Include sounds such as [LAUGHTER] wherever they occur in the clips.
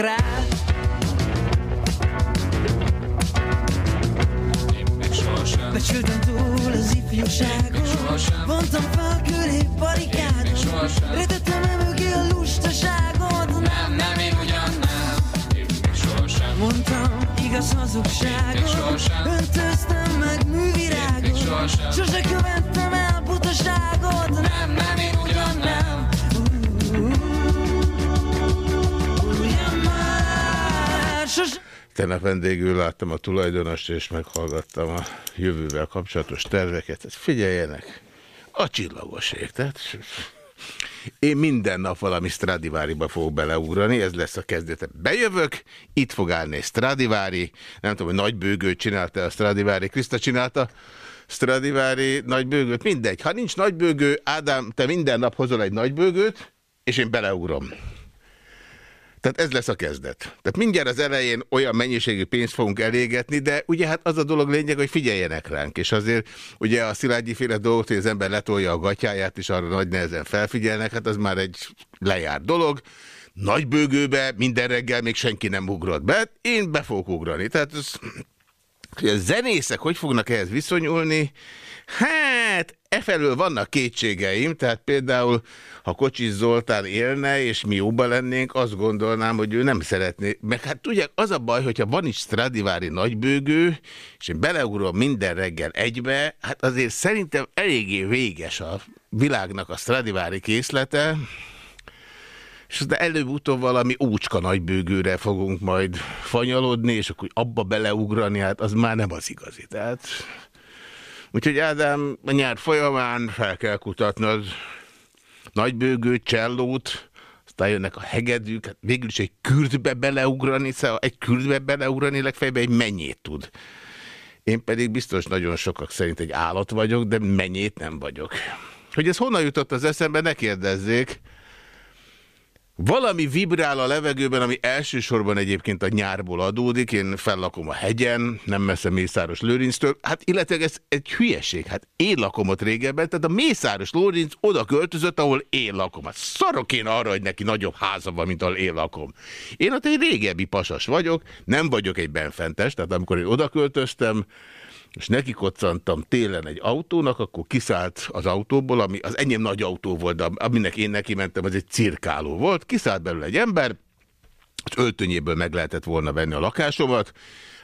rá. Becsültem túl az ifjúságon Vontam fel köré barikádon Retettem el mögé a lustaságot. Nem, nem, én ugyan nem. Mondtam igaz hazugságot. Öntöztem meg művirágot. Sose követtem Tegnap vendégül láttam a tulajdonost, és meghallgattam a jövővel kapcsolatos terveket. Hát figyeljenek, a csillagos ég. Tehát én minden nap valami Stradiváriba fogok beleugrani, ez lesz a kezdete. Bejövök, itt fog állni Stradivári, nem tudom, hogy nagybőgőt csinálta a Stradivári, Kriszta csinálta, Stradivári nagybőgőt, mindegy. Ha nincs nagybőgő, Ádám, te minden nap hozol egy nagybőgőt, és én beleugrom. Tehát ez lesz a kezdet. Tehát mindjárt az elején olyan mennyiségű pénzt fogunk elégetni, de ugye hát az a dolog lényeg, hogy figyeljenek ránk, és azért ugye a szilágyi féle dolgot, hogy az ember letolja a gatyáját, és arra nagy nehezen felfigyelnek, hát az már egy lejárt dolog. Nagy bőgőbe minden reggel még senki nem ugrott be, én be fogok ugrani. Tehát ez, hogy a zenészek hogy fognak ehhez viszonyulni, Hát, efelől vannak kétségeim, tehát például, ha Kocsis Zoltán élne, és mi jóban lennénk, azt gondolnám, hogy ő nem szeretné. Meg hát ugye az a baj, hogyha van is Stradivári nagybőgő, és én beleugrom minden reggel egybe, hát azért szerintem eléggé véges a világnak a Stradivári készlete, és de előbb-utóbb valami ócska nagybőgőre fogunk majd fanyalodni, és akkor abba beleugrani, hát az már nem az igazi. Tehát Úgyhogy Ádám, a nyár folyamán fel kell kutatnod nagybőgő, csellót, aztán jönnek a hegedűk, hát végül is egy kürdbe beleugrani, szóval egy kürdbe beleugrani legfeljebb egy mennyét tud. Én pedig biztos nagyon sokak szerint egy állat vagyok, de mennyét nem vagyok. Hogy ez honnan jutott az eszembe, ne kérdezzék. Valami vibrál a levegőben, ami elsősorban egyébként a nyárból adódik. Én fellakom a hegyen, nem messze Mészáros Lőrinctől. Hát illetve ez egy hülyeség. Hát én lakom ott régebben, tehát a Mészáros Lőrinc oda költözött, ahol én lakom. Hát szarok én arra, hogy neki nagyobb háza van, mint ahol én lakom. Én ott egy régebbi pasas vagyok, nem vagyok egy benfentes, tehát amikor én oda költöztem, és neki koccantam télen egy autónak, akkor kiszállt az autóból, ami az enyém nagy autó volt, aminek én neki mentem, az egy cirkáló volt, kiszállt belőle egy ember, az öltönyéből meg lehetett volna venni a lakásomat,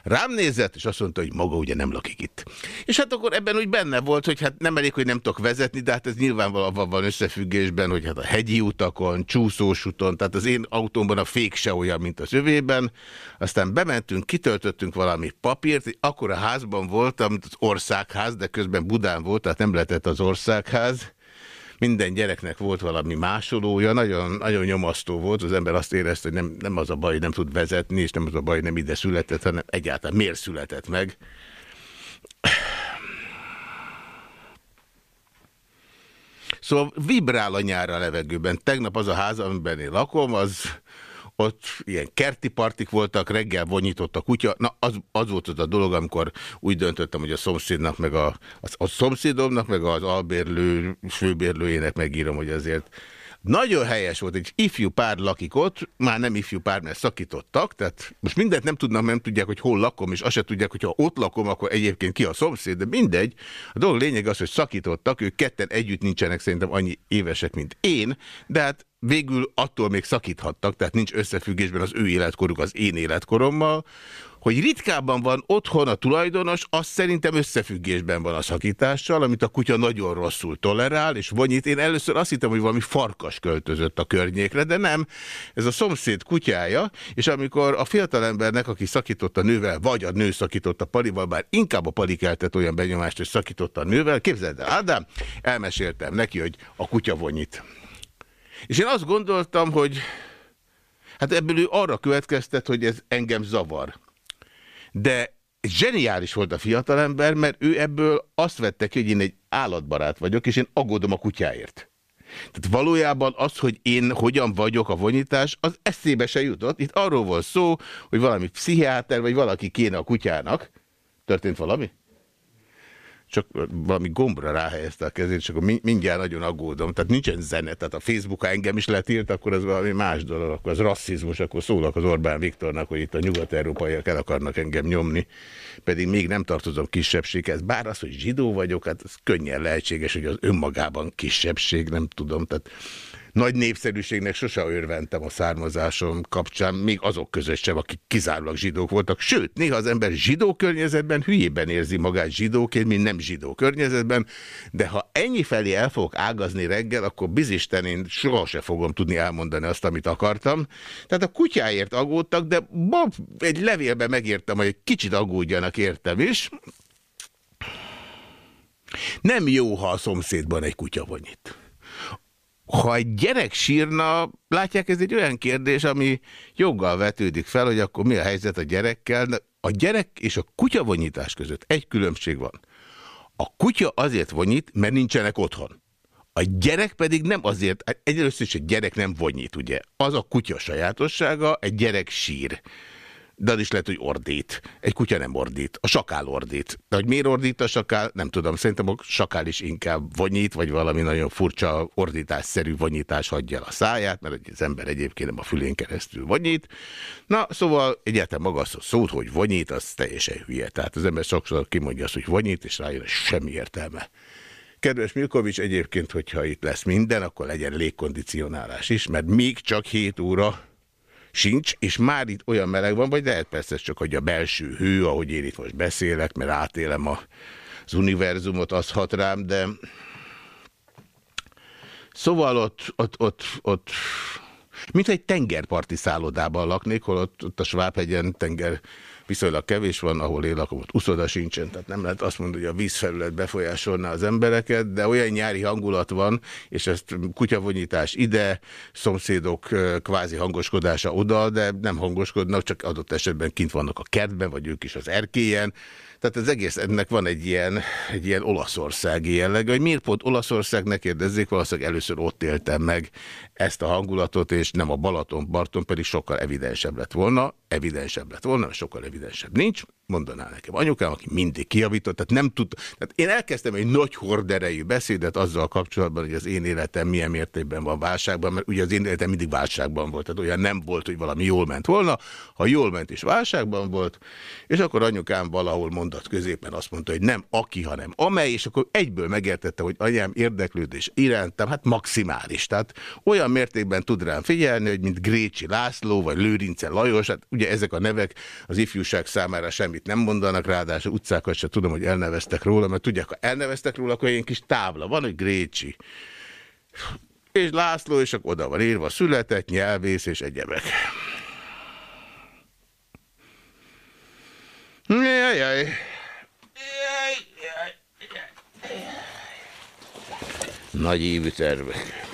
Rám nézett, és azt mondta, hogy maga ugye nem lakik itt. És hát akkor ebben úgy benne volt, hogy hát nem elég, hogy nem tudok vezetni, de hát ez nyilvánvalóan van összefüggésben, hogy hát a hegyi utakon, csúszós úton, tehát az én autómban a fék se olyan, mint az övében. Aztán bementünk, kitöltöttünk valami papírt, akkor a házban voltam, mint az országház, de közben Budán volt, tehát nem lehetett az országház minden gyereknek volt valami másolója, nagyon, nagyon nyomasztó volt, az ember azt érezte, hogy nem, nem az a baj, nem tud vezetni, és nem az a baj, nem ide született, hanem egyáltalán miért született meg. Szóval vibrál a nyár a levegőben. Tegnap az a ház, amiben én lakom, az ott ilyen kerti partik voltak, reggel vonyított a kutya. Na, az, az volt az a dolog, amikor úgy döntöttem, hogy a szomszédnak, meg a, a, a szomszédomnak, meg az albérlő, főbérlőjének megírom, hogy azért nagyon helyes volt, egy ifjú pár lakik ott, már nem ifjú pár, mert szakítottak, tehát most mindent nem tudnak, nem tudják, hogy hol lakom, és azt se tudják, hogy ha ott lakom, akkor egyébként ki a szomszéd, de mindegy. A dolog lényeg az, hogy szakítottak, ők ketten együtt nincsenek szerintem annyi évesek, mint én, de hát végül attól még szakíthattak, tehát nincs összefüggésben az ő életkoruk az én életkorommal, hogy ritkábban van otthon a tulajdonos, az szerintem összefüggésben van a szakítással, amit a kutya nagyon rosszul tolerál, és vonyít. Én először azt hittem, hogy valami farkas költözött a környékre, de nem. Ez a szomszéd kutyája, és amikor a fiatalembernek, aki szakított a nővel, vagy a nő szakított a palival, bár inkább a pali keltett olyan benyomást, hogy szakított a nővel, képzeld el, Ádám, elmeséltem neki, hogy a kutya vonyít. És én azt gondoltam, hogy hát ebből ő arra következtet, hogy ez engem zavar. De zseniális volt a fiatalember, mert ő ebből azt vette ki, hogy én egy állatbarát vagyok, és én aggódom a kutyáért. Tehát valójában az, hogy én hogyan vagyok a vonyítás, az eszébe se jutott. Itt arról volt szó, hogy valami pszichiáter, vagy valaki kéne a kutyának. Történt valami? Csak valami gombra ráhelyezte a kezét, csak akkor mindjárt nagyon aggódom. Tehát nincsen zene, tehát a Facebook, ha engem is letírt, akkor az valami más dolog, akkor az rasszizmus, akkor szólok az Orbán Viktornak, hogy itt a nyugat-európaiak el akarnak engem nyomni, pedig még nem tartozom kisebbséghez. Bár az, hogy zsidó vagyok, hát ez könnyen lehetséges, hogy az önmagában kisebbség, nem tudom. Tehát nagy népszerűségnek sose örventem a származásom kapcsán, még azok között sem, akik kizárólag zsidók voltak. Sőt, néha az ember zsidó környezetben hülyében érzi magát zsidóként, mint nem zsidó környezetben, de ha ennyi felé el fogok ágazni reggel, akkor bizisten én sohasem fogom tudni elmondani azt, amit akartam. Tehát a kutyáért aggódtak, de ma egy levélben megértem, hogy egy kicsit aggódjanak értem is. Nem jó, ha a szomszédban egy kutya van itt ha egy gyerek sírna, látják, ez egy olyan kérdés, ami joggal vetődik fel, hogy akkor mi a helyzet a gyerekkel. A gyerek és a kutya vonyítás között egy különbség van. A kutya azért vonyít, mert nincsenek otthon. A gyerek pedig nem azért, egyrészt is egy gyerek nem vonyít, ugye. Az a kutya sajátossága, egy gyerek sír de az is lehet, hogy ordít. Egy kutya nem ordít, a sakál ordít. De hogy miért ordít a sakál, nem tudom. Szerintem a sakál is inkább vonyít, vagy valami nagyon furcsa ordításszerű vonyítás hagyja el a száját, mert az ember egyébként nem a fülén keresztül vonyít. Na, szóval egyáltalán maga az szót, hogy vonyít, az teljesen hülye. Tehát az ember sokszor kimondja azt, hogy vonyít, és rájön, hogy semmi értelme. Kedves Milkovics, egyébként, hogyha itt lesz minden, akkor legyen légkondicionálás is, mert még csak 7 óra sincs, és már itt olyan meleg van, vagy lehet persze csak, hogy a belső hő, ahogy én itt most beszélek, mert átélem a, az univerzumot, az hat rám, de szóval ott, ott, ott, ott mint egy tengerparti szállodában laknék, hol ott, ott a Svábhegyen tenger viszonylag kevés van, ahol én lakom, ott uszoda sincsen, tehát nem lehet azt mondani, hogy a vízfelület befolyásolná az embereket, de olyan nyári hangulat van, és ezt kutyavonyítás ide, szomszédok kvázi hangoskodása oda, de nem hangoskodnak, csak adott esetben kint vannak a kertben, vagy ők is az erkélyen, tehát az egész ennek van egy ilyen, egy ilyen olaszországi jelleg, hogy miért pont Olaszország, ne kérdezzék, valószínűleg először ott éltem meg ezt a hangulatot, és nem a Balaton Barton pedig sokkal evidensebb lett volna, evidensebb lett volna, sokkal evidensebb nincs, mondaná nekem anyukám, aki mindig kiavított, tehát nem tud, tehát én elkezdtem egy nagy horderejű beszédet azzal kapcsolatban, hogy az én életem milyen mértékben van válságban, mert ugye az én életem mindig válságban volt, tehát olyan nem volt, hogy valami jól ment volna, ha jól ment is válságban volt, és akkor anyukám valahol mondat középen azt mondta, hogy nem aki, hanem amely, és akkor egyből megértette, hogy anyám érdeklődés irántam, hát maximális, tehát olyan mértékben tud rám figyelni, hogy mint Grécsi László, vagy Lőrince Lajos, hát ugye ezek a nevek az ifjúság számára semmi semmit nem mondanak, ráadásul utcákat se tudom, hogy elneveztek róla, mert tudják, ha elneveztek róla, akkor ilyen kis tábla van, hogy Grécsi. És László, és akkor oda van írva, született, nyelvész és egyebek. Jajjaj. Nagy ívű tervek.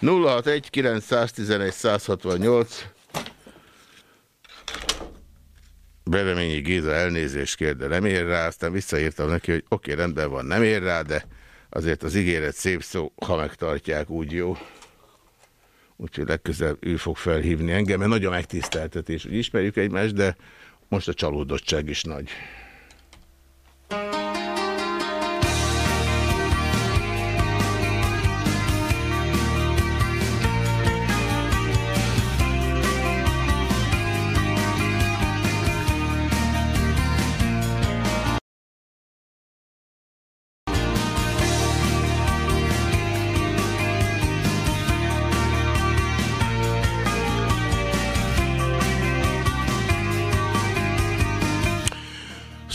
061 911 168 Bereményi Géza elnézést kér, de nem ér rá, aztán visszaírtam neki, hogy oké, okay, rendben van, nem ér rá, de azért az ígéret szép szó, ha megtartják, úgy jó. Úgyhogy legközelebb ő fog felhívni engem, mert nagyon megtiszteltetés, hogy ismerjük egymást, de most a csalódottság is nagy.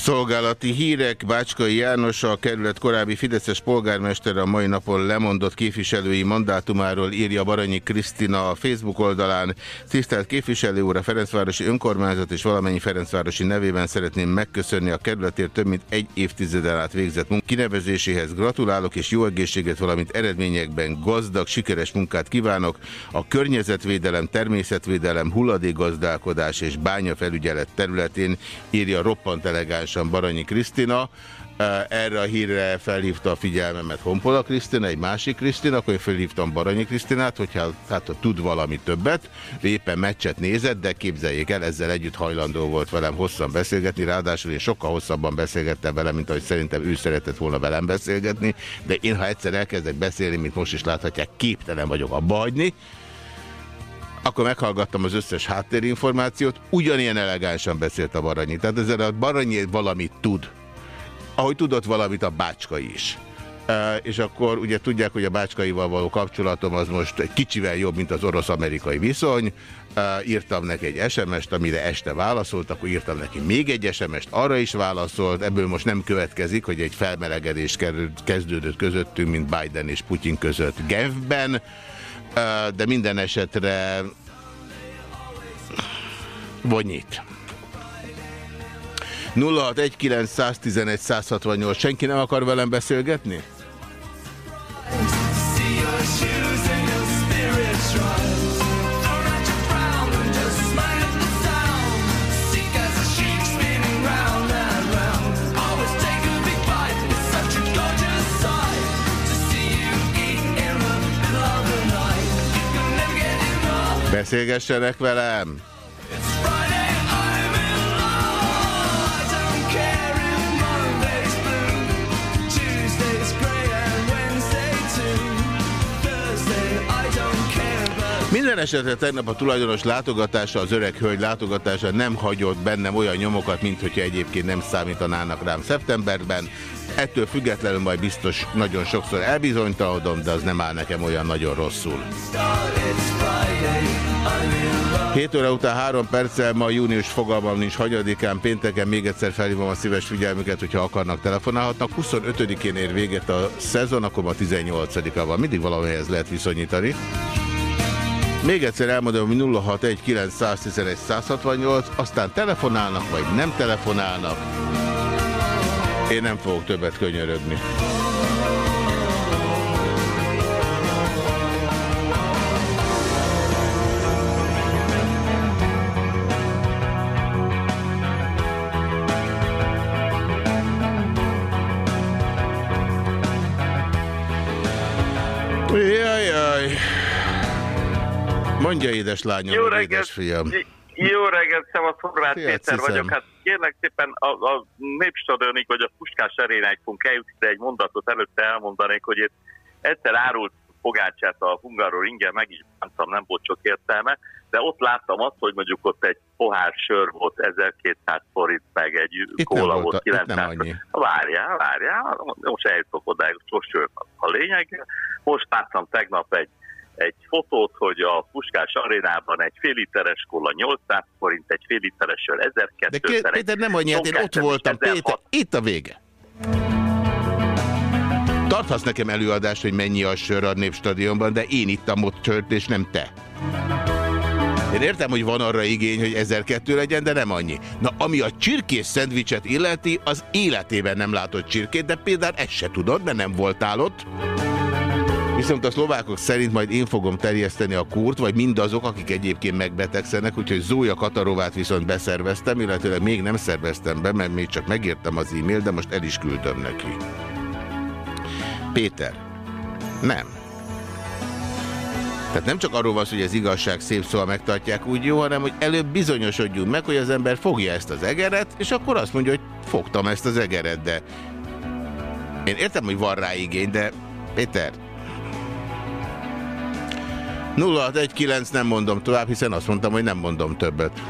Szolgálati hírek Bácskai János, a kerület korábbi Fideszes polgármestere a mai napon lemondott képviselői mandátumáról írja Baranyi Krisztina a Facebook oldalán. Tisztelt képviselő úr, a Ferencvárosi Önkormányzat és valamennyi Ferencvárosi nevében szeretném megköszönni a kerületért több mint egy évtizeden át végzett munk kinevezéséhez. Gratulálok és jó egészséget, valamint eredményekben gazdag, sikeres munkát kívánok. A környezetvédelem, természetvédelem, hulladékgazdálkodás és bányafelügyelet területén írja roppant elegánsan Baranyi Krisztina. Erre a hírre felhívta a figyelmemet Honpola Krisztina, egy másik Krisztina, akkor én felhívtam Baranyi Krisztinát, hogyha hát, ha tud valami többet, éppen meccset nézett, de képzeljék el, ezzel együtt hajlandó volt velem hosszan beszélgetni, ráadásul én sokkal hosszabban beszélgettem vele, mint ahogy szerintem ő szeretett volna velem beszélgetni, de én ha egyszer elkezdek beszélni, mint most is láthatják, képtelen vagyok abba hagyni, akkor meghallgattam az összes háttérinformációt, ugyanilyen elegánsan beszélt a Baranyi. Tehát ezzel a Baranyi valamit tud. Ahogy tudott valamit a Bácskai is. Uh, és akkor ugye tudják, hogy a bácskaival való kapcsolatom az most egy kicsivel jobb, mint az orosz-amerikai viszony. Uh, írtam neki egy SMS-t, amire este válaszolt, akkor írtam neki még egy SMS-t, arra is válaszolt. Ebből most nem következik, hogy egy felmelegedés kezdődött közöttünk, mint Biden és Putyin között Genfben de minden esetre vonyít. 061911 senki nem akar velem beszélgetni? Beszélgessenek velem! Minden esetre tegnap a tulajdonos látogatása, az öreg hölgy látogatása nem hagyott bennem olyan nyomokat, mint hogyha egyébként nem számítanának rám szeptemberben. Ettől függetlenül majd biztos nagyon sokszor elbizonytalanodom, de az nem áll nekem olyan nagyon rosszul. 7 óra után 3 perccel ma június fogalmam nincs hagyadikán, pénteken még egyszer felhívom a szíves figyelmüket, hogyha akarnak telefonálhatnak. 25-én ér véget a szezon, akkor ma 18-a van. Mindig valamihez lehet viszonyítani. Még egyszer elmondom, hogy 061 aztán telefonálnak, vagy nem telefonálnak. Én nem fogok többet könyörögni. Jaj, jaj. Mondja, édeslányom, Jó reggelt, édes fiam. Jó reggelt, a Horváth Péter vagyok. Hát kérlek szépen a, a Népstadionig vagy a Puskás arénáig fogunk eljutni, de egy mondatot előtte elmondanék, hogy itt egyszer árult fogácsát a Hungarról ingyen meg is bántam, nem volt sok értelme, de ott láttam azt, hogy mondjuk ott egy pohár sör volt 1200 forint, meg egy itt kóla volt 900 Várjál, várjál, most eljutok odáig, most a lényeg. Most láttam tegnap egy egy fotót, hogy a Puskás arénában egy fél literes kola 800 forint, egy fél literes sör 1200 De Péter, nem annyi, hát én ott voltam. Péter, itt a vége. Tarthatsz nekem előadást, hogy mennyi a sör a Népstadionban, de én ittam ott sört, és nem te. Én értem, hogy van arra igény, hogy 1002 legyen, de nem annyi. Na, ami a csirkés szendvicset illeti, az életében nem látott csirkét, de például ezt se tudod, mert nem voltál ott. Viszont a szlovákok szerint majd én fogom terjeszteni a kurt, vagy mindazok, akik egyébként megbetegszenek, úgyhogy Zója Katarovát viszont beszerveztem, illetőleg még nem szerveztem be, mert még csak megírtam az e-mail, de most el is küldöm neki. Péter. Nem. Tehát nem csak arról van hogy az igazság szép szóval megtartják úgy jó, hanem hogy előbb bizonyosodjunk meg, hogy az ember fogja ezt az egeret, és akkor azt mondja, hogy fogtam ezt az egeret, de én értem, hogy van rá igény, de Péter, 0619 nem mondom tovább, hiszen azt mondtam, hogy nem mondom többet.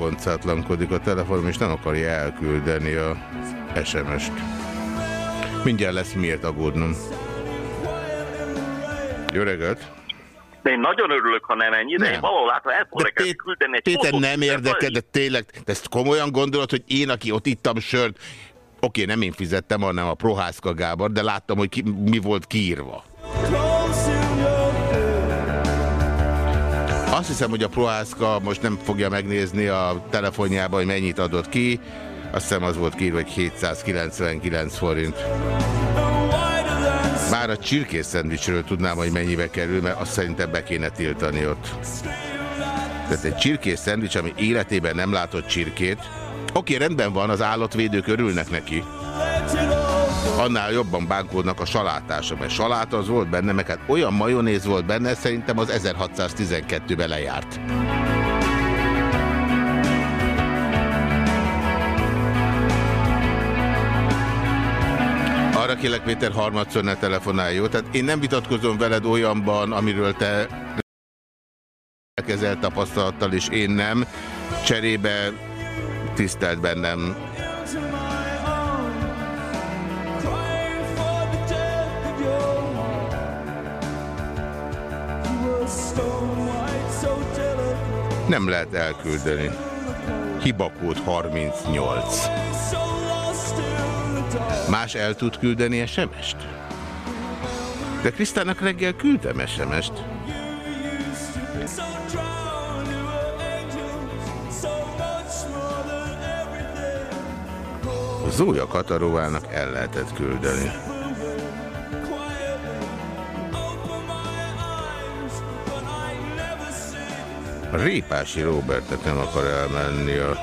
Valamiért rakoncátlankodik a telefonom, és nem akarja elküldeni a SMS-t. Mindjárt lesz miért aggódnom. Jó reggelt! De én nagyon örülök, ha nem ennyi, de nem. én valahol látom, el küldeni egy Péter, nem érdekel, de tényleg, de ezt komolyan gondolod, hogy én, aki ott ittam sört, oké, nem én fizettem, hanem a Prohászka Gábor, de láttam, hogy ki, mi volt kiírva. Azt hiszem, hogy a Prohászka most nem fogja megnézni a telefonjában, hogy mennyit adott ki. Azt hiszem az volt kiírva, hogy 799 forint. Bár a csirkész szendvicsről tudnám, hogy mennyibe kerül, mert azt szerintem be kéne tiltani ott. Tehát egy csirkész szendvics, ami életében nem látott csirkét, oké, rendben van, az állatvédők örülnek neki. Annál jobban bánkódnak a salátása, mert saláta az volt benne, meg hát olyan majonéz volt benne, szerintem az 1612-be lejárt. Arra kérlek, Péter, harmadszor ne telefonálj, jó? Tehát én nem vitatkozom veled olyanban, amiről te kezel tapasztalattal, és én nem. Cserébe tisztelt bennem. Nem lehet elküldeni. Hibakód 38. Más el tud küldeni SMS-t? De Krisztának reggel küldtem SMS-t. Zója Kataróvának el lehetett küldeni. Répási Robertet nem akar elmenni a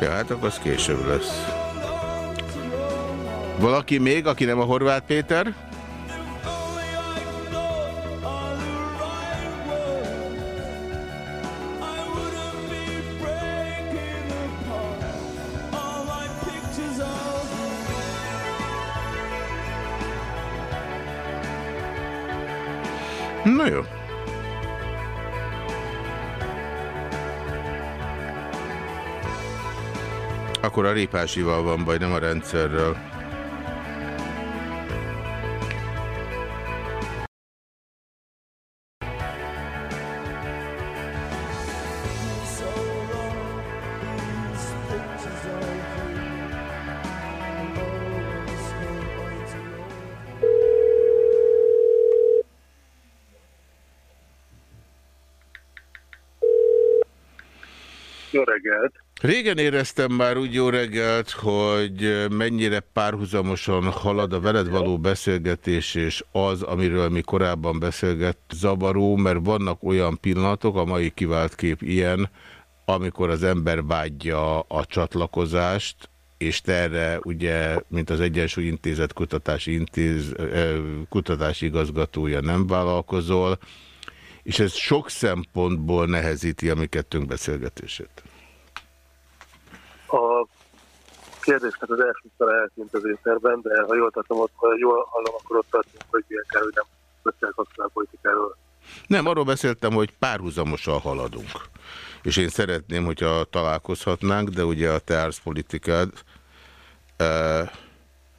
Ja, hát akkor az később lesz. Valaki még, aki nem a Horváth Péter? Akkor a répásival van baj, nem a rendszerrel. Régen éreztem már úgy jó reggelt, hogy mennyire párhuzamosan halad a veled való beszélgetés és az, amiről mi korábban beszélgett zavaró, mert vannak olyan pillanatok, a mai kivált kép ilyen, amikor az ember vágyja a csatlakozást, és te erre ugye, mint az Egyensúly Intézet kutatási, intéz, kutatási igazgatója nem vállalkozol, és ez sok szempontból nehezíti a mi kettőnk beszélgetését kérdésnek az első szala eltűnt az éterben, de ha jól tartom, ott, ha jól hallom, akkor ott tartunk, hogy ilyen kell, hogy nem a politikáról. Nem, arról beszéltem, hogy párhuzamosan haladunk. És én szeretném, hogyha találkozhatnánk, de ugye a te árszpolitikád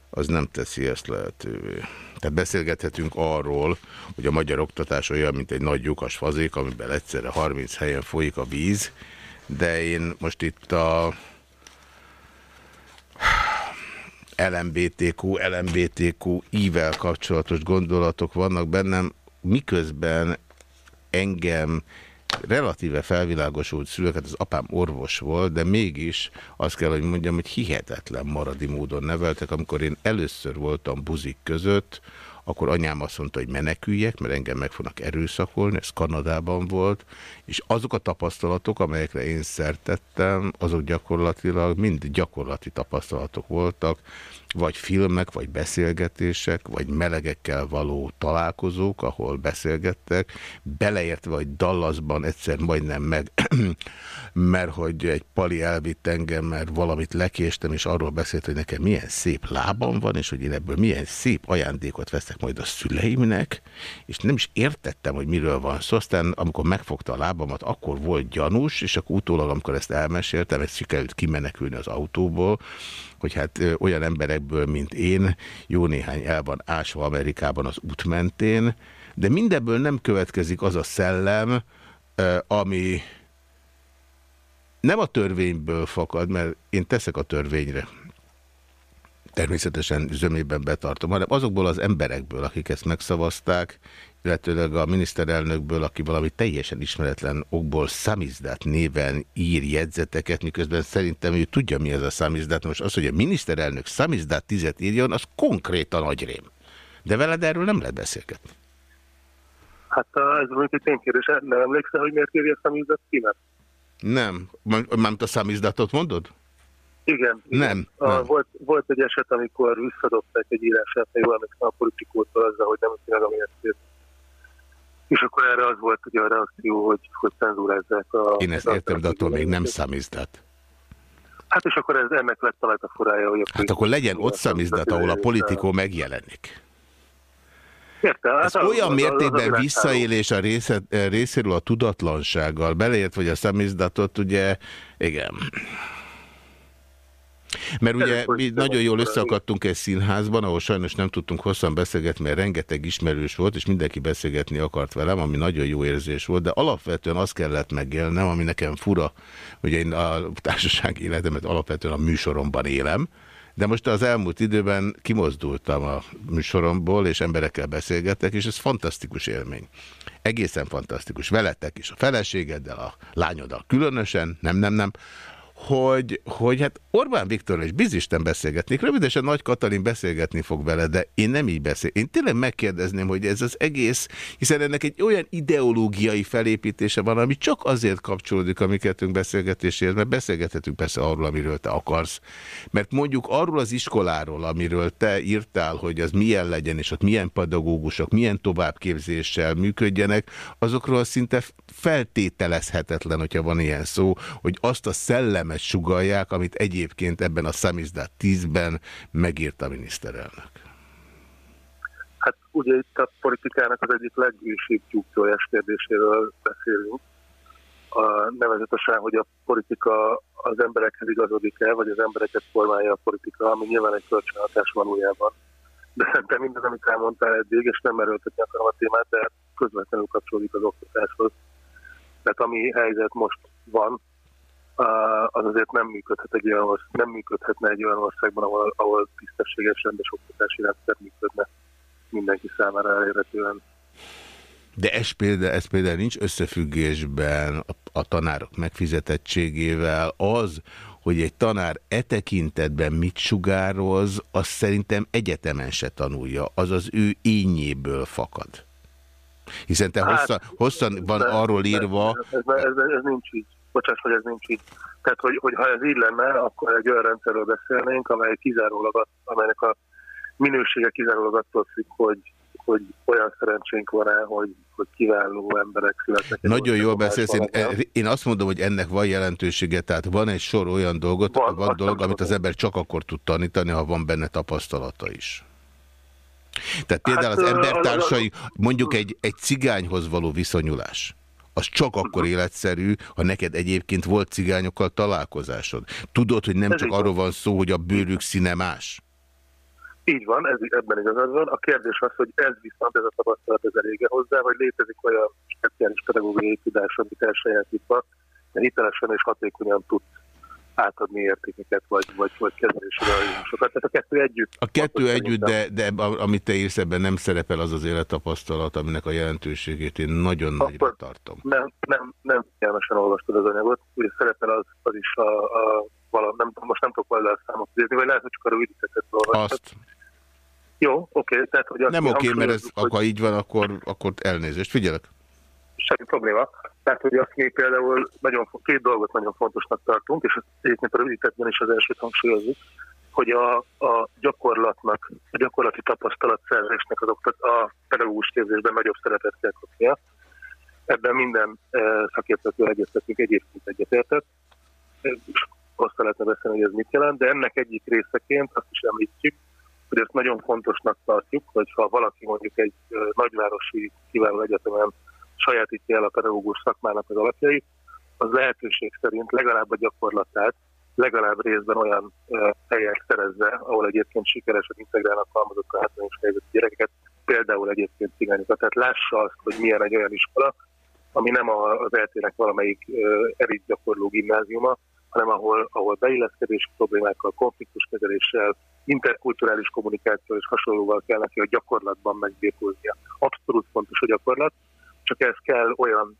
az nem teszi ezt lehetővé. Tehát beszélgethetünk arról, hogy a magyar oktatás olyan, mint egy nagy lyukas fazék, amiben egyszerre 30 helyen folyik a víz, de én most itt a LMBTQ, LMBTQ ível kapcsolatos gondolatok vannak bennem, miközben engem relatíve felvilágosult szülőket, az apám orvos volt, de mégis azt kell, hogy mondjam, hogy hihetetlen maradi módon neveltek. Amikor én először voltam buzik között, akkor anyám azt mondta, hogy meneküljek, mert engem meg fognak erőszakolni, ez Kanadában volt, és azok a tapasztalatok, amelyekre én szertettem, azok gyakorlatilag mind gyakorlati tapasztalatok voltak, vagy filmek, vagy beszélgetések, vagy melegekkel való találkozók, ahol beszélgettek, beleértve, hogy Dallasban egyszer majdnem meg, mert hogy egy pali elvitt engem, mert valamit lekéstem, és arról beszélt, hogy nekem milyen szép lábam van, és hogy én ebből milyen szép ajándékot veszek majd a szüleimnek, és nem is értettem, hogy miről van szó. Aztán, amikor megfogta a lábamat, akkor volt gyanús, és akkor utólag, amikor ezt elmeséltem, ezt sikerült kimenekülni az autóból, hogy hát olyan emberekből, mint én, jó néhány el van ásva Amerikában az út mentén, de mindebből nem következik az a szellem, ami nem a törvényből fakad, mert én teszek a törvényre. Természetesen zömében betartom, hanem azokból az emberekből, akik ezt megszavazták, illetőleg a miniszterelnökből, aki valami teljesen ismeretlen okból szamizdát néven ír jegyzeteket, miközben szerintem ő tudja, mi ez a szamizdát. Most az, hogy a miniszterelnök szamizdát tizet írjon, az konkrétan agyrém. De veled erről nem lehet beszélgetni. Hát ez mondjuk egy ténykérdés. Nem emlékszel, hogy miért a szamizdát? Nem. Mármint a számizdatot mondod? Igen. Nem. A, nem. Volt, volt egy eset, amikor visszadobták egy írását, jól emlékszem a politikótól azzal, hogy nem amilyet írt. És akkor erre az volt ugye a reakció, hogy, hogy cenzúrázzák a... Én ezt értem, de attól még nem számizdat. Hát és akkor ez, ennek lett a metaforája, hogy Hát akkor legyen ott számizdat, ahol a politikó megjelenik. Értem, hát Ez az, olyan az, mértékben az visszaélés a része, részéről a tudatlansággal, beleért, vagy a szemizdatot, ugye, igen. Mert ugye mi nagyon jól összeakadtunk egy színházban, ahol sajnos nem tudtunk hosszan beszélgetni, mert rengeteg ismerős volt, és mindenki beszélgetni akart velem, ami nagyon jó érzés volt, de alapvetően azt kellett megélnem, ami nekem fura, ugye én a társaság életemet alapvetően a műsoromban élem, de most az elmúlt időben kimozdultam a műsoromból, és emberekkel beszélgetek, és ez fantasztikus élmény. Egészen fantasztikus. Veletek is, a feleségeddel, a lányoddal különösen, nem, nem, nem hogy, hogy hát Orbán Viktorral is bizisten beszélgetnék, rövidesen Nagy Katalin beszélgetni fog vele, de én nem így beszél. Én tényleg megkérdezném, hogy ez az egész, hiszen ennek egy olyan ideológiai felépítése van, ami csak azért kapcsolódik a mi kettőnk beszélgetéséhez, mert beszélgethetünk persze arról, amiről te akarsz. Mert mondjuk arról az iskoláról, amiről te írtál, hogy az milyen legyen, és ott milyen pedagógusok, milyen továbbképzéssel működjenek, azokról szinte feltételezhetetlen, hogyha van ilyen szó, hogy azt a szellemet értelmet sugalják, amit egyébként ebben a szamizdát tízben megírt a miniszterelnök. Hát ugye itt a politikának az egyik legősibb tyúktójás kérdéséről beszélünk. A nevezetesen, hogy a politika az emberekhez igazodik el, vagy az embereket formálja a politika, ami nyilván egy kölcsönhatás valójában. De szerintem mindez, amit elmondtál eddig, és nem erőltetni akarom a témát, de közvetlenül kapcsolódik az oktatáshoz. Tehát ami helyzet most van, az azért nem működhet egy olyan, nem működhetne egy olyan országban, ahol, ahol tisztességes, rendes oktatási rendszer működne mindenki számára elérhetően. De ez például, ez például nincs összefüggésben a, a tanárok megfizetettségével. Az, hogy egy tanár e tekintetben mit sugároz, az szerintem egyetemen se tanulja. Az az ő ényéből fakad. Hiszen te hát, hosszan, hosszan van arról írva... Ez, ez, ez, ez nincs így bocsáss, hogy ez nincs így. Tehát, hogy, hogy ha ez így lenne, akkor egy olyan rendszerről beszélnénk, amely kizárólag, amelynek a minősége kizárólag attól függ, hogy, hogy olyan szerencsénk van el, hogy, hogy kiváló emberek születnek. Nagyon jól beszélsz. Én, én azt mondom, hogy ennek van jelentősége, tehát van egy sor olyan dolgot, van, van dolog, amit az ember csak akkor tud tanítani, ha van benne tapasztalata is. Tehát például hát, az embertársai, mondjuk egy, egy cigányhoz való viszonyulás az csak akkor életszerű, ha neked egyébként volt cigányokkal találkozásod. Tudod, hogy nem ez csak arról van szó, hogy a bőrük színe más? Így van, ez, ebben igazad van. A kérdés az, hogy ez viszont, ez a tapasztalat, ez elége hozzá, hogy létezik olyan speciális pedagógiai tudás, amit elsajátítva, de hitelesen és hatékonyan tudsz átadni értékeket, vagy, vagy, vagy kezelési realizmusokat. Tehát a kettő együtt. A kettő együtt, de, de amit te írsz ebben nem szerepel az az élettapasztalat, aminek a jelentőségét én nagyon Akkor nagyra tartom. Nem, nem, nem figyelmesen olvastad az anyagot. Ugye szerepel az, az is a, a vala, nem, most nem tudok valami számot idézni, vagy lehet, hogy csak a rövidíteket olvastad. Azt. Jó, oké. Tehát, hogy nem oké, mert ez, ha így van, akkor, akkor elnézést. Figyelek. Semmi probléma. Tehát, hogy azt mi például nagyon, két dolgot nagyon fontosnak tartunk, és egyébként a rövidítetben is az elsőt hangsúlyozzuk, hogy a, a gyakorlatnak, a gyakorlati tapasztalatszerzésnek az oktat, a pedagógus képzésben nagyobb szerepet kell kapnia. Ebben minden e, szakértőtől egyeztetünk egyébként egyetértett, és azt lehetne beszélni, hogy ez mit jelent, de ennek egyik részeként azt is említjük, hogy ezt nagyon fontosnak tartjuk, hogyha valaki mondjuk egy nagyvárosi kiváló egyetemen sajátítja el a pedagógus szakmának az alapjait, az lehetőség szerint legalább a gyakorlatát legalább részben olyan helyen szerezze, ahol egyébként sikeresen integrálnak halmozott a hátrányos helyzetű gyerekeket, például egyébként cigányokat. Tehát lássa azt, hogy milyen egy olyan iskola, ami nem az eltének valamelyik elit gyakorló gimnáziuma, hanem ahol, ahol beilleszkedési problémákkal, konfliktuskezeléssel, interkulturális kommunikáció és hasonlóval kell neki a gyakorlatban megbírkoznia. Abszolút fontos a gyakorlat, csak ez kell olyan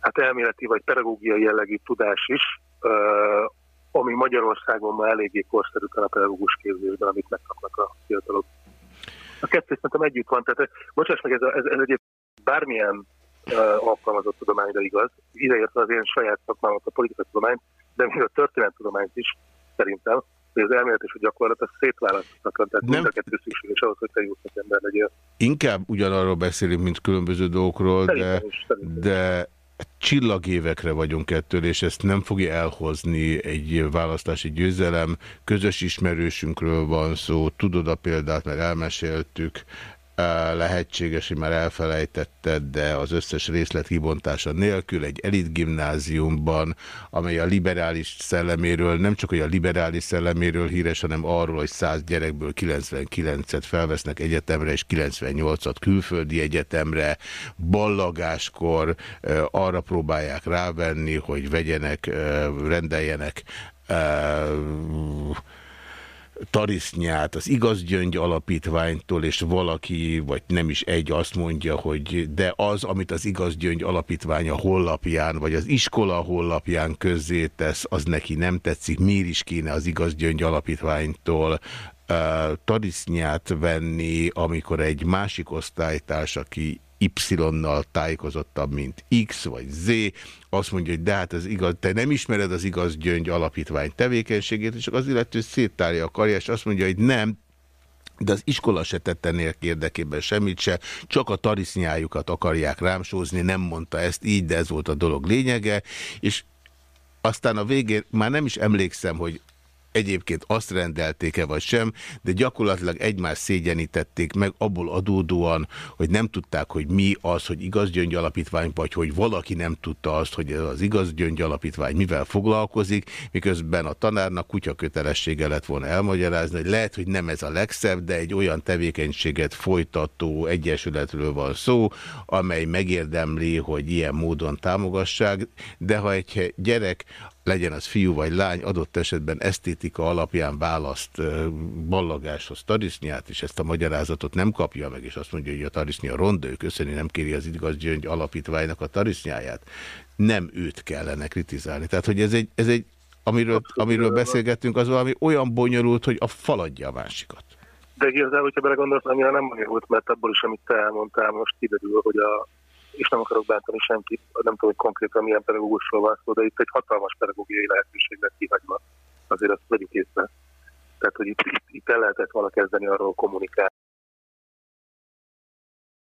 hát elméleti vagy pedagógiai jellegű tudás is, ami Magyarországon már eléggé korszerűen a pedagógus képzésben, amit megkapnak a fiatalok. A kettő szerintem együtt van, tehát bocsáss meg, ez, ez, ez egyébként bármilyen uh, alkalmazott tudományra igaz, ideértve az én saját szakmámat, a politikatudományt, de még a történettudományt is szerintem, hogy az elmélet és a gyakorlat az szétválaszthatatlan, tehát mind a kettő szükséges ahhoz, hogy te jó ember legyél. Inkább ugyanarról beszélünk, mint különböző dolgokról, de, is, de csillagévekre vagyunk ettől, és ezt nem fogja elhozni egy választási győzelem. Közös ismerősünkről van szó, tudod a példát, mert elmeséltük, lehetséges, hogy már elfelejtetted, de az összes részlet kibontása nélkül egy elit gimnáziumban, amely a liberális szelleméről, nem csak hogy a liberális szelleméről híres, hanem arról, hogy 100 gyerekből 99-et felvesznek egyetemre, és 98-at külföldi egyetemre, ballagáskor arra próbálják rávenni, hogy vegyenek, rendeljenek tarisznyát az Igaz Gyöngy alapítványtól, és valaki, vagy nem is egy azt mondja, hogy de az, amit az Igaz Gyöngy alapítvány a hollapján, vagy az iskola hollapján közzétesz, az neki nem tetszik, miért is kéne az Igaz Gyöngy alapítványtól uh, tarisznyát venni, amikor egy másik osztálytárs, aki Y-nal tájékozottabb, mint X vagy Z, azt mondja, hogy de hát ez igaz, te nem ismered az igaz gyöngy alapítvány tevékenységét, és az illető széttárja a karja, és azt mondja, hogy nem, de az iskola se tette érdekében semmit se, csak a tarisznyájukat akarják rámsózni, nem mondta ezt így, de ez volt a dolog lényege, és aztán a végén már nem is emlékszem, hogy egyébként azt rendelték-e vagy sem, de gyakorlatilag egymást szégyenítették meg abból adódóan, hogy nem tudták, hogy mi az, hogy igaz gyöngy alapítvány, vagy hogy valaki nem tudta azt, hogy az igaz gyöngy alapítvány mivel foglalkozik, miközben a tanárnak kutya kötelessége lett volna elmagyarázni, hogy lehet, hogy nem ez a legszebb, de egy olyan tevékenységet folytató egyesületről van szó, amely megérdemli, hogy ilyen módon támogassák, de ha egy gyerek legyen az fiú vagy lány, adott esetben esztétika alapján választ ballagáshoz tarisznyát, és ezt a magyarázatot nem kapja meg, és azt mondja, hogy a tarisznya rondő, köszöni, nem kéri az igaz gyöngy alapítványnak a tarisznyáját. Nem őt kellene kritizálni. Tehát, hogy ez egy, ez egy amiről, amiről beszélgettünk, az valami olyan bonyolult, hogy a faladja a másikat. De igazából, hogyha belegondolsz, annyira nem bonyolult, mert abból is, amit te elmondtál, most kiderül, hogy a és nem akarok bántani senkit, nem tudom, hogy konkrétan milyen pedagógusról van szó, de itt egy hatalmas pedagógiai lehetőség lett kihagyva. Azért azt vegyük észre. Tehát, hogy itt, itt, itt el lehetett volna kezdeni arról kommunikálni,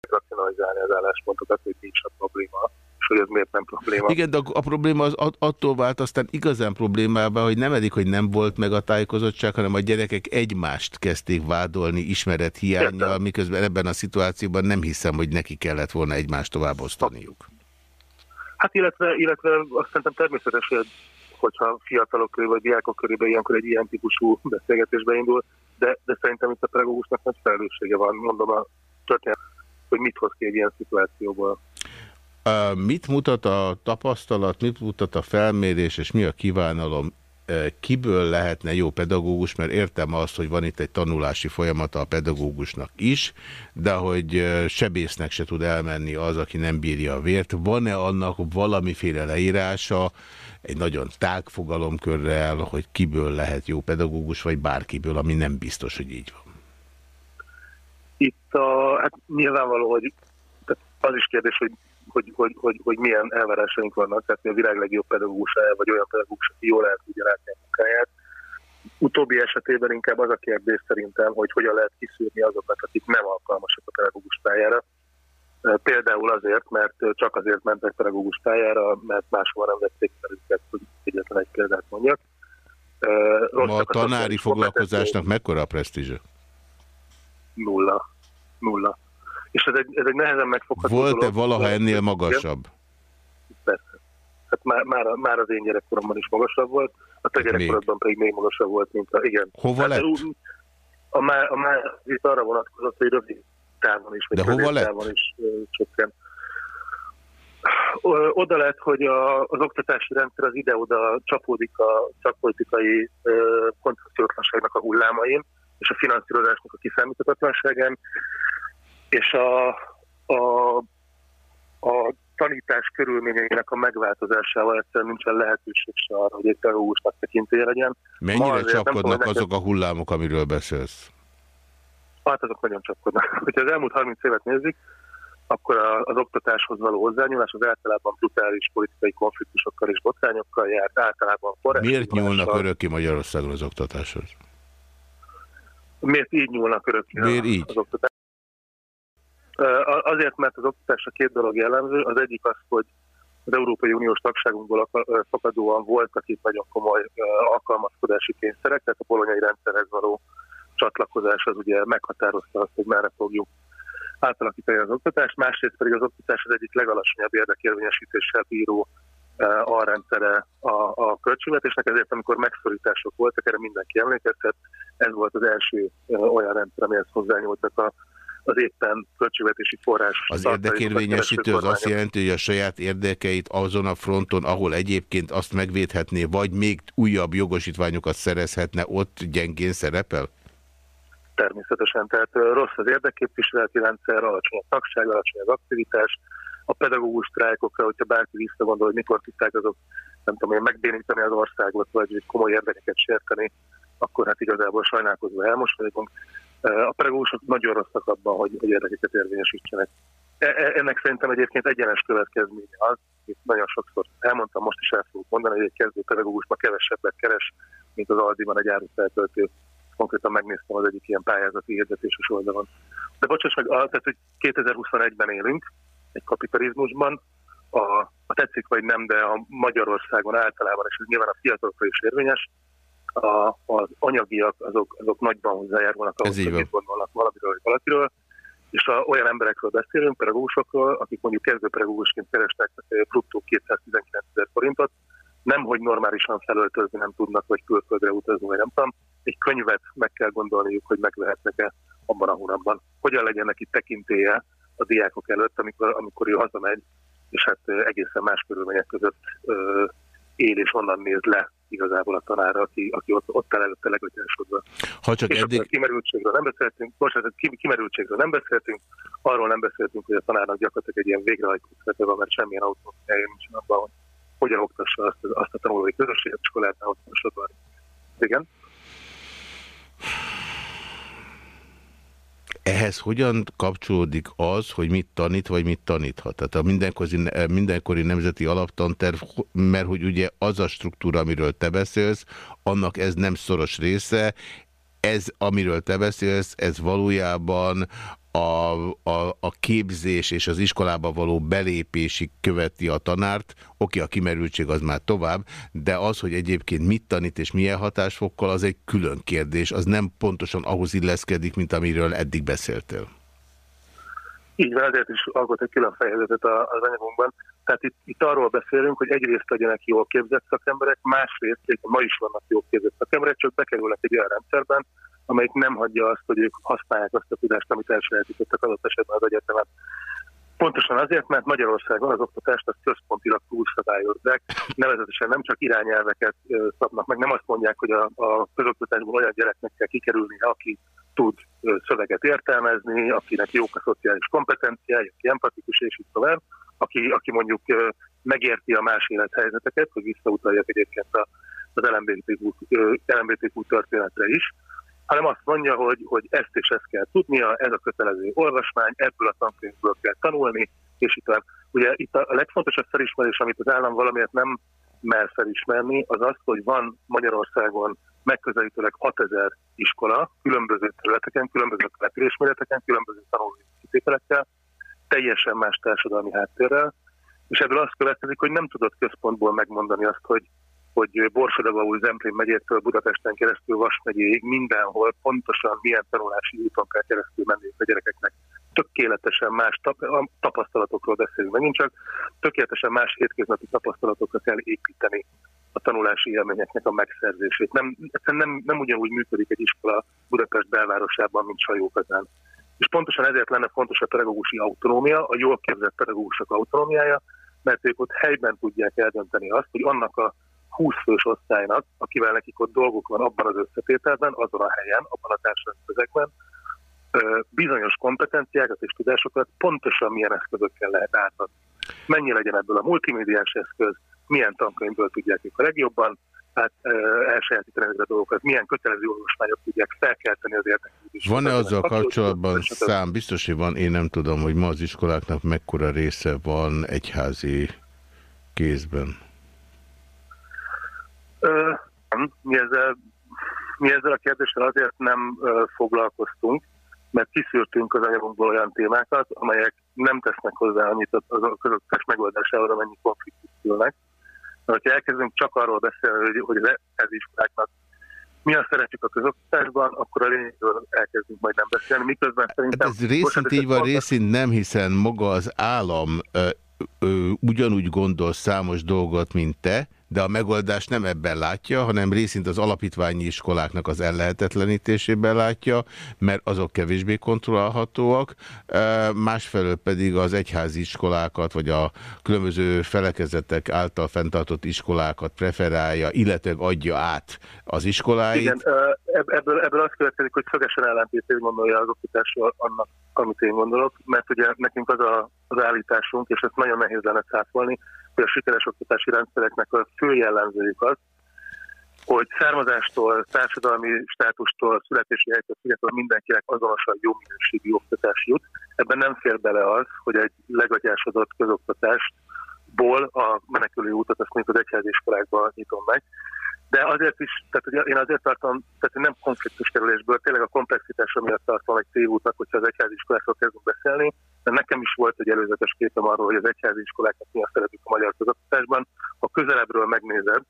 racionalizálni az álláspontokat, hogy nincs a probléma hogy ez miért nem probléma. Igen, de a probléma az attól vált aztán igazán problémában, hogy nem eddig, hogy nem volt meg a tájékozottság, hanem a gyerekek egymást kezdték vádolni ismeret hiányjal, miközben ebben a szituációban nem hiszem, hogy neki kellett volna egymást tovább osztaniuk. Hát illetve, illetve azt szerintem természetes, hogy hogyha fiatalok körül vagy diákok körében ilyenkor egy ilyen típusú beszélgetésbe indul, de, de szerintem itt a pedagógusnak nagy felelőssége van, mondom a történet, hogy mit hoz ki egy ilyen szituációból. Mit mutat a tapasztalat, mit mutat a felmérés, és mi a kívánalom? Kiből lehetne jó pedagógus, mert értem azt, hogy van itt egy tanulási folyamata a pedagógusnak is, de hogy sebésznek se tud elmenni az, aki nem bírja a vért. Van-e annak valamiféle leírása, egy nagyon tág fogalomkörrel, hogy kiből lehet jó pedagógus, vagy bárkiből, ami nem biztos, hogy így van? Itt a, hát nyilvánvaló, hogy az is kérdés, hogy hogy, hogy, hogy, hogy milyen elvárásaink vannak, tehát a világ legjobb pedagógusa, vagy olyan pedagógus, aki jól el tudja látni a munkáját. Utóbbi esetében inkább az a kérdés szerintem, hogy hogyan lehet kiszűrni azokat, akik nem alkalmasak a pedagógus pályára. Például azért, mert csak azért mentek pedagógus pályára, mert máshol nem vették fel őket, hogy egyetlen egy példát mondjak. Ma a tanári foglalkozásnak mekkora a presztízse? Ez egy, ez egy nehezen megfogható Volt-e valaha ennél magasabb? Persze. Hát már, már, már az én gyerekkoromban is magasabb volt, a te gyerekkorodban pedig még magasabb volt, mint a... Igen. Hova hát, lett? A, már, a már itt arra vonatkozott, hogy rövid távon is, De hova lett? távon is csökken. Oda lett, hogy a, az oktatási rendszer az ide-oda csapódik a szakpolitikai koncepciótlanságnak a hullámain, és a finanszírozásnak a kiszámíthatatlanságán, és a, a, a tanítás körülményeinek a megváltozásával egyszerűen nincsen lehetőség se arra, hogy egy pedagógusnak tekintélye legyen. Mennyire csapkodnak azok a hullámok, amiről beszélsz? Hát azok nagyon csapkodnak. [LAUGHS] Hogyha az elmúlt 30 évet nézzük, akkor az oktatáshoz való hozzányúlás az általában brutális politikai konfliktusokkal és botrányokkal járt, általában forrás. Miért nyúlnak örökké Magyarországon az oktatáshoz? Miért így nyúlnak örökké Miért így? az oktatás? Azért, mert az oktatásra két dolog jellemző. Az egyik az, hogy az Európai Uniós tagságunkból fakadóan voltak itt nagyon komoly alkalmazkodási kényszerek, tehát a bolonyai rendszerhez való csatlakozás az ugye meghatározta azt, hogy merre fogjuk átalakítani az oktatást, másrészt pedig az oktatás az egyik legalacsonyabb érdekérvényesítéssel bíró a rendszere a, a költségvetésnek, ezért amikor megszorítások voltak, erre mindenki emlékeztet, ez volt az első olyan rendszer, amihez hozzányúltak a az éppen költségvetési forrás. Az érdekérvényesítő az azt jelenti, hogy a saját érdekeit azon a fronton, ahol egyébként azt megvédhetné, vagy még újabb jogosítványokat szerezhetne, ott gyengén szerepel? Természetesen, tehát rossz az érdekképviseleti rendszer, alacsony a tagság, alacsony az aktivitás, a pedagógus sztrájkokra, hogyha bárki visszagondol, hogy mikor tudták azok, nem tudom én, megbénítani az országot, vagy komoly érdekeket sérteni, akkor hát igazából sajnálkozva elmosolyogunk. A pedagógusok nagyon rosszak abban, hogy, hogy érdekeket érvényesítsenek. E, e, ennek szerintem egyébként egyenes következménye az, amit nagyon sokszor elmondtam, most is el fogok mondani, hogy egy kezdő pedagógus ma kevesebbet keres, mint az Aldiban egy árufeltöltő. Konkrétan megnéztem az egyik ilyen pályázati hirdetéses oldalon. De bocsáss meg, tehát, hogy 2021-ben élünk, egy kapitalizmusban, a, a tetszik vagy nem, de a Magyarországon általában, és ez nyilván a fiatalokra is érvényes, a, az anyagiak azok, azok nagyban hozzájárulnak ahhoz, hogy gondolnak valamiről vagy valakiről, és a, olyan emberekről beszélünk, pedagógusokról, akik mondjuk kezdő pedagógusként keresnek bruttó 219 ezer forintot, nem, hogy normálisan felöltözni nem tudnak, vagy külföldre utazni, vagy nem tudom, egy könyvet meg kell gondolniuk, hogy megvehetnek-e abban a hónapban. Hogyan legyen neki tekintéje a diákok előtt, amikor, amikor ő hazamegy, és hát egészen más körülmények között ö, él, és onnan néz le igazából a tanára, aki, aki ott, ott el előtte legatyásodva. Ha csak és eddig... kimerültségről nem beszéltünk, bocsánat, kimerültségről nem beszéltünk, arról nem beszéltünk, hogy a tanárnak gyakorlatilag egy ilyen végrehajtó szerepe van, mert semmilyen autonómiája nincs abban, hogy hogyan oktassa azt, azt a tanulói közösséget, ott sodorni. Igen? Ehhez hogyan kapcsolódik az, hogy mit tanít, vagy mit taníthat? Tehát a mindenkori, mindenkori nemzeti alaptanterv, mert hogy ugye az a struktúra, amiről te beszélsz, annak ez nem szoros része, ez, amiről te beszélsz, ez valójában a, a, a képzés és az iskolába való belépésig követi a tanárt, oké, a kimerültség az már tovább, de az, hogy egyébként mit tanít és milyen hatásfokkal, az egy külön kérdés, az nem pontosan ahhoz illeszkedik, mint amiről eddig beszéltél. Így van, ezért is alkot egy külön fejezetet az anyagunkban. Tehát itt, itt arról beszélünk, hogy egyrészt legyenek jól képzett szakemberek, másrészt, ma is vannak jól képzett szakemberek, csak bekerülnek egy olyan rendszerben, amelyik nem hagyja azt, hogy ők használják azt a tudást, amit elsajátítottak adott esetben az egyetemet. Pontosan azért, mert Magyarországon az oktatást az központilag túlszabályozzák, nevezetesen nem csak irányelveket szabnak meg, nem azt mondják, hogy a, a közoktatásból olyan gyereknek kell kikerülni, aki tud szöveget értelmezni, akinek jók a szociális kompetenciája, aki empatikus, és így tovább, aki, aki mondjuk megérti a más élethelyzeteket, hogy visszautaljak egyébként az LMBTQ, LMBTQ történetre is, hanem azt mondja, hogy, hogy ezt és ezt kell tudnia, ez a kötelező olvasmány, ebből a tankönyvből kell tanulni, és itt. Ugye itt a legfontosabb felismerés, amit az állam valamiért nem mer felismerni, az az, hogy van Magyarországon megközelítőleg 6000 iskola, különböző területeken, különböző településméreteken, különböző tanulói kitételekkel, teljesen más társadalmi háttérrel, és ebből azt következik, hogy nem tudott központból megmondani azt, hogy hogy Borsodagaúj Zemplén megyétől Budapesten keresztül Vas megyéig mindenhol pontosan milyen tanulási úton kell keresztül menni a gyerekeknek. Tökéletesen más tapasztalatokról beszélünk megint csak, tökéletesen más hétköznapi tapasztalatokra kell építeni a tanulási élményeknek a megszerzését. Nem, nem, nem ugyanúgy működik egy iskola Budapest belvárosában, mint Sajókazán. És pontosan ezért lenne fontos a pedagógusi autonómia, a jól képzett pedagógusok autonómiája, mert ők ott helyben tudják eldönteni azt, hogy annak a 20 fős osztálynak, akivel nekik ott dolguk van abban az összetételben, azon a helyen, abban a társadalmi közegben, bizonyos kompetenciákat és tudásokat pontosan milyen eszközökkel lehet átadni. Mennyi legyen ebből a multimédiás eszköz, milyen tankönyvből tudják ők a legjobban, hát elsajátítani ezeket a dolgokat, milyen kötelező olvasmányok tudják felkelteni az érdeklődést. Van-e azzal kapcsolatban szám, biztos, hogy van, én nem tudom, hogy ma az iskoláknak mekkora része van egyházi kézben? Mi, ezzel, mi ezzel a kérdéssel azért nem foglalkoztunk, mert kiszűrtünk az anyagunkból olyan témákat, amelyek nem tesznek hozzá annyit az a közöttes megoldására, amennyi konfliktus szülnek. Ha elkezdünk csak arról beszélni, hogy, az iskoláknak mi a szerepük a közoktatásban, akkor a lényegről elkezdünk majd nem beszélni, miközben szerintem... Hát ez részint így van, részint nem, hiszen maga az állam ö, ö, ugyanúgy gondol számos dolgot, mint te, de a megoldás nem ebben látja, hanem részint az alapítványi iskoláknak az ellehetetlenítésében látja, mert azok kevésbé kontrollálhatóak, másfelől pedig az egyházi iskolákat, vagy a különböző felekezetek által fenntartott iskolákat preferálja, illetve adja át az iskoláit. Igen, ebből, ebből az következik, hogy szögesen ellentétét gondolja az oktatásról annak, amit én gondolok, mert ugye nekünk az a, az állításunk, és ezt nagyon nehéz lenne cáfolni, hogy a sikeres oktatási rendszereknek a fő jellemzőjük az, hogy származástól, társadalmi státustól, születési helytől függetlenül mindenkinek azonosan jó minőségű oktatás jut. Ebben nem fér bele az, hogy egy legagyásodott közoktatásból a menekülő útat azt mondjuk az egyházi iskolákban nyitom meg, de azért is, tehát ugye én azért tartom, tehát nem konfliktus kerülésből, tényleg a komplexitása miatt tartom egy tévútnak, hogyha az egyházi iskolákról kezdünk beszélni, de nekem is volt egy előzetes képem arról, hogy az egyházi iskoláknak mi a szerepük a magyar közoktatásban. Ha közelebbről megnézed,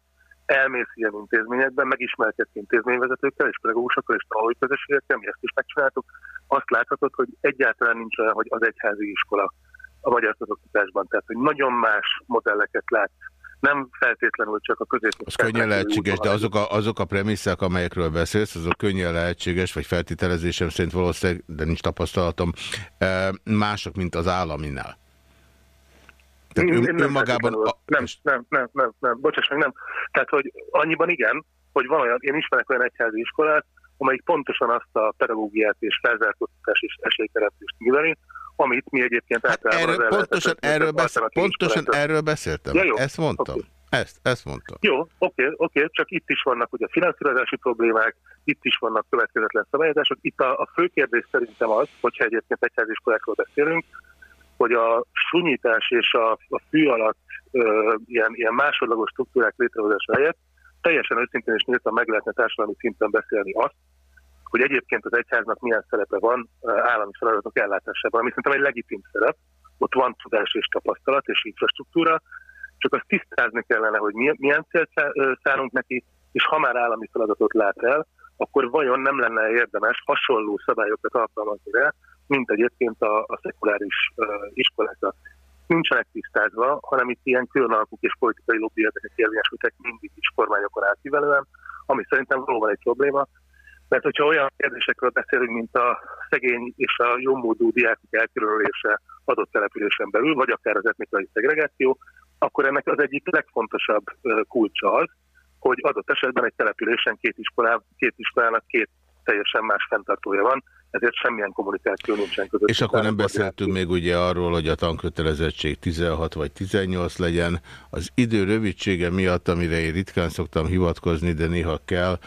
elmész ilyen intézményekben, megismerkedsz intézményvezetőkkel és pedagógusokkal és tanulói közösségekkel, mi ezt is megcsináltuk, azt láthatod, hogy egyáltalán nincs olyan, hogy az egyházi iskola a magyar közoktatásban. Tehát, hogy nagyon más modelleket lát nem feltétlenül csak a középső. Az könnyen lehetséges, de azok a, azok a premisszák, amelyekről beszélsz, azok könnyen lehetséges, vagy feltételezésem szerint valószínűleg, de nincs tapasztalatom, eh, mások, mint az államinál. Tehát ön, nem, önmagában... A... Nem, nem, nem, nem, nem, bocsáss meg, nem. Tehát, hogy annyiban igen, hogy van olyan, én ismerek olyan egyházi iskolát, amelyik pontosan azt a pedagógiát és felzárkóztatás és esélyteremtést műveli, amit mi egyébként hát erről, pontosan, erről, besz pontosan erről beszéltem. Ja, jó. Ezt mondtam. Okay. Ezt, ezt mondtam. Jó, oké, okay, oké, okay. csak itt is vannak ugye finanszírozási problémák, itt is vannak következetlen szabályozások. Itt a, a fő kérdés szerintem az, hogyha egyébként egyháziskolákról beszélünk, hogy a sunyítás és a, a fű alatt ö, ilyen, ilyen másodlagos struktúrák létrehozása helyett teljesen őszintén és nyíltan meg lehetne társadalmi szinten beszélni azt, hogy egyébként az egyháznak milyen szerepe van állami feladatok ellátásában, ami szerintem egy legitim szerep, ott van tudás és tapasztalat és infrastruktúra, csak azt tisztázni kellene, hogy milyen célt szállunk neki, és ha már állami feladatot lát el, akkor vajon nem lenne érdemes hasonló szabályokat alkalmazni rá, mint egyébként a, a szekuláris uh, iskolákra. Nincsenek tisztázva, hanem itt ilyen különalkuk és politikai lobby érdekek érvényesültek mindig is kormányokon átívelően, ami szerintem valóban egy probléma, mert hogyha olyan kérdésekről beszélünk, mint a szegény és a jómódú diákok elkerülése adott településen belül, vagy akár az etnikai szegregáció, akkor ennek az egyik legfontosabb kulcsa az, hogy adott esetben egy településen két, iskolá, két iskolának két teljesen más fenntartója van, ezért semmilyen kommunikáció nincsen között. És akkor nem beszéltünk még ugye arról, hogy a tankötelezettség 16 vagy 18 legyen. Az idő rövidsége miatt, amire én ritkán szoktam hivatkozni, de néha kell,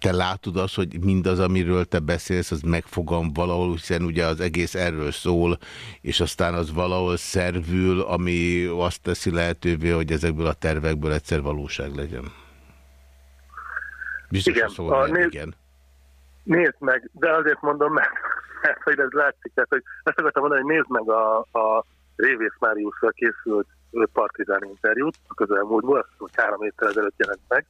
te látod azt, hogy mindaz, amiről te beszélsz, az megfogam valahol, hiszen ugye az egész erről szól, és aztán az valahol szervül, ami azt teszi lehetővé, hogy ezekből a tervekből egyszer valóság legyen. Biztos igen, szól, a, nézd, igen. Nézd meg, de azért mondom, mert, mert hogy ez látszik, tehát, hogy ezt akartam mondani, hogy nézd meg a, a Révész Máriusszal készült partizán interjút a közelmúltból, azt hogy három héttel ezelőtt jelent meg,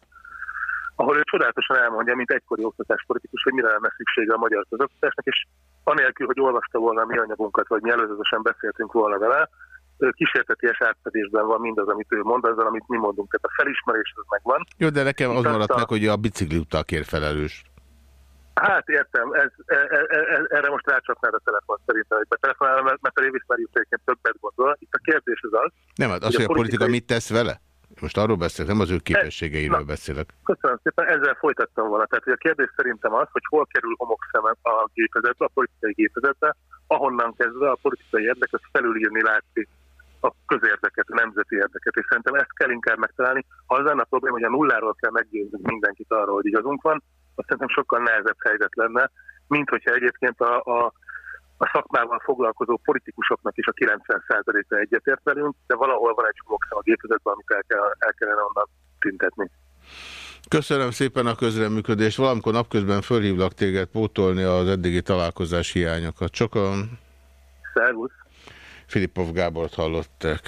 ahol ő csodálatosan elmondja, mint egykori oktatáspolitikus, hogy mire lenne szüksége a magyar közoktatásnak, és anélkül, hogy olvasta volna a mi anyagunkat, vagy mi előzetesen beszéltünk volna vele, kísérteties átfedésben van mindaz, amit ő mond, azzal, amit mi mondunk. Tehát a felismerés az megvan. Jó, de nekem az maradt meg, hogy a bicikli utal kér felelős. Hát értem, ez, e, e, e, e erre most rácsapnád a telefon szerintem, hogy betelefonálom, mert, a Révis már egyébként többet gondol. Itt a kérdés az az. Nem, hát az, hogy a politika mit tesz vele? Most arról beszélek, nem az ő képességeiről beszélek. Köszönöm szépen, ezzel folytattam volna. Tehát hogy a kérdés szerintem az, hogy hol kerül homokszeme a gépezetbe, a politikai gépezetbe, ahonnan kezdve a politikai érdek az felülírni látszik a közérdeket, a nemzeti érdeket, és szerintem ezt kell inkább megtalálni. Ha az lenne a probléma, hogy a nulláról kell meggyőznünk mindenkit arról, hogy igazunk van, azt szerintem sokkal nehezebb helyzet lenne, mint hogyha egyébként a, a, a szakmával foglalkozó politikusoknak is a 90%-a egyetért velünk, de valahol van egy csomókszám a gépezetben, amit el, kell, el kellene onnan tüntetni. Köszönöm szépen a közreműködést. Valamikor napközben fölhívlak téged pótolni az eddigi találkozás hiányokat. Sokan. Szervusz. Filipov Gábort hallották.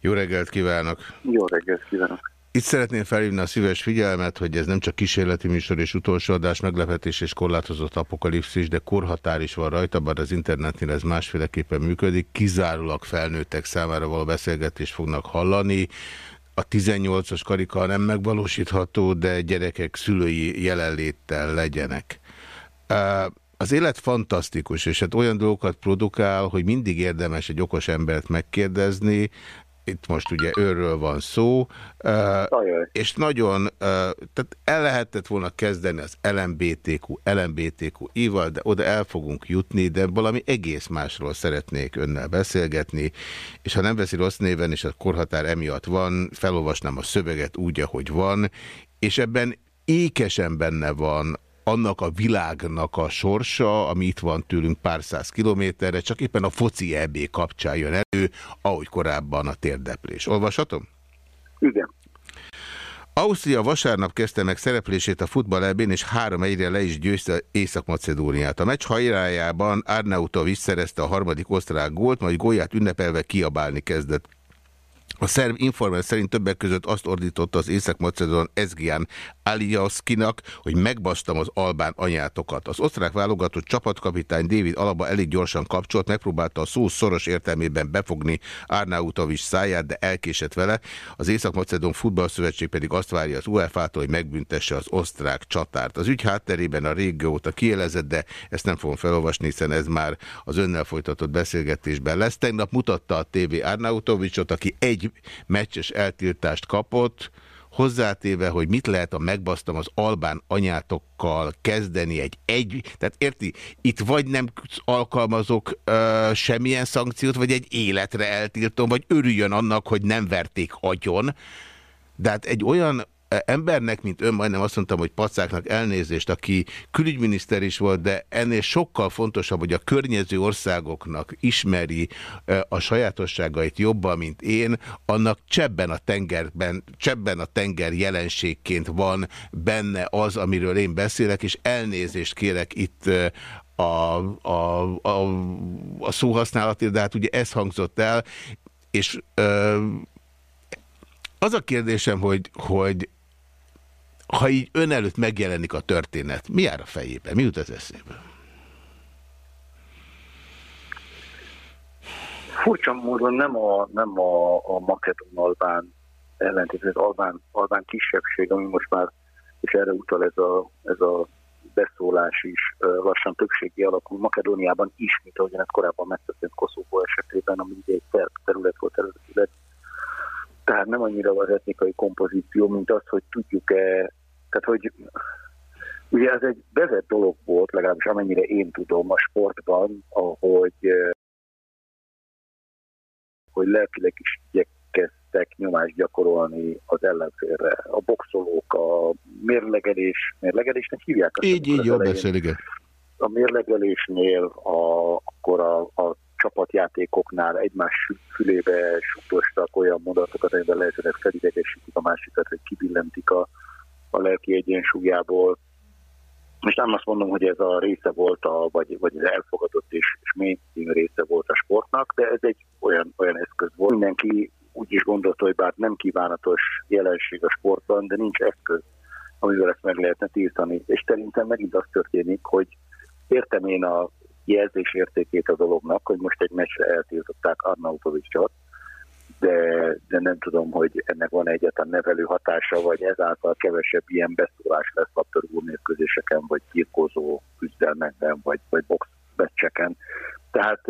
Jó reggelt kívánok! Jó reggelt kívánok! Itt szeretném felhívni a szíves figyelmet, hogy ez nem csak kísérleti műsor és utolsó adás, meglepetés és korlátozott apokalipszis, de korhatár is van rajta, bár az internetnél ez másféleképpen működik. Kizárólag felnőttek számára való beszélgetést fognak hallani. A 18-as karika nem megvalósítható, de gyerekek szülői jelenléttel legyenek. Az élet fantasztikus, és hát olyan dolgokat produkál, hogy mindig érdemes egy okos embert megkérdezni, itt most ugye őről van szó, Ajaj. és nagyon, tehát el lehetett volna kezdeni az LMBTQ, LMBTQ-ival, de oda el fogunk jutni, de valami egész másról szeretnék önnel beszélgetni, és ha nem veszi rossz néven, és a korhatár emiatt van, felolvasnám a szöveget úgy, ahogy van, és ebben ékesen benne van annak a világnak a sorsa, ami itt van tőlünk pár száz kilométerre, csak éppen a foci EB kapcsán jön elő, ahogy korábban a térdeplés. Olvashatom? Igen. Ausztria vasárnap kezdte meg szereplését a futball ebén, és három egyre le is győzte Észak-Macedóniát. A meccs hajrájában Arnautovic szerezte a harmadik osztrák gólt, majd gólját ünnepelve kiabálni kezdett. A szerv informál szerint többek között azt ordította az Észak-Macedon Ezgián Aliaszkinak, hogy megbasztam az albán anyátokat. Az osztrák válogatott csapatkapitány David Alaba elég gyorsan kapcsolt, megpróbálta a szó szoros értelmében befogni Árnautovics száját, de elkésett vele. Az Észak-Macedon futballszövetség pedig azt várja az UEFA-tól, hogy megbüntesse az osztrák csatárt. Az ügy hátterében a régióta kielezett, de ezt nem fogom felolvasni, hiszen ez már az önnel folytatott beszélgetésben lesz. Tegnap mutatta a TV Árnautovicsot, aki egy meccses eltiltást kapott, hozzátéve, hogy mit lehet a megbasztam az albán anyátokkal kezdeni egy egy, tehát érti, itt vagy nem alkalmazok ö, semmilyen szankciót, vagy egy életre eltiltom, vagy örüljön annak, hogy nem verték agyon, de hát egy olyan embernek, mint ön, majdnem azt mondtam, hogy pacáknak elnézést, aki külügyminiszter is volt, de ennél sokkal fontosabb, hogy a környező országoknak ismeri a sajátosságait jobban, mint én, annak csebben a tengerben, csebben a tenger jelenségként van benne az, amiről én beszélek, és elnézést kérek itt a, a, a, a szóhasználatért, de hát ugye ez hangzott el, és ö, az a kérdésem, hogy, hogy ha így ön előtt megjelenik a történet, mi jár a fejébe? Mi jut az eszébe? Furcsa módon nem a, nem a, a makedon albán ellentét, az albán, albán kisebbség, ami most már és erre utal ez a, ez a beszólás is lassan többségi alakul Makedóniában is, mint ahogyan ez korábban megtörtént Koszovó esetében, ami ugye egy szerb terület volt eredetileg. Tehát nem annyira az etnikai kompozíció, mint az, hogy tudjuk-e, tehát hogy ugye ez egy vezet dolog volt, legalábbis amennyire én tudom a sportban, ahogy hogy lelkileg is igyekeztek nyomást gyakorolni az ellenfélre. A boxolók, a mérlegelés, mérlegelésnek hívják? Így, így, jó beszél, igen. A mérlegelésnél, a, akkor a, a csapatjátékoknál egymás fülébe sutostak olyan mondatokat, amiben lehetőleg felidegesítik a másikat, hogy kibillentik a, a lelki egyensúlyából. És nem azt mondom, hogy ez a része volt, a, vagy, vagy az elfogadott és, és mainstream része volt a sportnak, de ez egy olyan, olyan eszköz volt. Mindenki úgy is gondolta, hogy bár nem kívánatos jelenség a sportban, de nincs eszköz, amivel ezt meg lehetne tiltani. És szerintem megint az történik, hogy értem én a jelzés értékét a dolognak, hogy most egy meccsre eltiltották Arnautovicsot, de, de nem tudom, hogy ennek van egyáltalán nevelő hatása, vagy ezáltal kevesebb ilyen beszólás lesz labdarúgó mérkőzéseken, vagy kirkózó küzdelmekben, vagy, vagy box meccseken. Tehát,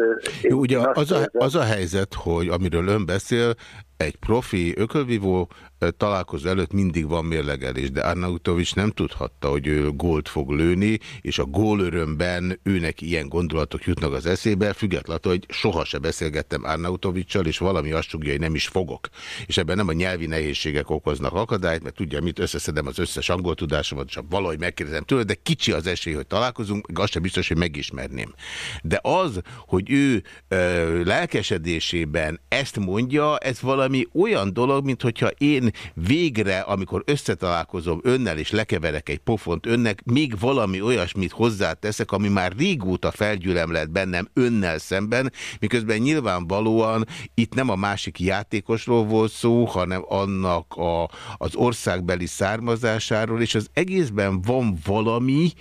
Jó, ugye az a, az a helyzet, hogy amiről ön beszél, egy profi ökölvívó találkozó előtt mindig van mérlegelés, de Arnautovics nem tudhatta, hogy ő gólt fog lőni, és a gólörömben őnek ilyen gondolatok jutnak az eszébe, függetlenül, hogy soha se beszélgettem Arnautovicsal, és valami azt sugja, hogy nem is fogok. És ebben nem a nyelvi nehézségek okoznak akadályt, mert tudja, mit összeszedem az összes angol tudásomat, és valahogy megkérdezem tőle, de kicsi az esély, hogy találkozunk, az sem biztos, hogy megismerném. De az, hogy ő ö, lelkesedésében ezt mondja, ez valami olyan dolog, mint hogyha én végre, amikor összetalálkozom önnel, és lekeverek egy pofont önnek, még valami olyasmit hozzáteszek, ami már régóta felgyülemlett bennem önnel szemben, miközben nyilvánvalóan itt nem a másik játékosról volt szó, hanem annak a, az országbeli származásáról, és az egészben van valami,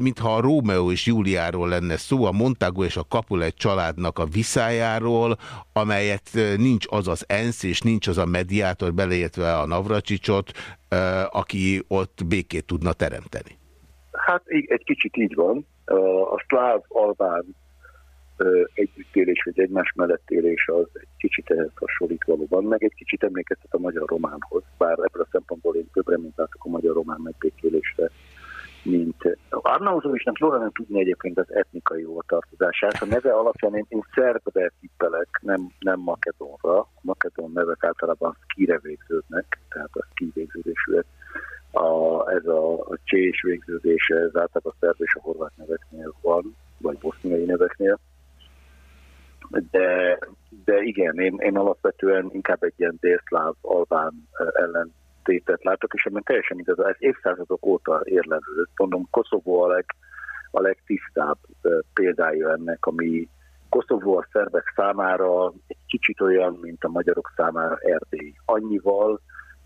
mintha a Rómeó és Júliáról lenne szó, a Montago és a Capulet családnak a viszájáról, amelyet e, nincs az az ENSZ és nincs az a mediátor, beleértve a Navracsicsot, e, aki ott békét tudna teremteni. Hát egy kicsit így van. A szláv-albán együttélés vagy egymás mellett élés az egy kicsit ehhez hasonlít valóban, meg egy kicsit emlékeztet a magyar-románhoz, bár ebből a szempontból én több reményt látok a magyar-román megbékélésre mint Arnauzovicsnak jól lenne tudni egyébként az etnikai hovatartozását. A neve alapján én, én szerbbe tippelek, nem, nem makedonra. A makedon nevek általában skire végződnek, tehát a ski végződésűek. A, ez a, a csés végződése, ez általában a szerb és a horvát neveknél van, vagy boszniai neveknél. De, de igen, én, én alapvetően inkább egy ilyen délszláv, albán ellen tétet látok, és ebben teljesen igaz, ez évszázadok óta érlelődött. Mondom, Koszovó a, leg, a legtisztább példája ennek, ami Koszovó a szerbek számára egy kicsit olyan, mint a magyarok számára Erdély. Annyival,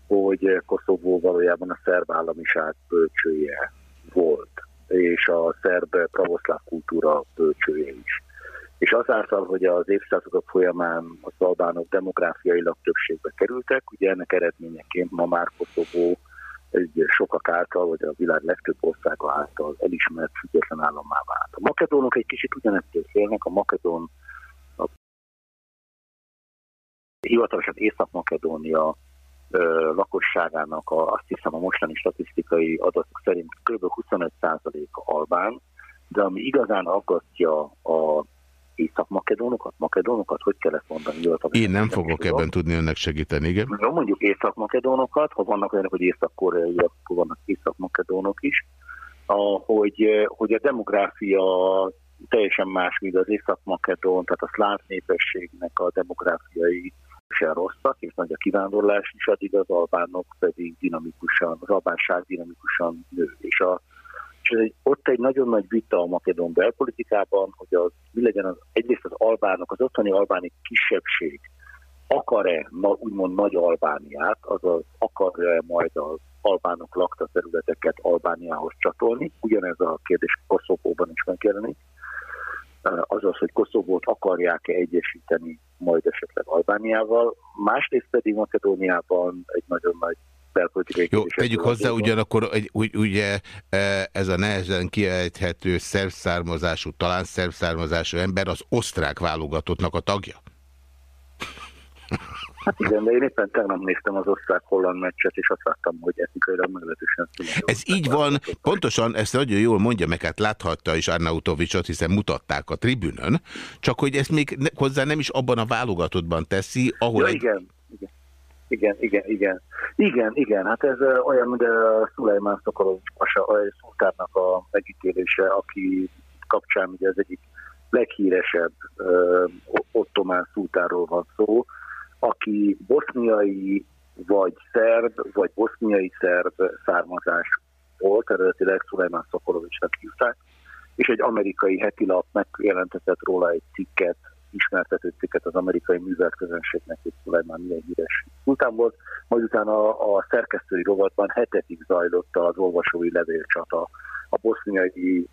hogy Koszovó valójában a szerb államiság bölcsője volt, és a szerb pravoszláv kultúra bölcsője is és azáltal, hogy az évszázadok folyamán az albánok demográfiailag többségbe kerültek, ugye ennek eredményeként ma már Koszovó egy sokak által, vagy a világ legtöbb országa által elismert független állammá vált. A makedónok egy kicsit ugyanettől félnek, a makedón a hivatalosan Észak-Makedónia lakosságának a, azt hiszem a mostani statisztikai adatok szerint kb. 25% albán, de ami igazán aggasztja a észak-makedónokat, makedónokat, hogy kell ezt mondani? Én nem fogok ebben tudom. tudni önnek segíteni, igen. No, mondjuk észak-makedónokat, ha vannak olyanok, hogy észak-koreaiak, akkor vannak észak-makedónok is, hogy, hogy a demográfia teljesen más, mint az észak-makedón, tehát a szláv népességnek a demográfiai sem rosszak, és nagy a kivándorlás is, addig az albánok pedig dinamikusan, az albánság dinamikusan nő. És a és egy, ott egy nagyon nagy vita a makedón belpolitikában, hogy az, mi legyen az, egyrészt az albánok, az otthoni albáni kisebbség akar-e úgymond nagy Albániát, azaz akar-e majd az albánok lakta területeket Albániához csatolni, ugyanez a kérdés Koszovóban is megjelenik, azaz, hogy Koszovót akarják-e egyesíteni majd esetleg Albániával, másrészt pedig Makedóniában egy nagyon nagy belpolitikai Jó, tegyük hozzá, ugyanakkor úgy, ugye e, ez a nehezen kiejthető szervszármazású, talán szervszármazású ember az osztrák válogatottnak a tagja? Hát igen, de én éppen tegnap néztem az osztrák-holland meccset, és azt láttam, hogy etnikailag meglehetősen Ez így van, pontosan ezt nagyon jól mondja, meg hát láthatta is Arnautovicsot, hiszen mutatták a tribünön, csak hogy ezt még hozzá nem is abban a válogatottban teszi, ahol... Ja, egy... igen, igen. Igen, igen, igen. Igen, hát ez olyan, mint a Szulajmán a szultárnak a megítélése, aki kapcsán ugye az egyik leghíresebb ottomán szultáról van szó, aki boszniai vagy szerb, vagy boszniai szerb származás volt, eredetileg Szulajmán Szokolovicsnak hívták, és egy amerikai hetilap megjelentetett róla egy cikket, ismertető cikket az amerikai művelt közönségnek, hogy Szulajmán milyen híres után volt, majd utána a, a szerkesztői rovatban hetetig zajlott az olvasói levélcsata a boszniai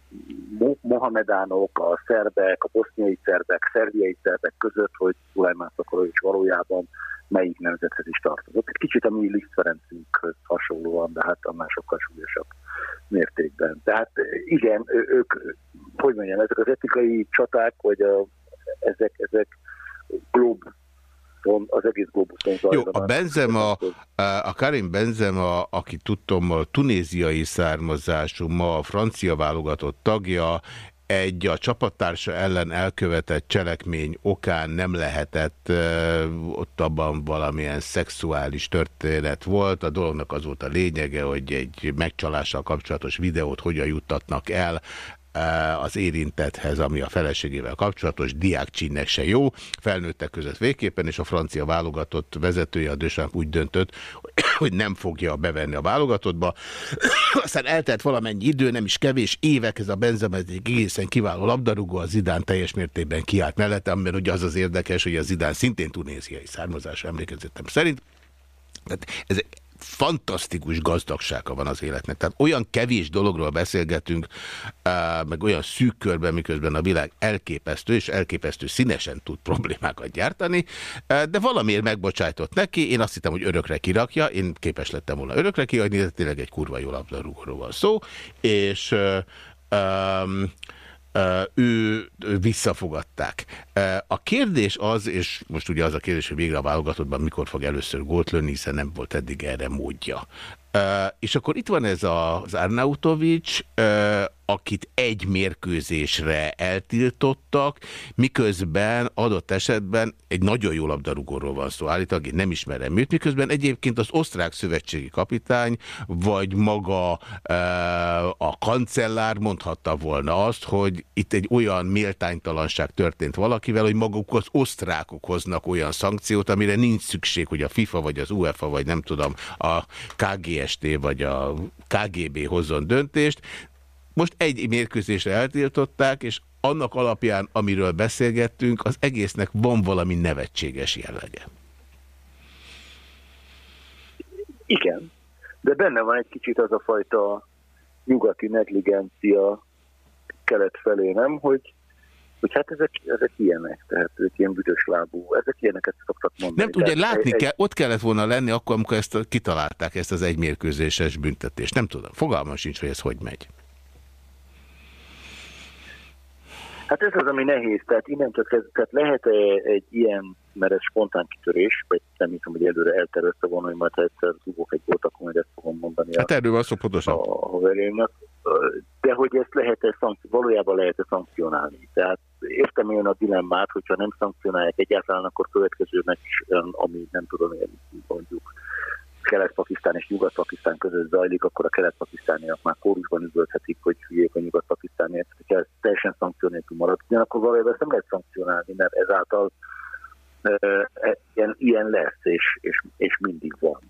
mohamedánok, a szerbek, a boszniai szerbek, szerbiai szerbek között, hogy Szulajmán Szakorovics valójában melyik nemzethez is tartozott. Egy kicsit a mi Liszt Ferencünkhöz hasonlóan, de hát annál sokkal súlyosabb mértékben. Tehát igen, ők, hogy mondjam, ezek az etikai csaták, vagy a, ezek, ezek glob az egész globuszon Jó, a Benzema, a Karim Benzema, aki tudtom, a tunéziai származású, ma a francia válogatott tagja, egy a csapattársa ellen elkövetett cselekmény okán nem lehetett, ott abban valamilyen szexuális történet volt. A dolognak az volt a lényege, hogy egy megcsalással kapcsolatos videót hogyan juttatnak el az érintethez, ami a feleségével kapcsolatos, diákcsinnek se jó, felnőttek között végképpen, és a francia válogatott vezetője, a Deschamps úgy döntött, [COUGHS] hogy nem fogja bevenni a válogatottba. [COUGHS] Aztán eltelt valamennyi idő, nem is kevés évek, ez a Benzema egészen kiváló labdarúgó, az Zidán teljes mértékben kiállt mellette, amiben ugye az az érdekes, hogy a Zidán szintén tunéziai származás emlékezetem szerint. Tehát ezek fantasztikus gazdagsága van az életnek. Tehát olyan kevés dologról beszélgetünk, meg olyan szűk körben, miközben a világ elképesztő, és elképesztő színesen tud problémákat gyártani, de valamiért megbocsájtott neki, én azt hittem, hogy örökre kirakja, én képes lettem volna örökre kiadni, de tényleg egy kurva jó labdarúgóról van szó, és um, ő, ő visszafogadták. A kérdés az, és most ugye az a kérdés, hogy végre a válogatottban mikor fog először gólt lőni, hiszen nem volt eddig erre módja. És akkor itt van ez az Arnautovics, akit egy mérkőzésre eltiltottak, miközben adott esetben egy nagyon jó labdarúgóról van szó, állítólag én nem ismerem őt, miközben egyébként az osztrák szövetségi kapitány, vagy maga a kancellár mondhatta volna azt, hogy itt egy olyan méltánytalanság történt valakivel, hogy maguk az osztrákok hoznak olyan szankciót, amire nincs szükség, hogy a FIFA, vagy az UEFA, vagy nem tudom, a KGST, vagy a KGB hozzon döntést, most egy mérkőzésre eltiltották, és annak alapján, amiről beszélgettünk, az egésznek van valami nevetséges jellege. Igen, de benne van egy kicsit az a fajta nyugati negligencia kelet felé, nem? Hogy, hogy hát ezek, ezek ilyenek, tehát ők ilyen büdös lábú, ezek ilyeneket szoktak mondani. Nem, ugye látni egy, kell, ott kellett volna lenni akkor, amikor ezt kitalálták, ezt az egymérkőzéses büntetést. Nem tudom, fogalmam sincs, hogy ez hogy megy. Hát ez az, ami nehéz. Tehát innentől kezdve lehet -e egy ilyen meres spontán kitörés, vagy nem hiszem, hogy előre eltervezte volna, hogy majd ha egyszer zúgok egy volt, akkor majd ezt fogom mondani. Hát erről van szó pontosan. A, a De hogy ezt lehet-e valójában lehet-e szankcionálni. Tehát értem én a dilemmát, hogyha nem szankcionálják egyáltalán, akkor következőnek is olyan, ami nem tudom én mondjuk Kelet-Pakisztán és Nyugat-Pakisztán között zajlik, akkor a kelet-pakisztániak már kórusban üvölthetik, hogy hülyék a nyugat-pakisztániak, hogyha teljesen szankció nélkül marad. Ugyanakkor valójában ezt nem lehet szankcionálni, mert ezáltal e, ilyen, ilyen lesz, és, és, és mindig van.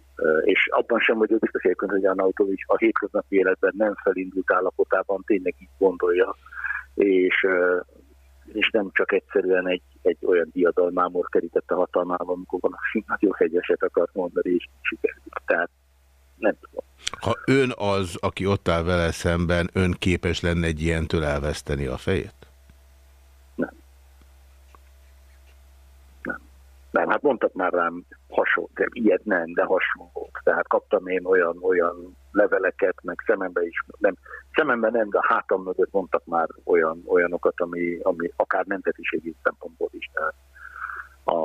És abban sem vagyok biztos egyébként, hogy Arnautovics a hétköznapi életben nem felindult állapotában tényleg így gondolja, és és nem csak egyszerűen egy, egy olyan diadalmámor kerítette hatalmában, amikor valaki nagyon hegyeset akart mondani, és sikerült. Tehát nem tudom. Ha ön az, aki ott áll vele szemben, ön képes lenne egy ilyentől elveszteni a fejét? Nem. Nem. Nem, hát mondtak már rám hasonló, de ilyet nem, de hasonlók. Tehát kaptam én olyan, olyan leveleket, meg szemembe is, nem, szemembe nem, de a hátam mögött mondtak már olyan, olyanokat, ami, ami akár nemzetiségi szempontból is, tehát a,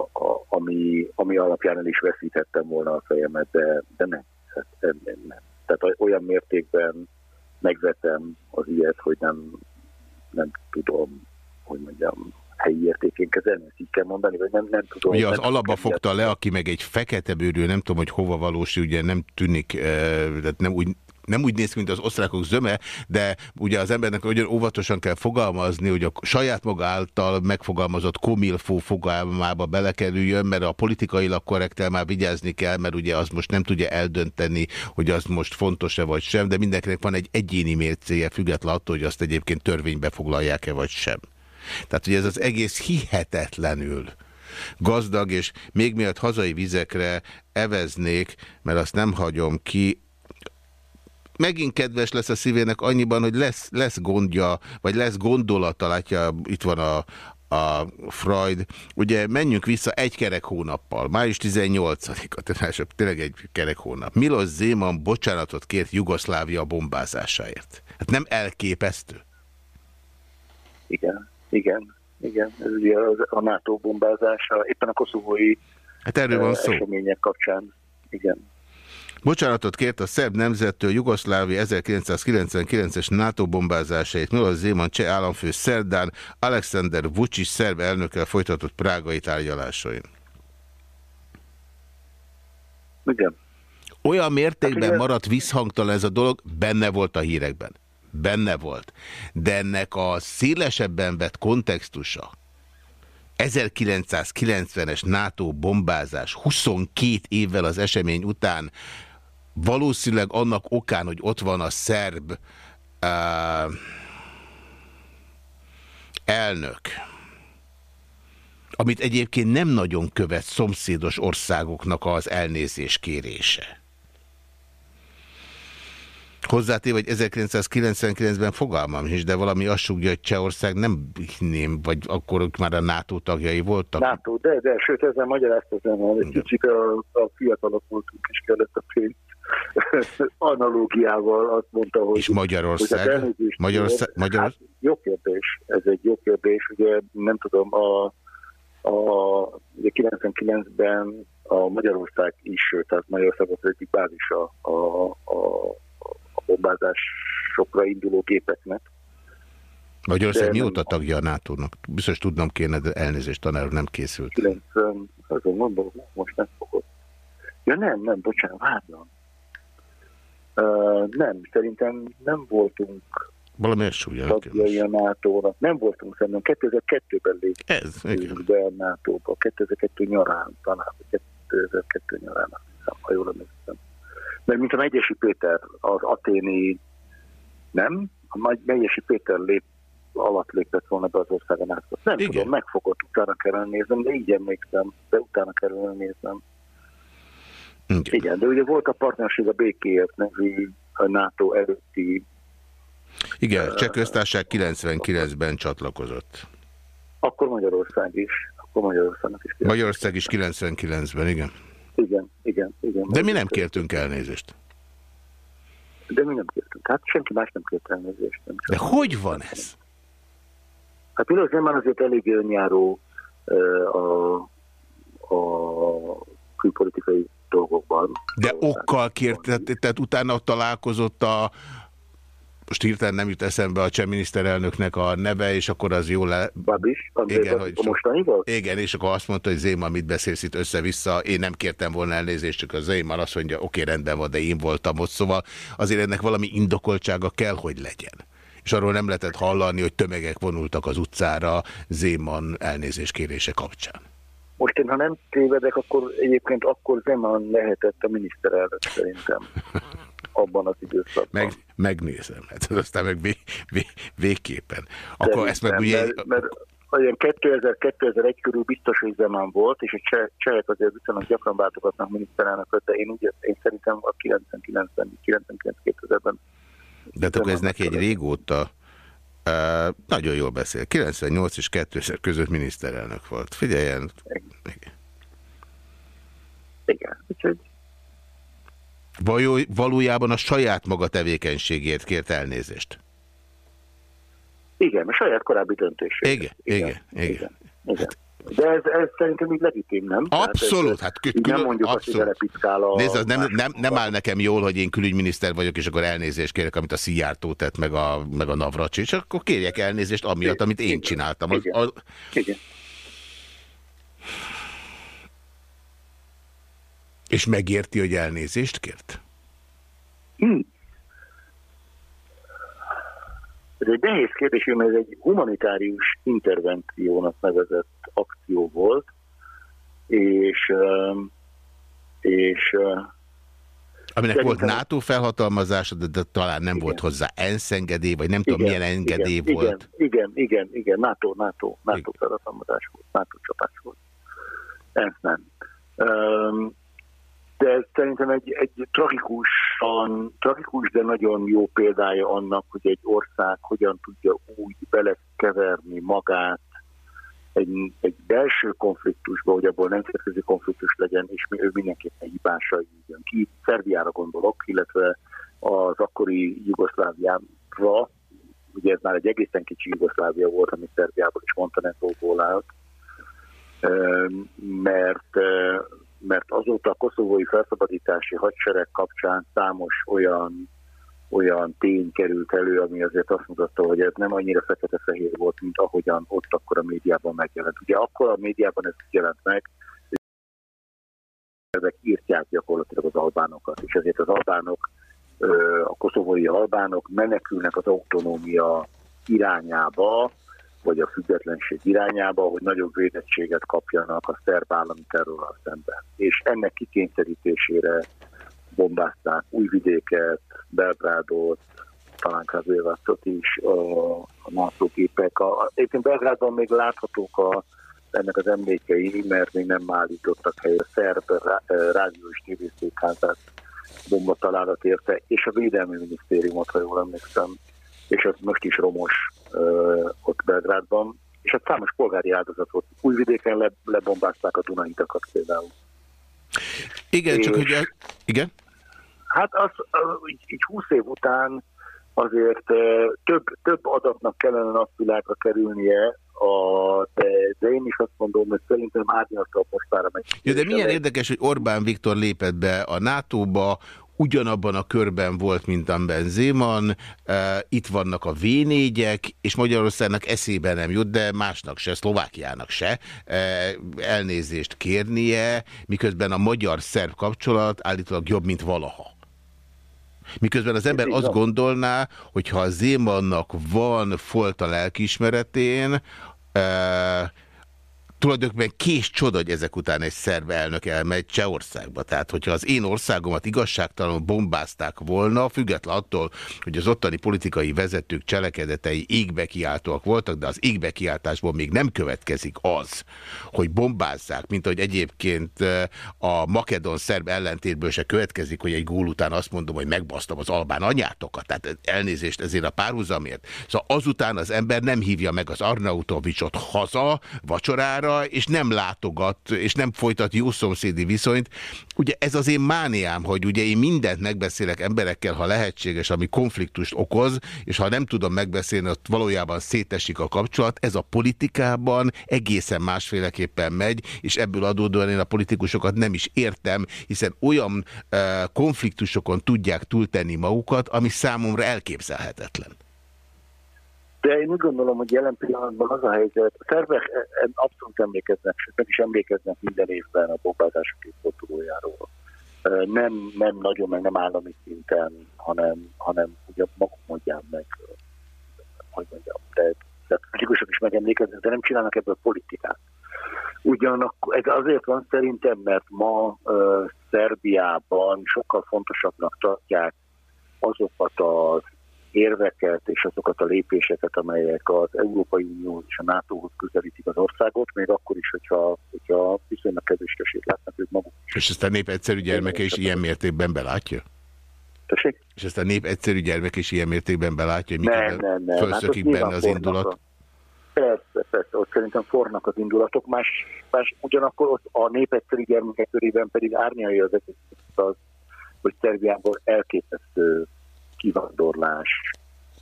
a, ami, ami alapján el is veszíthettem volna a fejemet, de, de nem, hát nem, nem. Tehát olyan mértékben megvetem az ilyet, hogy nem, nem tudom, hogy mondjam, helyi értékén kezelni, ezt így kell mondani, vagy nem, nem tudom. Ugye az alapba fogta le, aki meg egy fekete bőrű, nem tudom, hogy hova valós, ugye nem tűnik, tehát nem úgy nem úgy néz ki, mint az osztrákok zöme, de ugye az embernek olyan óvatosan kell fogalmazni, hogy a saját maga által megfogalmazott komilfó fogalmába belekerüljön, mert a politikailag korrektel már vigyázni kell, mert ugye az most nem tudja eldönteni, hogy az most fontos-e vagy sem, de mindenkinek van egy egyéni mércéje, független attól, hogy azt egyébként törvénybe foglalják-e vagy sem. Tehát, hogy ez az egész hihetetlenül gazdag, és még miatt hazai vizekre eveznék, mert azt nem hagyom ki, megint kedves lesz a szívének annyiban, hogy lesz, lesz gondja, vagy lesz gondolata, látja, itt van a, a Freud. Ugye menjünk vissza egy kerek hónappal, május 18-a, tehát tényleg egy kerek hónap. Milos Zéman bocsánatot kért Jugoszlávia bombázásáért. Hát nem elképesztő? Igen. Igen, igen. Ez ugye a NATO bombázása, éppen a koszovói hát erről van szó. események kapcsán. Igen. Bocsánatot kért a szerb nemzettől Jugoszlávia 1999-es NATO bombázásait Milos Zéman cseh államfő Szerdán Alexander Vucic szerb elnökkel folytatott prágai tárgyalásain. Igen. Olyan mértékben hát, maradt visszhangtalan ez a dolog, benne volt a hírekben benne volt, de ennek a szélesebben vett kontextusa, 1990-es NATO bombázás 22 évvel az esemény után valószínűleg annak okán, hogy ott van a szerb uh, elnök, amit egyébként nem nagyon követ szomszédos országoknak az elnézés kérése. Hozzátéve, hogy 1999-ben fogalmam is, de valami azt sugja, hogy Csehország nem hinném, vagy akkor ők már a NATO tagjai voltak. NATO, de, de, sőt ezzel magyaráztatom, hogy kicsit a, a fiatalok voltunk is kellett a pénzt. [LAUGHS] Analógiával azt mondta, hogy... És Magyarország? Hogy Magyarország, Magyarország? Hát, jó kérdés, ez egy jó kérdés, ugye nem tudom, a, a ugye 99-ben a Magyarország is, tehát Magyarország volt egyik bázisa a, a bombázásokra induló gépeknek. Magyarország mióta tagja a NATO-nak? Biztos tudnom kéne, de elnézést tanáról nem készült. 90, azon mondom, most nem fogod. Ja nem, nem, bocsánat, várjam. Uh, nem, szerintem nem voltunk valami. Tagjai a NATO-nak. Nem voltunk szerintem. 2002-ben léptünk be a NATO-ba. 2002 nyarán talán, 2002 nyarán, ha jól emlékszem mert mint a Megyesi Péter, az aténi nem, a Megyesi Péter lép, alatt lépett volna be az országon át. Nem Igen. tudom, megfogott, utána kellene néznem, de így emlékszem, de utána kellene néznem. Igen. Igen, de ugye volt a partnerség a békéért nevű a NATO előtti igen, Cseh köztársaság 99-ben csatlakozott. Akkor Magyarország is. Akkor Magyarországnak is. Magyarország is 99-ben, igen. Igen, igen, igen. De mi nem kértünk elnézést. De mi nem kértünk. Hát senki más nem kért elnézést. Nem De hogy van ez? Hát Milos már azért elég önjáró a, a külpolitikai dolgokban. De okkal kért, tehát, tehát utána találkozott a, most hirtelen nem jut eszembe a cseh miniszterelnöknek a neve, és akkor az jó le... Babis? Igen, hogy mostani volt? Igen, és akkor azt mondta, hogy Zéma, mit beszélsz itt össze-vissza, én nem kértem volna elnézést, csak a Zéma azt mondja, oké, rendben van, de én voltam ott, szóval azért ennek valami indokoltsága kell, hogy legyen. És arról nem lehetett hallani, hogy tömegek vonultak az utcára Zéman elnézéskérése kapcsán. Most én, ha nem tévedek, akkor egyébként akkor Zeman lehetett a miniszterelnök szerintem. [LAUGHS] abban az időszakban. Meg, megnézem, hát aztán meg vé, vé, végképpen. Akkor Szerintem, ezt meg ugye... Mert, mert olyan 2000-2001 körül biztos, hogy Zeman volt, és a csehek azért viszonylag gyakran váltogatnak miniszterelnököt, de én, úgy, én szerintem a 99-ben, 99-2000-ben... De akkor ez neki egy régóta Uh, nagyon jól beszél. 98 és 2000 között miniszterelnök volt. Figyeljen. Igen. Igen. Úgyhogy... Valójában a saját maga tevékenységért kért elnézést. Igen, a saját korábbi döntését. Igen, igen, igen. igen. igen. igen. De ez, ez szerintem így legitim, nem? Abszolút. Hát külön, nem mondjuk abszolút. azt, hogy Nézd, nem, nem, nem áll nekem jól, hogy én külügyminiszter vagyok, és akkor elnézést kérek, amit a Szijjártó tett, meg a, meg a Navracsi, és akkor kérjek elnézést amiatt, amit én csináltam. Az, az... Igen. És megérti, hogy elnézést kért? Hmm. Ez egy nehéz kérdés, mert ez egy humanitárius intervenciónak nevezett akció volt, és, és Aminek volt NATO felhatalmazása, de, de talán nem igen. volt hozzá ENSZ engedély, vagy nem igen, tudom milyen engedély igen, volt. Igen, igen, igen, igen, NATO, NATO, NATO felhatalmazás volt, NATO csapás volt. ENSZ nem. Um, de szerintem egy, egy tragikusan, tragikus, de nagyon jó példája annak, hogy egy ország hogyan tudja úgy belekeverni magát egy, egy belső konfliktusba, hogy abból nemzetközi konfliktus legyen, és ő mindenképpen hibása jön ki. Szerbiára gondolok, illetve az akkori Jugoszláviára, ugye ez már egy egészen kicsi Jugoszlávia volt, ami Szerbiából és Montenegróból állt, mert mert azóta a koszovói felszabadítási hadsereg kapcsán számos olyan, olyan tény került elő, ami azért azt mutatta, hogy ez nem annyira fekete-fehér volt, mint ahogyan ott akkor a médiában megjelent. Ugye akkor a médiában ez jelent meg, ezek írtják gyakorlatilag az albánokat, és ezért az albánok, a koszovói albánok menekülnek az autonómia irányába, vagy a függetlenség irányába, hogy nagyobb védettséget kapjanak a szerb állami terrorral szemben. És ennek kikényszerítésére bombázták Újvidéket, Belgrádot, talán Kazévácot is a, a NATO Belgrádon még láthatók a, ennek az emlékei, mert még nem állítottak helyre a szerb rádió és tévészékházát bomba találat érte, és a Védelmi Minisztériumot, ha jól emlékszem, és az most is romos uh, ott Belgrádban, és egy számos polgári áldozat volt. Újvidéken le, lebombázták a Dunahitakat például. Igen, és, csak hogy... Igen? Hát az, az így, így 20 év után azért uh, több, több adatnak kellene napvilágra kerülnie, a, de, de én is azt mondom, hogy szerintem árnyaltabb postára megy. Ja, de milyen érdekes, hogy Orbán Viktor lépett be a NATO-ba, ugyanabban a körben volt, mint a Benzéman, itt vannak a V4-ek, és Magyarországnak eszébe nem jut, de másnak se, Szlovákiának se elnézést kérnie, miközben a magyar-szerb kapcsolat állítólag jobb, mint valaha. Miközben az ember azt gondolná, hogy ha a Zémannak van folt a lelkiismeretén, tulajdonképpen kés csoda, hogy ezek után egy szerb elnök elmegy Csehországba. Tehát, hogyha az én országomat igazságtalanul bombázták volna, független attól, hogy az ottani politikai vezetők cselekedetei égbe kiáltóak voltak, de az égbe kiáltásból még nem következik az, hogy bombázzák, mint ahogy egyébként eh, a makedon-szerb ellentétből se következik, hogy egy gól után azt mondom, hogy megbasztam az albán anyátokat. Tehát elnézést ezért a párhuzamért. Szóval azután az ember nem hívja meg az Arnautovicsot haza, vacsorára, hazára, és nem látogat, és nem folytat jó szomszédi viszonyt. Ugye ez az én mániám, hogy ugye én mindent megbeszélek emberekkel, ha lehetséges, ami konfliktust okoz, és ha nem tudom megbeszélni, ott valójában szétesik a kapcsolat. Ez a politikában egészen másféleképpen megy, és ebből adódóan én a politikusokat nem is értem, hiszen olyan uh, konfliktusokon tudják túltenni magukat, ami számomra elképzelhetetlen. De én úgy gondolom, hogy jelen pillanatban az a helyzet, a szervek e, e, abszolút emlékeznek, meg is emlékeznek minden évben a bombázások évfordulójáról. Nem, nem nagyon, meg nem állami szinten, hanem, hanem ugye maguk mondják meg, hogy mondjam, de, de politikusok is megemlékeznek, de nem csinálnak ebből politikát. Ugyanakkor ez azért van szerintem, mert ma uh, Szerbiában sokkal fontosabbnak tartják azokat az érveket és azokat a lépéseket, amelyek az Európai Unió és a NATO-hoz közelítik az országot, még akkor is, hogyha, hogyha viszonylag kevés látnak ők maguk. És ezt a nép egyszerű gyermeke is ilyen mértékben belátja? Tessék? És ezt a nép egyszerű gyermek is ilyen mértékben belátja, hogy mikor nem, nem, nem. felszökik hát benne az indulat? A... Persze, persze, ott szerintem fornak az indulatok, más, más ugyanakkor ott a nép egyszerű gyermekek körében pedig árnyalja az az, hogy Szerbiából elképesztő kivándorlás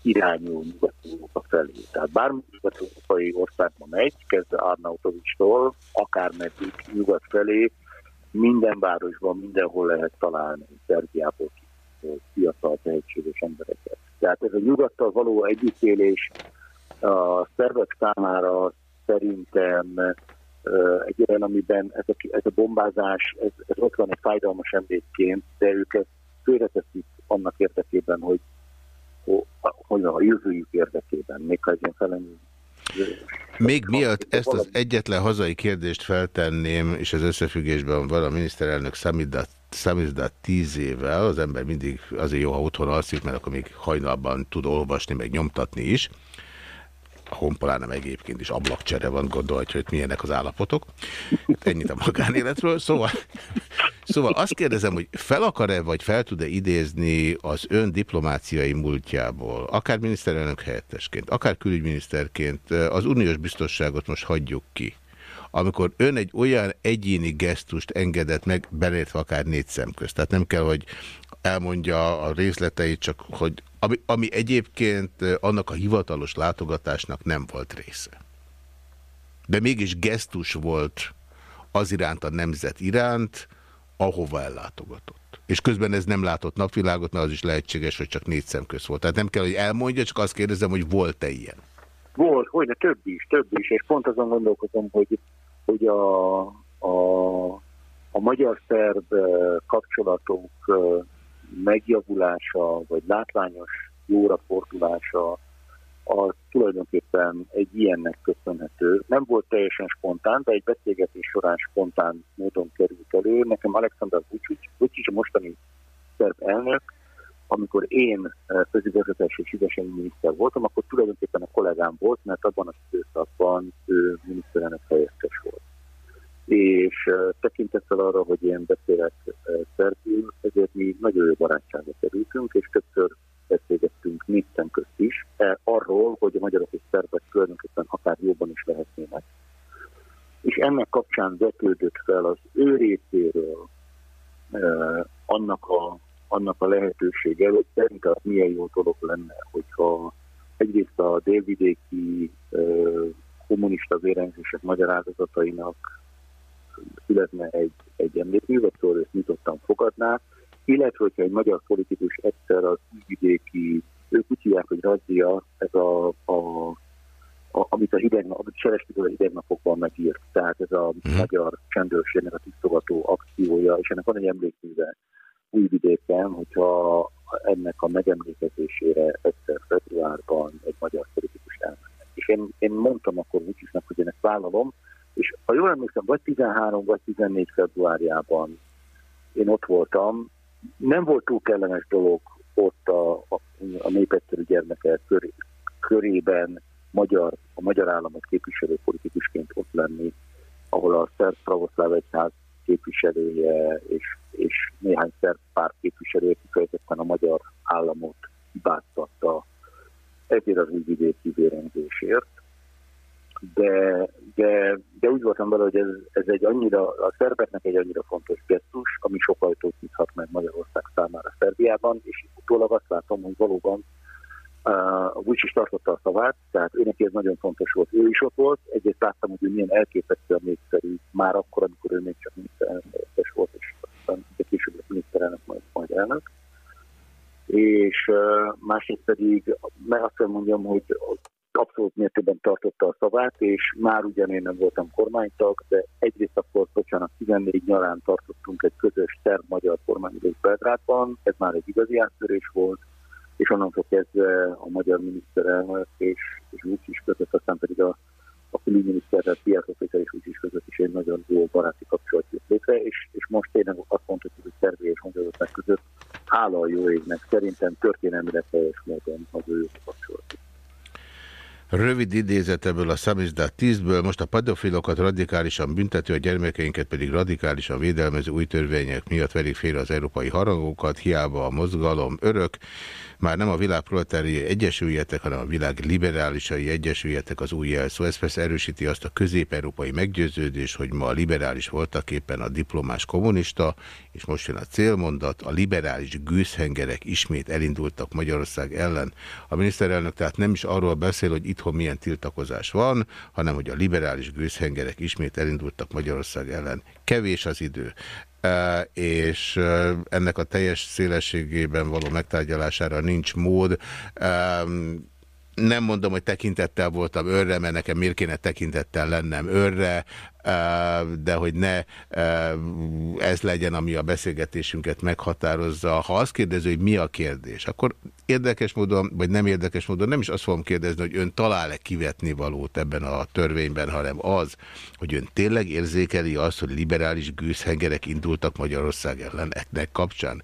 irányul Nyugat-Európa felé. Tehát bármi nyugat-európai országban megy, kezdve Arnautovicstól, akármeddig nyugat felé, minden városban, mindenhol lehet találni Szerbiából fiatal, tehetséges embereket. Tehát ez a nyugattal való együttélés a szervek számára szerintem egy olyan, amiben ez a, ez a bombázás, ez, ez ott van egy fájdalmas emlékként, de őket félreteszik annak érdekében, hogy, hogy a jövőjük érdekében, még ha ez ilyen felemű még miatt ezt az egyetlen hazai kérdést feltenném, és az összefüggésben van a miniszterelnök Szamidat számizdat tíz évvel, az ember mindig azért jó, ha otthon alszik, mert akkor még hajnalban tud olvasni, meg nyomtatni is. A honpolán nem egyébként is ablakcsere van, gondolhatja, hogy milyenek az állapotok. Ennyit a magánéletről. Szóval, szóval azt kérdezem, hogy fel akar-e, vagy fel tud-e idézni az ön diplomáciai múltjából, akár miniszterelnök helyettesként, akár külügyminiszterként, az uniós biztosságot most hagyjuk ki amikor ön egy olyan egyéni gesztust engedett meg, belértve akár négy szem közt. Tehát nem kell, hogy elmondja a részleteit, csak hogy ami, ami egyébként annak a hivatalos látogatásnak nem volt része. De mégis gesztus volt az iránt a nemzet iránt, ahova ellátogatott. És közben ez nem látott napvilágot, mert az is lehetséges, hogy csak négy szem köz volt. Tehát nem kell, hogy elmondja, csak azt kérdezem, hogy volt-e ilyen? Volt, hogy de több is, több is, és pont azon gondolkozom, hogy hogy a, a, a magyar-szerb kapcsolatok megjavulása, vagy látványos jóra fordulása, az tulajdonképpen egy ilyennek köszönhető. Nem volt teljesen spontán, de egy beszélgetés során spontán módon került elő. Nekem Alexander Vucic, a mostani szerb elnök, amikor én közigazgatási és idegesen miniszter voltam, akkor tulajdonképpen a kollégám volt, mert abban az időszakban ő miniszterelnök helyettes volt. És tekintettel arra, hogy én beszélek szerbül, ezért mi nagyon jó barátságba kerültünk, és többször beszélgettünk négyszem közt is, e, arról, hogy a magyarok és szerbek tulajdonképpen akár jobban is lehetnének. És ennek kapcsán vetődött fel az ő részéről annak a annak a lehetősége, hogy szerintem milyen jó dolog lenne, hogyha egyrészt a délvidéki kommunista vérengzések magyarázatainak születne egy, egy emlékmű, vagy szóval ezt nyitottan fogadná, illetve hogyha egy magyar politikus egyszer az ügyvidéki, ők úgy hívják, hogy razzia, ez a, a, a amit a hideg, amit Selestik a hideg napokban megírt. Tehát ez a mm. magyar csendőrségnek a tisztogató akciója, és ennek van egy emlékműve Újvidéken, hogyha ennek a megemlékezésére egyszer februárban egy magyar politikus elmennek. És én, én mondtam akkor Vucicnak, hogy én ezt vállalom, és ha jól emlékszem, vagy 13 vagy 14 februárjában én ott voltam, nem volt túl kellemes dolog ott a, a, a népegyszerű gyermekek köré, körében magyar, a magyar államot képviselő politikusként ott lenni, ahol a szerb pravoszláv egyház képviselője és, és néhány szerb párt képviselője kifejezetten a magyar államot hibáztatta ezért az ügyvidéki vérengzésért. De, de, de úgy voltam vele, hogy ez, ez egy annyira, a szerbeknek egy annyira fontos gesztus, ami sok ajtót nyithat meg Magyarország számára Szerbiában, és utólag azt látom, hogy valóban a Vucic tartotta a szavát, tehát őnek ez nagyon fontos volt. Ő is ott volt, egyrészt láttam, hogy ő milyen elképesztően népszerű már akkor, amikor ő még csak miniszterelnök volt, és aztán de később a miniszterelnök, majd, majd elnök. És uh, másrészt pedig, meg azt kell mondjam, hogy abszolút mértékben tartotta a szavát, és már ugyan én nem voltam kormánytag, de egyrészt akkor, bocsánat, 14 nyarán tartottunk egy közös szerb-magyar kormányülés Belgrádban, ez már egy igazi áttörés volt, és onnantól kezdve a magyar miniszterelnök és, és Vucic között, aztán pedig a, a külügyminiszterrel, Péter és Vucic között is egy nagyon jó baráti kapcsolat jött létre, és, és most tényleg azt mondhatjuk, hogy Szerbia és Magyarország között hála a jó égnek, szerintem történelmire teljes módon az ő kapcsolat. Rövid idézet ebből a Samizdat 10-ből, most a pedofilokat radikálisan büntető, a gyermekeinket pedig radikálisan védelmező új törvények miatt verik félre az európai harangokat, hiába a mozgalom örök, már nem a világ proletáriai egyesüljetek, hanem a világ liberálisai egyesüljetek az új jelszó. Ez persze erősíti azt a közép-európai meggyőződés, hogy ma a liberális voltak éppen a diplomás kommunista, és most jön a célmondat, a liberális gőzhengerek ismét elindultak Magyarország ellen. A miniszterelnök tehát nem is arról beszél, hogy itthon milyen tiltakozás van, hanem hogy a liberális gőzhengerek ismét elindultak Magyarország ellen. Kevés az idő és ennek a teljes szélességében való megtárgyalására nincs mód. Nem mondom, hogy tekintettel voltam örre, mert nekem miért kéne tekintettel lennem örre, de hogy ne ez legyen, ami a beszélgetésünket meghatározza. Ha azt kérdező, hogy mi a kérdés, akkor érdekes módon, vagy nem érdekes módon nem is azt fogom kérdezni, hogy ön talál-e kivetni valót ebben a törvényben, hanem az, hogy ön tényleg érzékeli azt, hogy liberális gőzhengerek indultak Magyarország ellen ennek kapcsán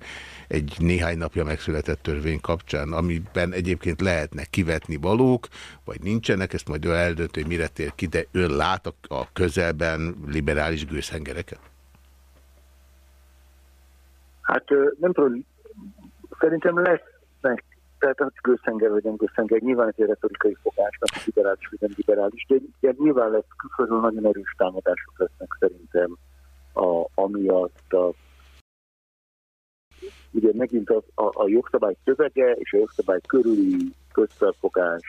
egy néhány napja megszületett törvény kapcsán, amiben egyébként lehetne kivetni valók, vagy nincsenek, ezt majd ő eldönt, hogy mire tér ki, de ön lát a, a közelben liberális gőzhengereket? Hát nem tudom, szerintem lesznek, tehát hogy gőzhenger vagy nem gőzhenger, nyilván egy retorikai fogás, nem liberális vagy nem liberális, de, de nyilván lesz külföldről nagyon erős támadások lesznek szerintem a, amiatt a ugye megint a, a, a jogszabály szövege és a jogszabály körüli közfelfogás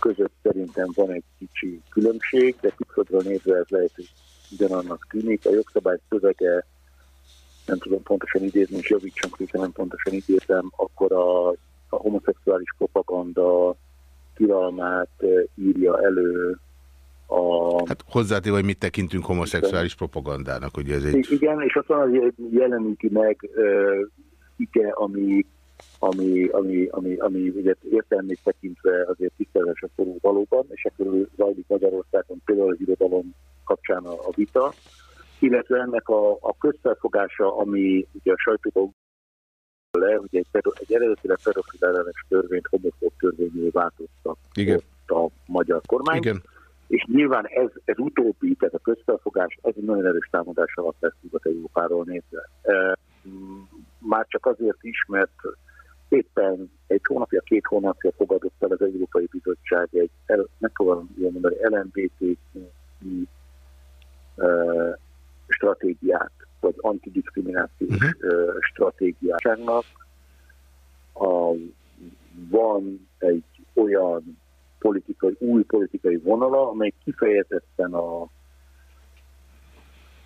között szerintem van egy kicsi különbség, de külföldről nézve ez lehet, hogy ugyanannak tűnik. A jogszabály szövege, nem tudom pontosan idézni, és javítsam, hogyha nem pontosan idézem, akkor a, a homoszexuális propaganda tilalmát eh, írja elő a... Hát hozzátéve, hogy mit tekintünk homoszexuális propagandának, ugye ez egy... Igen, és azt van, hogy jeleníti meg ige, ami, ami, ami, ami, ami ugye értelmét tekintve azért tisztelves a forró valóban, és ekkor zajlik Magyarországon például az irodalom kapcsán a, a vita, illetve ennek a, a közfelfogása, ami ugye a sajtóban le, hogy egy, egy eredetileg pedofil ellenes törvényt homofób törvényé változtak Igen. a magyar kormány. Igen. És nyilván ez, ez utóbbi, tehát a közfelfogás, ez egy nagyon erős támadás alatt lesz Nyugat-Európáról nézve már csak azért is, mert éppen egy hónapja, két hónapja fogadott el az Európai Bizottság egy, el, megfogalom jól mondani, LMBT uh, stratégiát, vagy antidiskriminációs uh-huh. stratégiásának. A, van egy olyan politikai, új politikai vonala, amely kifejezetten a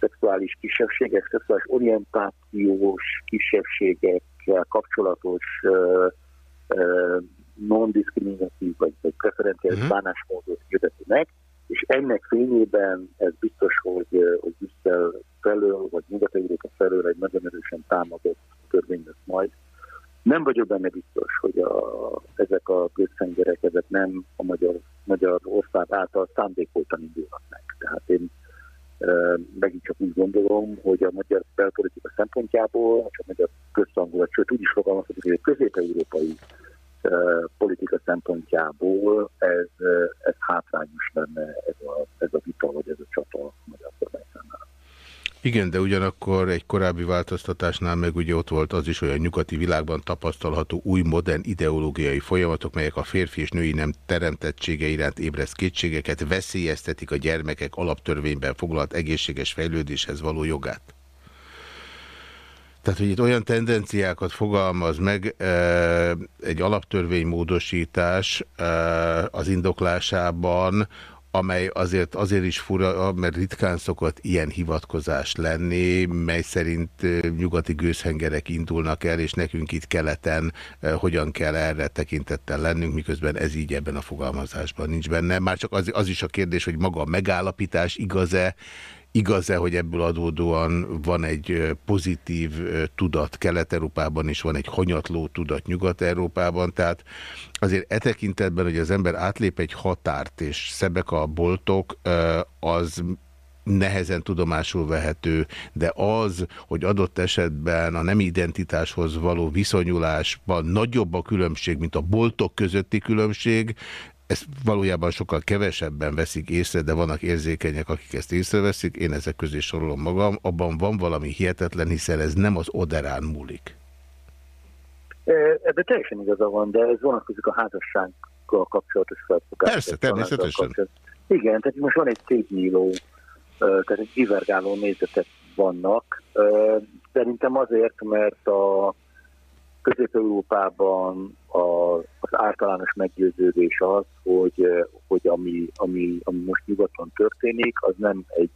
szexuális kisebbségek, szexuális orientációs kisebbségekkel kapcsolatos non-diszkriminatív vagy, vagy preferenciális uh-huh. bánásmódot jötteti meg, és ennek fényében ez biztos, hogy, hogy Brüsszel felől, vagy Nyugat-Európa felől egy nagyon erősen támadott törvény lesz majd. Nem vagyok benne biztos, hogy a, ezek a közszengerek, ezek nem a magyar, magyar ország által szándékoltan indulnak meg. Tehát én megint csak úgy gondolom, hogy a magyar belpolitika szempontjából, a magyar közhangulat, sőt úgy is fogalmazhatok, hogy a közép-európai politika szempontjából ez, ez hátrányos lenne ez a, ez a vita, vagy ez a csata a magyar kormány igen, de ugyanakkor egy korábbi változtatásnál meg ugye ott volt az is, hogy a nyugati világban tapasztalható új modern ideológiai folyamatok, melyek a férfi és női nem teremtettsége iránt ébreszt kétségeket, veszélyeztetik a gyermekek alaptörvényben foglalt egészséges fejlődéshez való jogát. Tehát, hogy itt olyan tendenciákat fogalmaz meg egy alaptörvénymódosítás az indoklásában, amely azért azért is fura, mert ritkán szokott ilyen hivatkozás lenni, mely szerint nyugati gőzhengerek indulnak el, és nekünk itt keleten hogyan kell erre tekintettel lennünk, miközben ez így ebben a fogalmazásban nincs benne. Már csak az, az is a kérdés, hogy maga a megállapítás igaz-e, Igaz-e, hogy ebből adódóan van egy pozitív tudat Kelet-Európában is, van egy honyatló tudat Nyugat-Európában, tehát azért e tekintetben, hogy az ember átlép egy határt, és szebbek a boltok, az nehezen tudomásul vehető, de az, hogy adott esetben a nem identitáshoz való viszonyulásban nagyobb a különbség, mint a boltok közötti különbség, ezt valójában sokkal kevesebben veszik észre, de vannak érzékenyek, akik ezt észreveszik, én ezek közé sorolom magam, abban van valami hihetetlen, hiszen ez nem az oderán múlik. Ebben teljesen igaza van, de ez vonatkozik a házassággal kapcsolatos felfogás. Persze, természetesen. Igen, tehát most van egy szétnyíló, tehát egy divergáló nézetek vannak. Szerintem azért, mert a Közép-Európában az általános meggyőződés az, hogy, hogy ami, ami, ami most nyugaton történik, az nem egy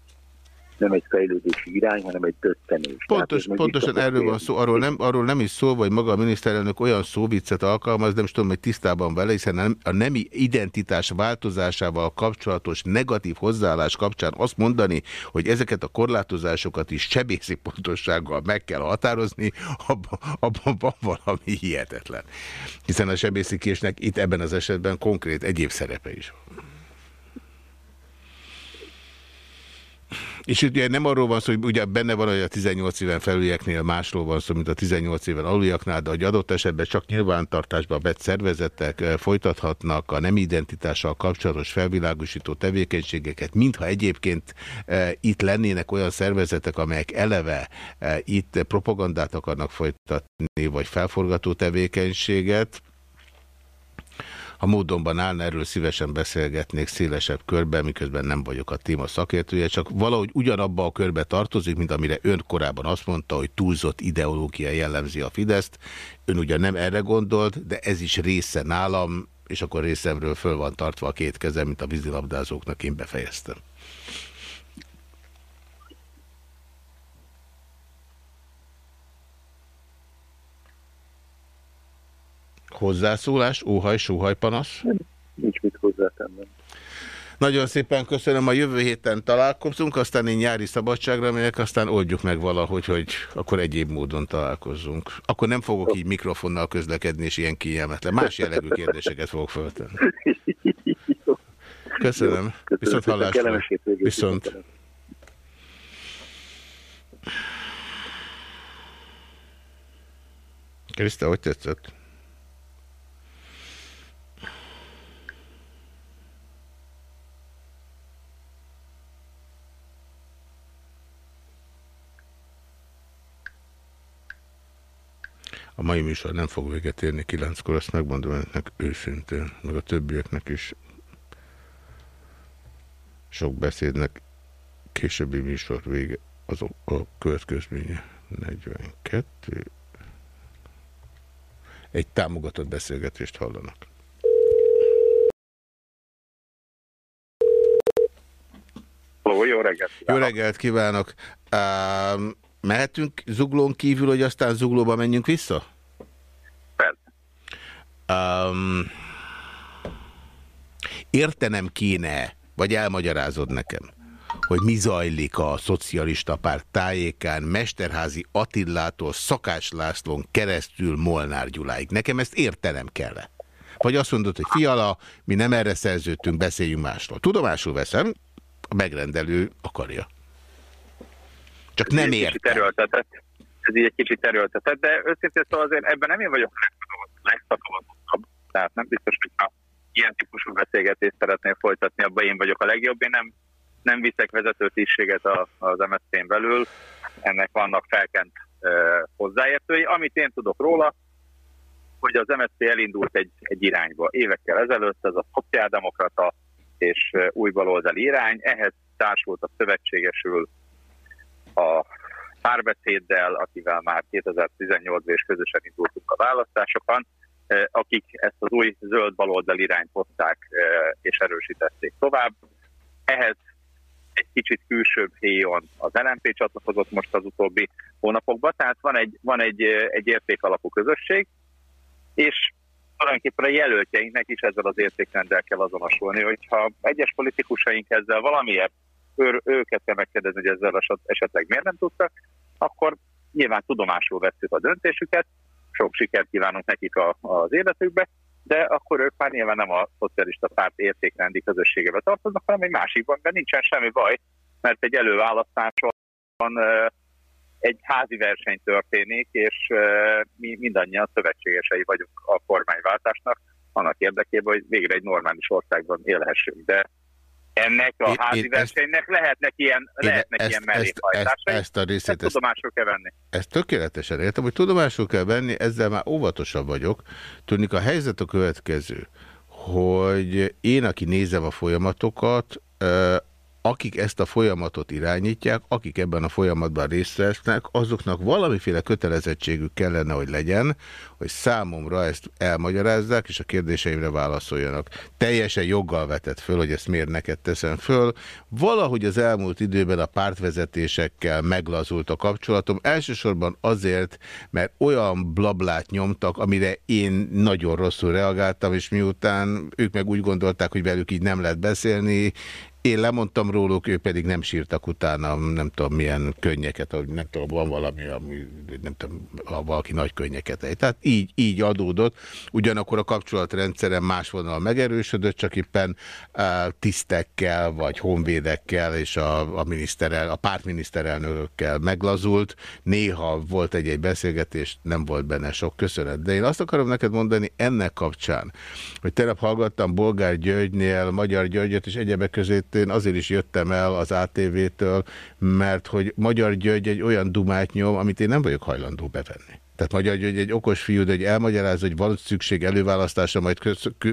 nem egy fejlődési irány, hanem egy döttenés. Pontos, pontosan erről van szó, arról nem, arról nem is szó, vagy maga a miniszterelnök olyan szóviccet alkalmaz, nem is tudom, hogy tisztában vele, hiszen a nemi identitás változásával kapcsolatos negatív hozzáállás kapcsán azt mondani, hogy ezeket a korlátozásokat is sebészi pontossággal meg kell határozni, abban, abban van valami hihetetlen. Hiszen a sebészikésnek itt ebben az esetben konkrét egyéb szerepe is van. És ugye nem arról van szó, hogy ugye benne van, hogy a 18 éven felülieknél másról van szó, mint a 18 éven aluljaknál, de hogy adott esetben csak nyilvántartásba vett szervezetek eh, folytathatnak a nem identitással kapcsolatos felvilágosító tevékenységeket, mintha egyébként e, itt lennének olyan szervezetek, amelyek eleve e, itt propagandát akarnak folytatni, vagy felforgató tevékenységet, ha módonban állna, erről szívesen beszélgetnék szélesebb körben, miközben nem vagyok a téma szakértője, csak valahogy ugyanabba a körbe tartozik, mint amire ön korábban azt mondta, hogy túlzott ideológia jellemzi a Fideszt. Ön ugyan nem erre gondolt, de ez is része nálam, és akkor részemről föl van tartva a két kezem, mint a vízilabdázóknak én befejeztem. Hozzászólás, óhaj, sóhaj, panasz? Nincs mit hozzátennem. Nagyon szépen köszönöm, a jövő héten találkozunk, aztán én nyári szabadságra megyek, aztán oldjuk meg valahogy, hogy akkor egyéb módon találkozzunk. Akkor nem fogok így mikrofonnal közlekedni, és ilyen kényelmetlen. Más jellegű kérdéseket fogok föltenni. Köszönöm. Viszont hallásra. Viszont. Kriszta, hogy tetszett? A mai műsor nem fog véget érni kilenckor, azt megmondom önnek őszintén, meg a többieknek is. Sok beszédnek későbbi műsor vége, az a következménye 42. Egy támogatott beszélgetést hallanak. jó reggelt kívánok! Jó reggelt kívánok! Um, Mehetünk zuglón kívül, hogy aztán zuglóba menjünk vissza? Persze. Um, értenem kéne, vagy elmagyarázod nekem, hogy mi zajlik a szocialista párt tájékán Mesterházi Attillától Szakás Lászlón keresztül Molnár Gyuláig. Nekem ezt értenem kell. Vagy azt mondod, hogy fiala, mi nem erre szerződtünk, beszéljünk másról. Tudomásul veszem, a megrendelő akarja. Csak nem értem. Ez így egy kicsit erőltetett, de őszintén szóval azért ebben nem én vagyok legszakavazottabb. Tehát nem biztos, hogy ha ilyen típusú beszélgetést szeretnél folytatni, abban én vagyok a legjobb. Én nem, nem viszek vezető tisztséget az MSZP-n belül, ennek vannak felkent uh, hozzáértői. Amit én tudok róla, hogy az MSZP elindult egy, egy irányba. Évekkel ezelőtt ez a szociáldemokrata és új baloldali irány, ehhez társult a szövetségesül a párbeszéddel, akivel már 2018-ban is közösen indultunk a választásokon, akik ezt az új zöld baloldal irányt hozták és erősítették tovább. Ehhez egy kicsit külsőbb héjon az LNP csatlakozott most az utóbbi hónapokban, tehát van egy, van egy, egy értékalapú közösség, és tulajdonképpen a jelöltjeinknek is ezzel az értékrenddel kell azonosulni, hogyha egyes politikusaink ezzel valamiért ő, őket kell megkérdezni, hogy ezzel esetleg miért nem tudtak, akkor nyilván tudomásul vettük a döntésüket, sok sikert kívánunk nekik a, az életükbe, de akkor ők már nyilván nem a szocialista párt értékrendi közösségebe tartoznak, hanem egy másikban, de nincsen semmi baj, mert egy előválasztáson egy házi verseny történik, és mi mindannyian szövetségesei vagyunk a kormányváltásnak, annak érdekében, hogy végre egy normális országban élhessünk. De ennek a én, házi én versenynek ezt, lehetnek ilyen, lehetnek ezt, ilyen melléhajtásai. Ezt, ezt a részét ezt, ezt tudomásul kell venni. Ezt tökéletesen értem, hogy tudomásul kell venni, ezzel már óvatosabb vagyok. Tudnik, a helyzet a következő, hogy én, aki nézem a folyamatokat, akik ezt a folyamatot irányítják, akik ebben a folyamatban részt vesznek, azoknak valamiféle kötelezettségük kellene, hogy legyen, hogy számomra ezt elmagyarázzák, és a kérdéseimre válaszoljanak. Teljesen joggal vetett föl, hogy ezt miért neked teszem föl. Valahogy az elmúlt időben a pártvezetésekkel meglazult a kapcsolatom, elsősorban azért, mert olyan blablát nyomtak, amire én nagyon rosszul reagáltam, és miután ők meg úgy gondolták, hogy velük így nem lehet beszélni, én lemondtam róluk, ők pedig nem sírtak utána, nem tudom milyen könnyeket, nem tudom, van valami, ami, nem tudom, ha valaki nagy könnyeket egy. Tehát így, így adódott. Ugyanakkor a kapcsolatrendszerem más vonal megerősödött, csak éppen uh, tisztekkel, vagy honvédekkel és a, a, miniszterel, a pártminiszterelnökkel meglazult. Néha volt egy-egy beszélgetés, nem volt benne sok köszönet. De én azt akarom neked mondani ennek kapcsán, hogy tegnap hallgattam Bolgár Györgynél, Magyar Györgyöt és egyebek között én azért is jöttem el az ATV-től, mert hogy Magyar György egy olyan dumát nyom, amit én nem vagyok hajlandó bevenni. Tehát magyar, hogy egy okos fiú, de hogy elmagyarázza, hogy van szükség előválasztásra, majd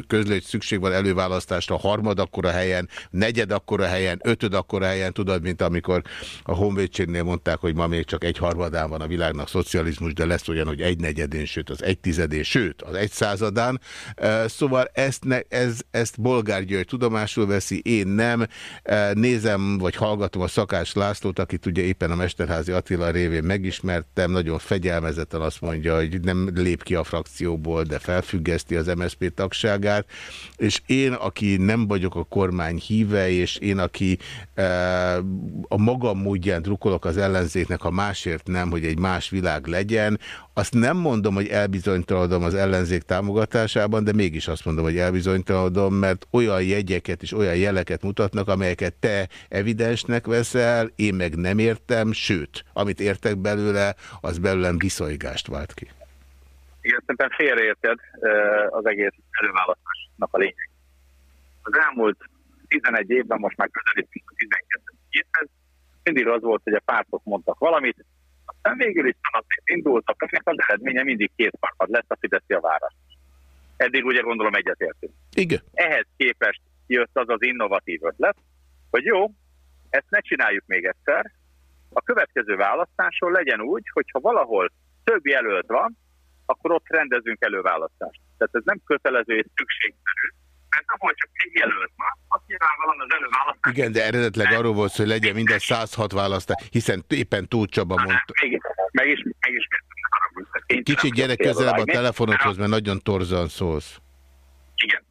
közlő, hogy szükség van előválasztásra harmad akkora helyen, negyed akkora helyen, ötöd akkora helyen, tudod, mint amikor a Honvédségnél mondták, hogy ma még csak egy harmadán van a világnak szocializmus, de lesz olyan, hogy egy negyedén, sőt az egy tizedén, sőt az egy századán. Szóval ezt, ne, ez, ezt Bolgár György tudomásul veszi, én nem. Nézem, vagy hallgatom a Szakás Lászlót, akit ugye éppen a Mesterházi Attila révén megismertem, nagyon fegyelmezetten azt azt mondja, hogy nem lép ki a frakcióból, de felfüggeszti az MSZP tagságát, és én, aki nem vagyok a kormány híve, és én, aki e, a magam módján drukolok az ellenzéknek, ha másért nem, hogy egy más világ legyen, azt nem mondom, hogy elbizonytalanodom az ellenzék támogatásában, de mégis azt mondom, hogy elbizonytalanodom, mert olyan jegyeket és olyan jeleket mutatnak, amelyeket te evidensnek veszel, én meg nem értem, sőt, amit értek belőle, az belőlem viszonygást vált ki. Igen, szerintem félreérted az egész előválasztásnak a lényeg. Az elmúlt 11 évben, most már közelítünk a 12 évhez, mindig az volt, hogy a pártok mondtak valamit, aztán végül is szanaszét indultak, ennek az eredménye mindig kétharmad lesz a Fideszi a válasz. Eddig ugye gondolom egyetértünk. Igen. Ehhez képest jött az az innovatív ötlet, hogy jó, ezt ne csináljuk még egyszer, a következő választáson legyen úgy, hogyha valahol több jelölt van, akkor ott rendezünk előválasztást. Tehát ez nem kötelező és szükségszerű, mert ahol csak egy jelölt van, az nyilvánvalóan az előválasztás. Igen, de eredetleg arról volt, hogy legyen minden 106 választás, hiszen éppen Tóth Csaba mondta. Meg, meg is, meg is Kicsit gyerek közelebb a telefonodhoz, mert nagyon torzan szólsz. Igen.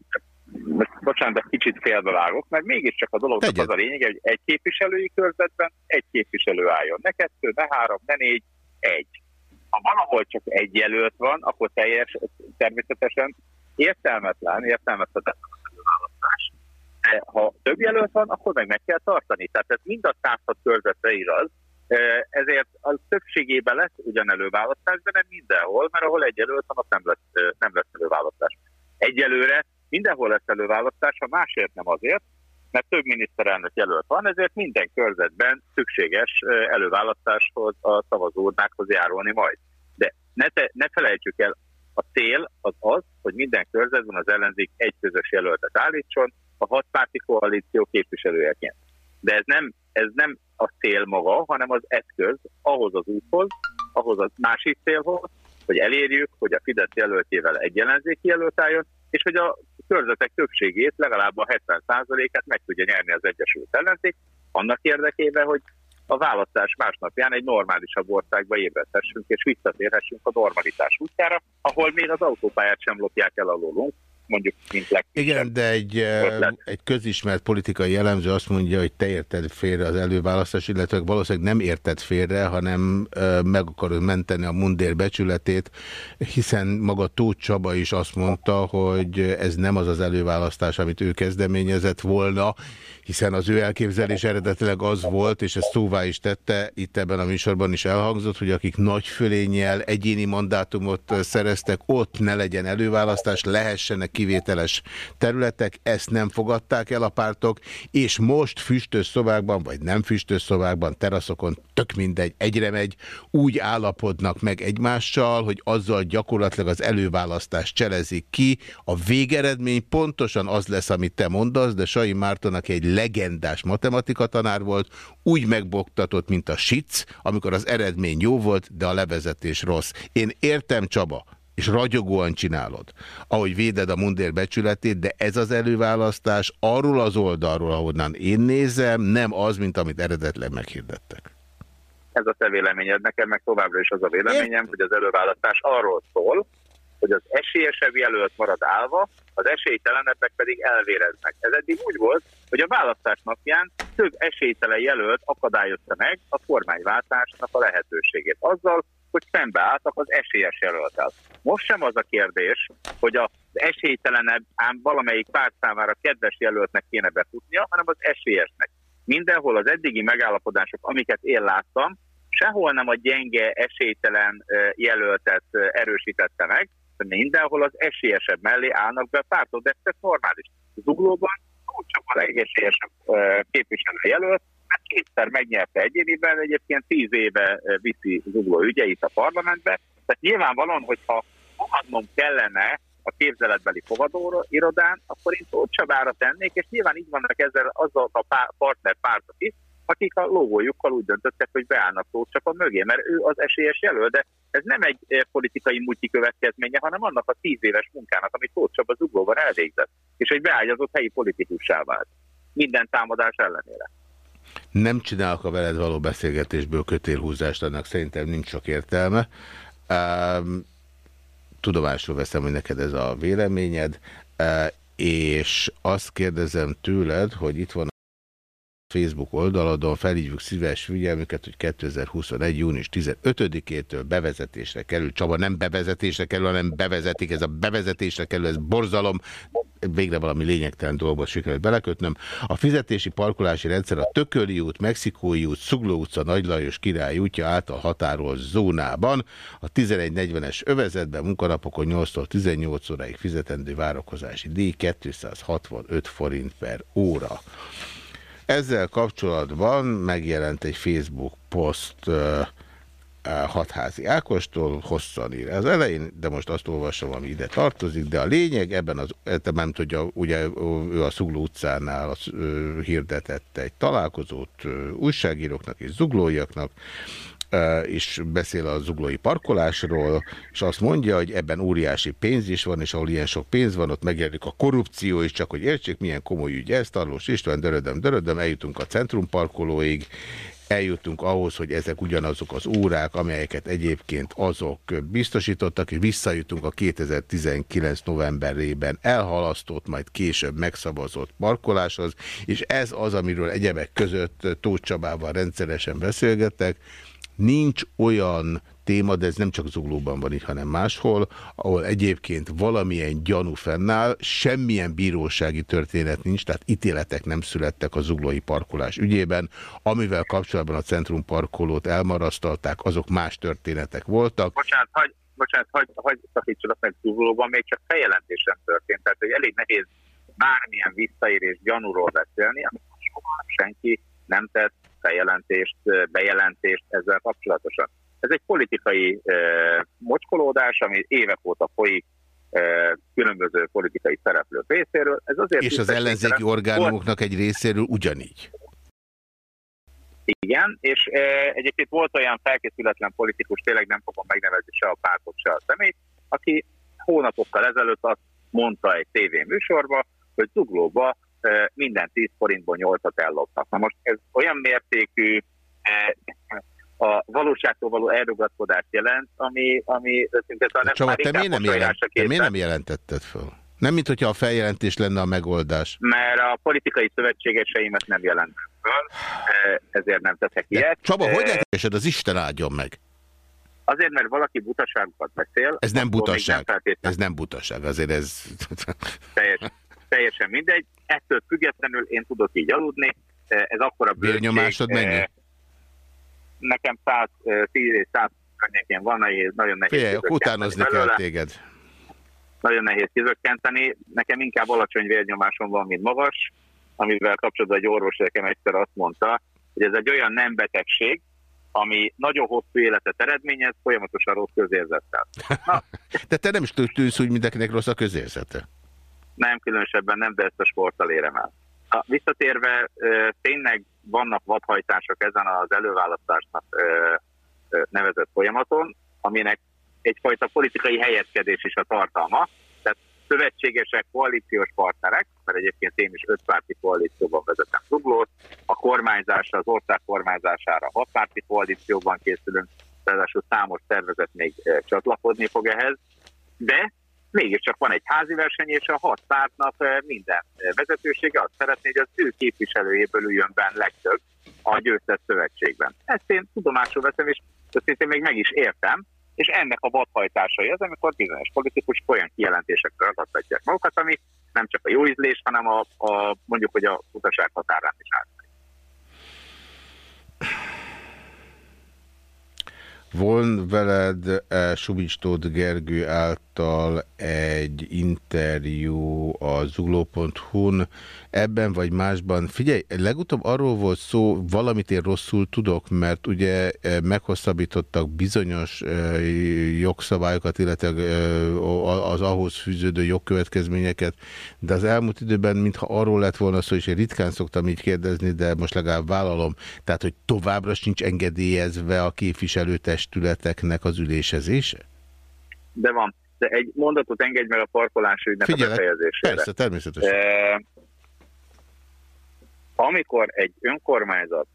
Bocsánat, de kicsit félbevágok, mert mégiscsak a dolognak Tegyed. az a lényeg, hogy egy képviselői körzetben egy képviselő álljon. Ne kettő, ne három, ne négy, egy. Ha valahol csak egy jelölt van, akkor teljes, természetesen értelmetlen, értelmezhetetlen a választás. De ha több jelölt van, akkor meg meg kell tartani. Tehát ez mind a 106 körzetre igaz, ezért a többségében lesz ugyan előválasztás, de nem mindenhol, mert ahol egy jelölt van, ott nem lesz, nem lesz előválasztás. Egyelőre mindenhol lesz előválasztás, ha másért nem azért, mert több miniszterelnök jelölt van, ezért minden körzetben szükséges előválasztáshoz a szavazóurnákhoz járulni majd. De ne, te, ne felejtsük el, a cél az az, hogy minden körzetben az ellenzék egy közös jelöltet állítson a hatpárti koalíció képviselőjeként. De ez nem, ez nem a cél maga, hanem az eszköz ahhoz az úthoz, ahhoz a másik célhoz, hogy elérjük, hogy a Fidesz jelöltjével egy ellenzéki jelölt álljon, és hogy a körzetek többségét, legalább a 70%-át meg tudja nyerni az Egyesült Ellenzék, annak érdekében, hogy a választás másnapján egy normálisabb országba ébredhessünk, és visszatérhessünk a normalitás útjára, ahol még az autópályát sem lopják el alólunk, mondjuk, mint legkisebb. Igen, de egy, egy közismert politikai jellemző azt mondja, hogy te érted félre az előválasztás, illetve valószínűleg nem érted félre, hanem meg akarod menteni a mundér becsületét, hiszen maga Tóth Csaba is azt mondta, hogy ez nem az az előválasztás, amit ő kezdeményezett volna, hiszen az ő elképzelés eredetileg az volt, és ezt szóvá is tette, itt ebben a műsorban is elhangzott, hogy akik nagy fölényel egyéni mandátumot szereztek, ott ne legyen előválasztás, lehessenek kivételes területek, ezt nem fogadták el a pártok, és most füstös szobákban, vagy nem füstös szobákban, teraszokon, tök mindegy, egyre megy, úgy állapodnak meg egymással, hogy azzal gyakorlatilag az előválasztást cselezik ki. A végeredmény pontosan az lesz, amit te mondasz, de Sai Márton, aki egy legendás matematika tanár volt, úgy megboktatott, mint a sic, amikor az eredmény jó volt, de a levezetés rossz. Én értem, Csaba, és ragyogóan csinálod, ahogy véded a mundér becsületét, de ez az előválasztás arról az oldalról, ahonnan én nézem, nem az, mint amit eredetleg meghirdettek. Ez a te véleményed, nekem meg továbbra is az a véleményem, hogy az előválasztás arról szól, hogy az esélyesebb jelölt marad állva, az esélytelenebbek pedig elvéreznek. Ez eddig úgy volt, hogy a választás napján több esélytelen jelölt akadályozta meg a kormányváltásnak a lehetőségét azzal, hogy szembeálltak az esélyes jelöltel. Most sem az a kérdés, hogy az esélytelenebb, ám valamelyik párt számára kedves jelöltnek kéne befutnia, hanem az esélyesnek. Mindenhol az eddigi megállapodások, amiket én láttam, sehol nem a gyenge, esélytelen jelöltet erősítette meg, mindenhol az esélyesebb mellé állnak be a pártok, de ez normális. Zuglóban csak a legesélyesebb képviselő mert kétszer megnyerte egyéniben, egyébként tíz éve viszi Zugló ügyeit a parlamentbe, tehát nyilvánvalóan, hogyha fogadnom kellene a képzeletbeli fogadó irodán, akkor én Tóth Csabára tennék, és nyilván így vannak ezzel azzal a pár, partner pártok is, akik a lógójukkal úgy döntöttek, hogy beállnak Tóth Csaba mögé, mert ő az esélyes jelöl, de ez nem egy eh, politikai multi következménye, hanem annak a tíz éves munkának, amit Tóth Csaba zuglóban elvégzett, és egy beágyazott helyi politikussá vált. Minden támadás ellenére. Nem csinálok a veled való beszélgetésből kötélhúzást, annak szerintem nincs sok értelme. Tudomásul veszem, hogy neked ez a véleményed, és azt kérdezem tőled, hogy itt van Facebook oldaladon felhívjuk szíves figyelmüket, hogy 2021. június 15-től bevezetésre kerül. Csaba nem bevezetésre kerül, hanem bevezetik. Ez a bevezetésre kerül, ez borzalom. Végre valami lényegtelen dolgot sikerült belekötnöm. A fizetési parkolási rendszer a Tököli út, Mexikói út, Szugló utca, Nagy Lajos király útja által határolt zónában. A 1140-es övezetben munkanapokon 8-tól 18 óráig fizetendő várakozási díj 265 forint per óra. Ezzel kapcsolatban megjelent egy Facebook poszt Hatházi Ákostól, hosszan ír az elején, de most azt olvasom, ami ide tartozik, de a lényeg ebben az, nem tudja, ugye ő a Szugló utcánál az, uh, hirdetett egy találkozót újságíróknak és zuglóiaknak, és beszél a zuglói parkolásról, és azt mondja, hogy ebben óriási pénz is van, és ahol ilyen sok pénz van, ott megjelenik a korrupció is, csak hogy értsék, milyen komoly ügy ez, Tarlós István, dörödöm, dörödöm, eljutunk a centrumparkolóig, eljutunk ahhoz, hogy ezek ugyanazok az órák, amelyeket egyébként azok biztosítottak, és visszajutunk a 2019 novemberében elhalasztott, majd később megszavazott parkoláshoz, és ez az, amiről egyebek között Tóth Csabával rendszeresen beszélgettek, Nincs olyan téma, de ez nem csak Zuglóban van így, hanem máshol, ahol egyébként valamilyen gyanú fennáll, semmilyen bírósági történet nincs, tehát ítéletek nem születtek a zuglói parkolás ügyében, amivel kapcsolatban a centrum parkolót elmarasztalták, azok más történetek voltak. Bocsánat, hagy, bocsánat, hagy, hagy szakítsanak meg Zuglóban, még csak feljelentés sem történt, tehát hogy elég nehéz bármilyen visszaérés gyanúról beszélni, amit soha senki nem tett feljelentést, bejelentést ezzel kapcsolatosan. Ez egy politikai eh, mocskolódás, ami évek óta folyik eh, különböző politikai szereplők részéről. Ez azért És az ellenzéki orgánumoknak egy részéről ugyanígy. Igen, és e, egyébként volt olyan felkészületlen politikus, tényleg nem fogom megnevezni se a pártot, se a személyt, aki hónapokkal ezelőtt azt mondta egy tévéműsorba, hogy Zuglóba minden 10 forintból 8-at ellopnak. Na most ez olyan mértékű a valóságtól való elrugatkodást jelent, ami, ami nem Csaba, te miért nem, jelent, te miért nem jelentetted föl? Nem, mint hogyha a feljelentés lenne a megoldás. Mert a politikai szövetségeseimet nem jelent föl, ezért nem teszek De ilyet. Csaba, hogy lehet az Isten áldjon meg? Azért, mert valaki butaságokat beszél. Ez nem butaság. Nem ez nem butaság, azért ez... Teljesen teljesen mindegy. Ettől függetlenül én tudok így aludni. Ez akkora bőség. Vérnyomásod mennyi? Eh, nekem 110 és 100 környékén van, nagyon nehéz. Figyelj, utánozni kell téged. nagyon nehéz kizökkenteni. Nekem inkább alacsony vérnyomásom van, mint magas, amivel kapcsolatban egy orvos nekem egyszer azt mondta, hogy ez egy olyan nem betegség, ami nagyon hosszú életet eredményez, folyamatosan rossz közérzettel. [LAUGHS] Na. De te nem is tűnsz úgy mindenkinek rossz a közérzete. Nem, különösebben nem, de ezt a sporttal érem el. A, visszatérve, tényleg vannak vadhajtások ezen az előválasztásnak nevezett folyamaton, aminek egyfajta politikai helyezkedés is a tartalma. Tehát szövetségesek, koalíciós partnerek, mert egyébként én is ötpárti koalícióban vezetem Zuglót, a kormányzásra, az ország kormányzására hatpárti koalícióban készülünk, ráadásul számos szervezet még csatlakozni fog ehhez, de mégiscsak van egy házi verseny, és a hat pártnak minden vezetősége azt szeretné, hogy az ő képviselőjéből üljön benne legtöbb a győztett szövetségben. Ezt én tudomásul veszem, és ezt én még meg is értem, és ennek a vadhajtásai az, amikor bizonyos politikusok olyan kijelentésekre ragadtatják magukat, ami nem csak a jó ízlés, hanem a, a mondjuk, hogy a utaság határán is áll. Von veled eh, Subics Tóth Gergő által egy interjú a zugló.hu-n, ebben vagy másban. Figyelj, legutóbb arról volt szó, valamit én rosszul tudok, mert ugye eh, meghosszabbítottak bizonyos eh, jogszabályokat, illetve az ahhoz fűződő jogkövetkezményeket, de az elmúlt időben, mintha arról lett volna szó, és én ritkán szoktam így kérdezni, de most legalább vállalom, tehát, hogy továbbra sincs engedélyezve a képviselőtestületeknek az ülésezése? De van. De egy mondatot engedj meg a parkolási ügynek Figyelek, a befejezésére. Persze, természetesen. E amikor egy önkormányzat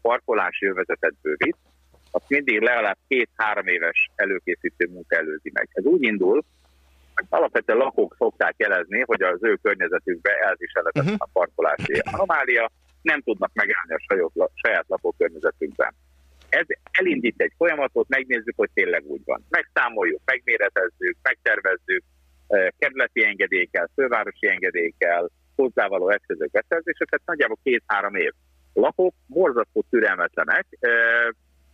parkolási jövezetet bővít, azt mindig legalább két-három éves előkészítő munka előzi meg. Ez úgy indul, hogy alapvetően lakók szokták jelezni, hogy az ő környezetükbe elviselhetetlen uh -huh. a parkolási anomália, nem tudnak megállni a saját, saját lakókörnyezetükben. Ez elindít egy folyamatot, megnézzük, hogy tényleg úgy van. Megszámoljuk, megméretezzük, megtervezzük, kerületi engedélyekkel, fővárosi engedélyekkel, hozzávaló eszközök beszerzése, tehát nagyjából két-három év. A lakók borzasztó türelmetlenek,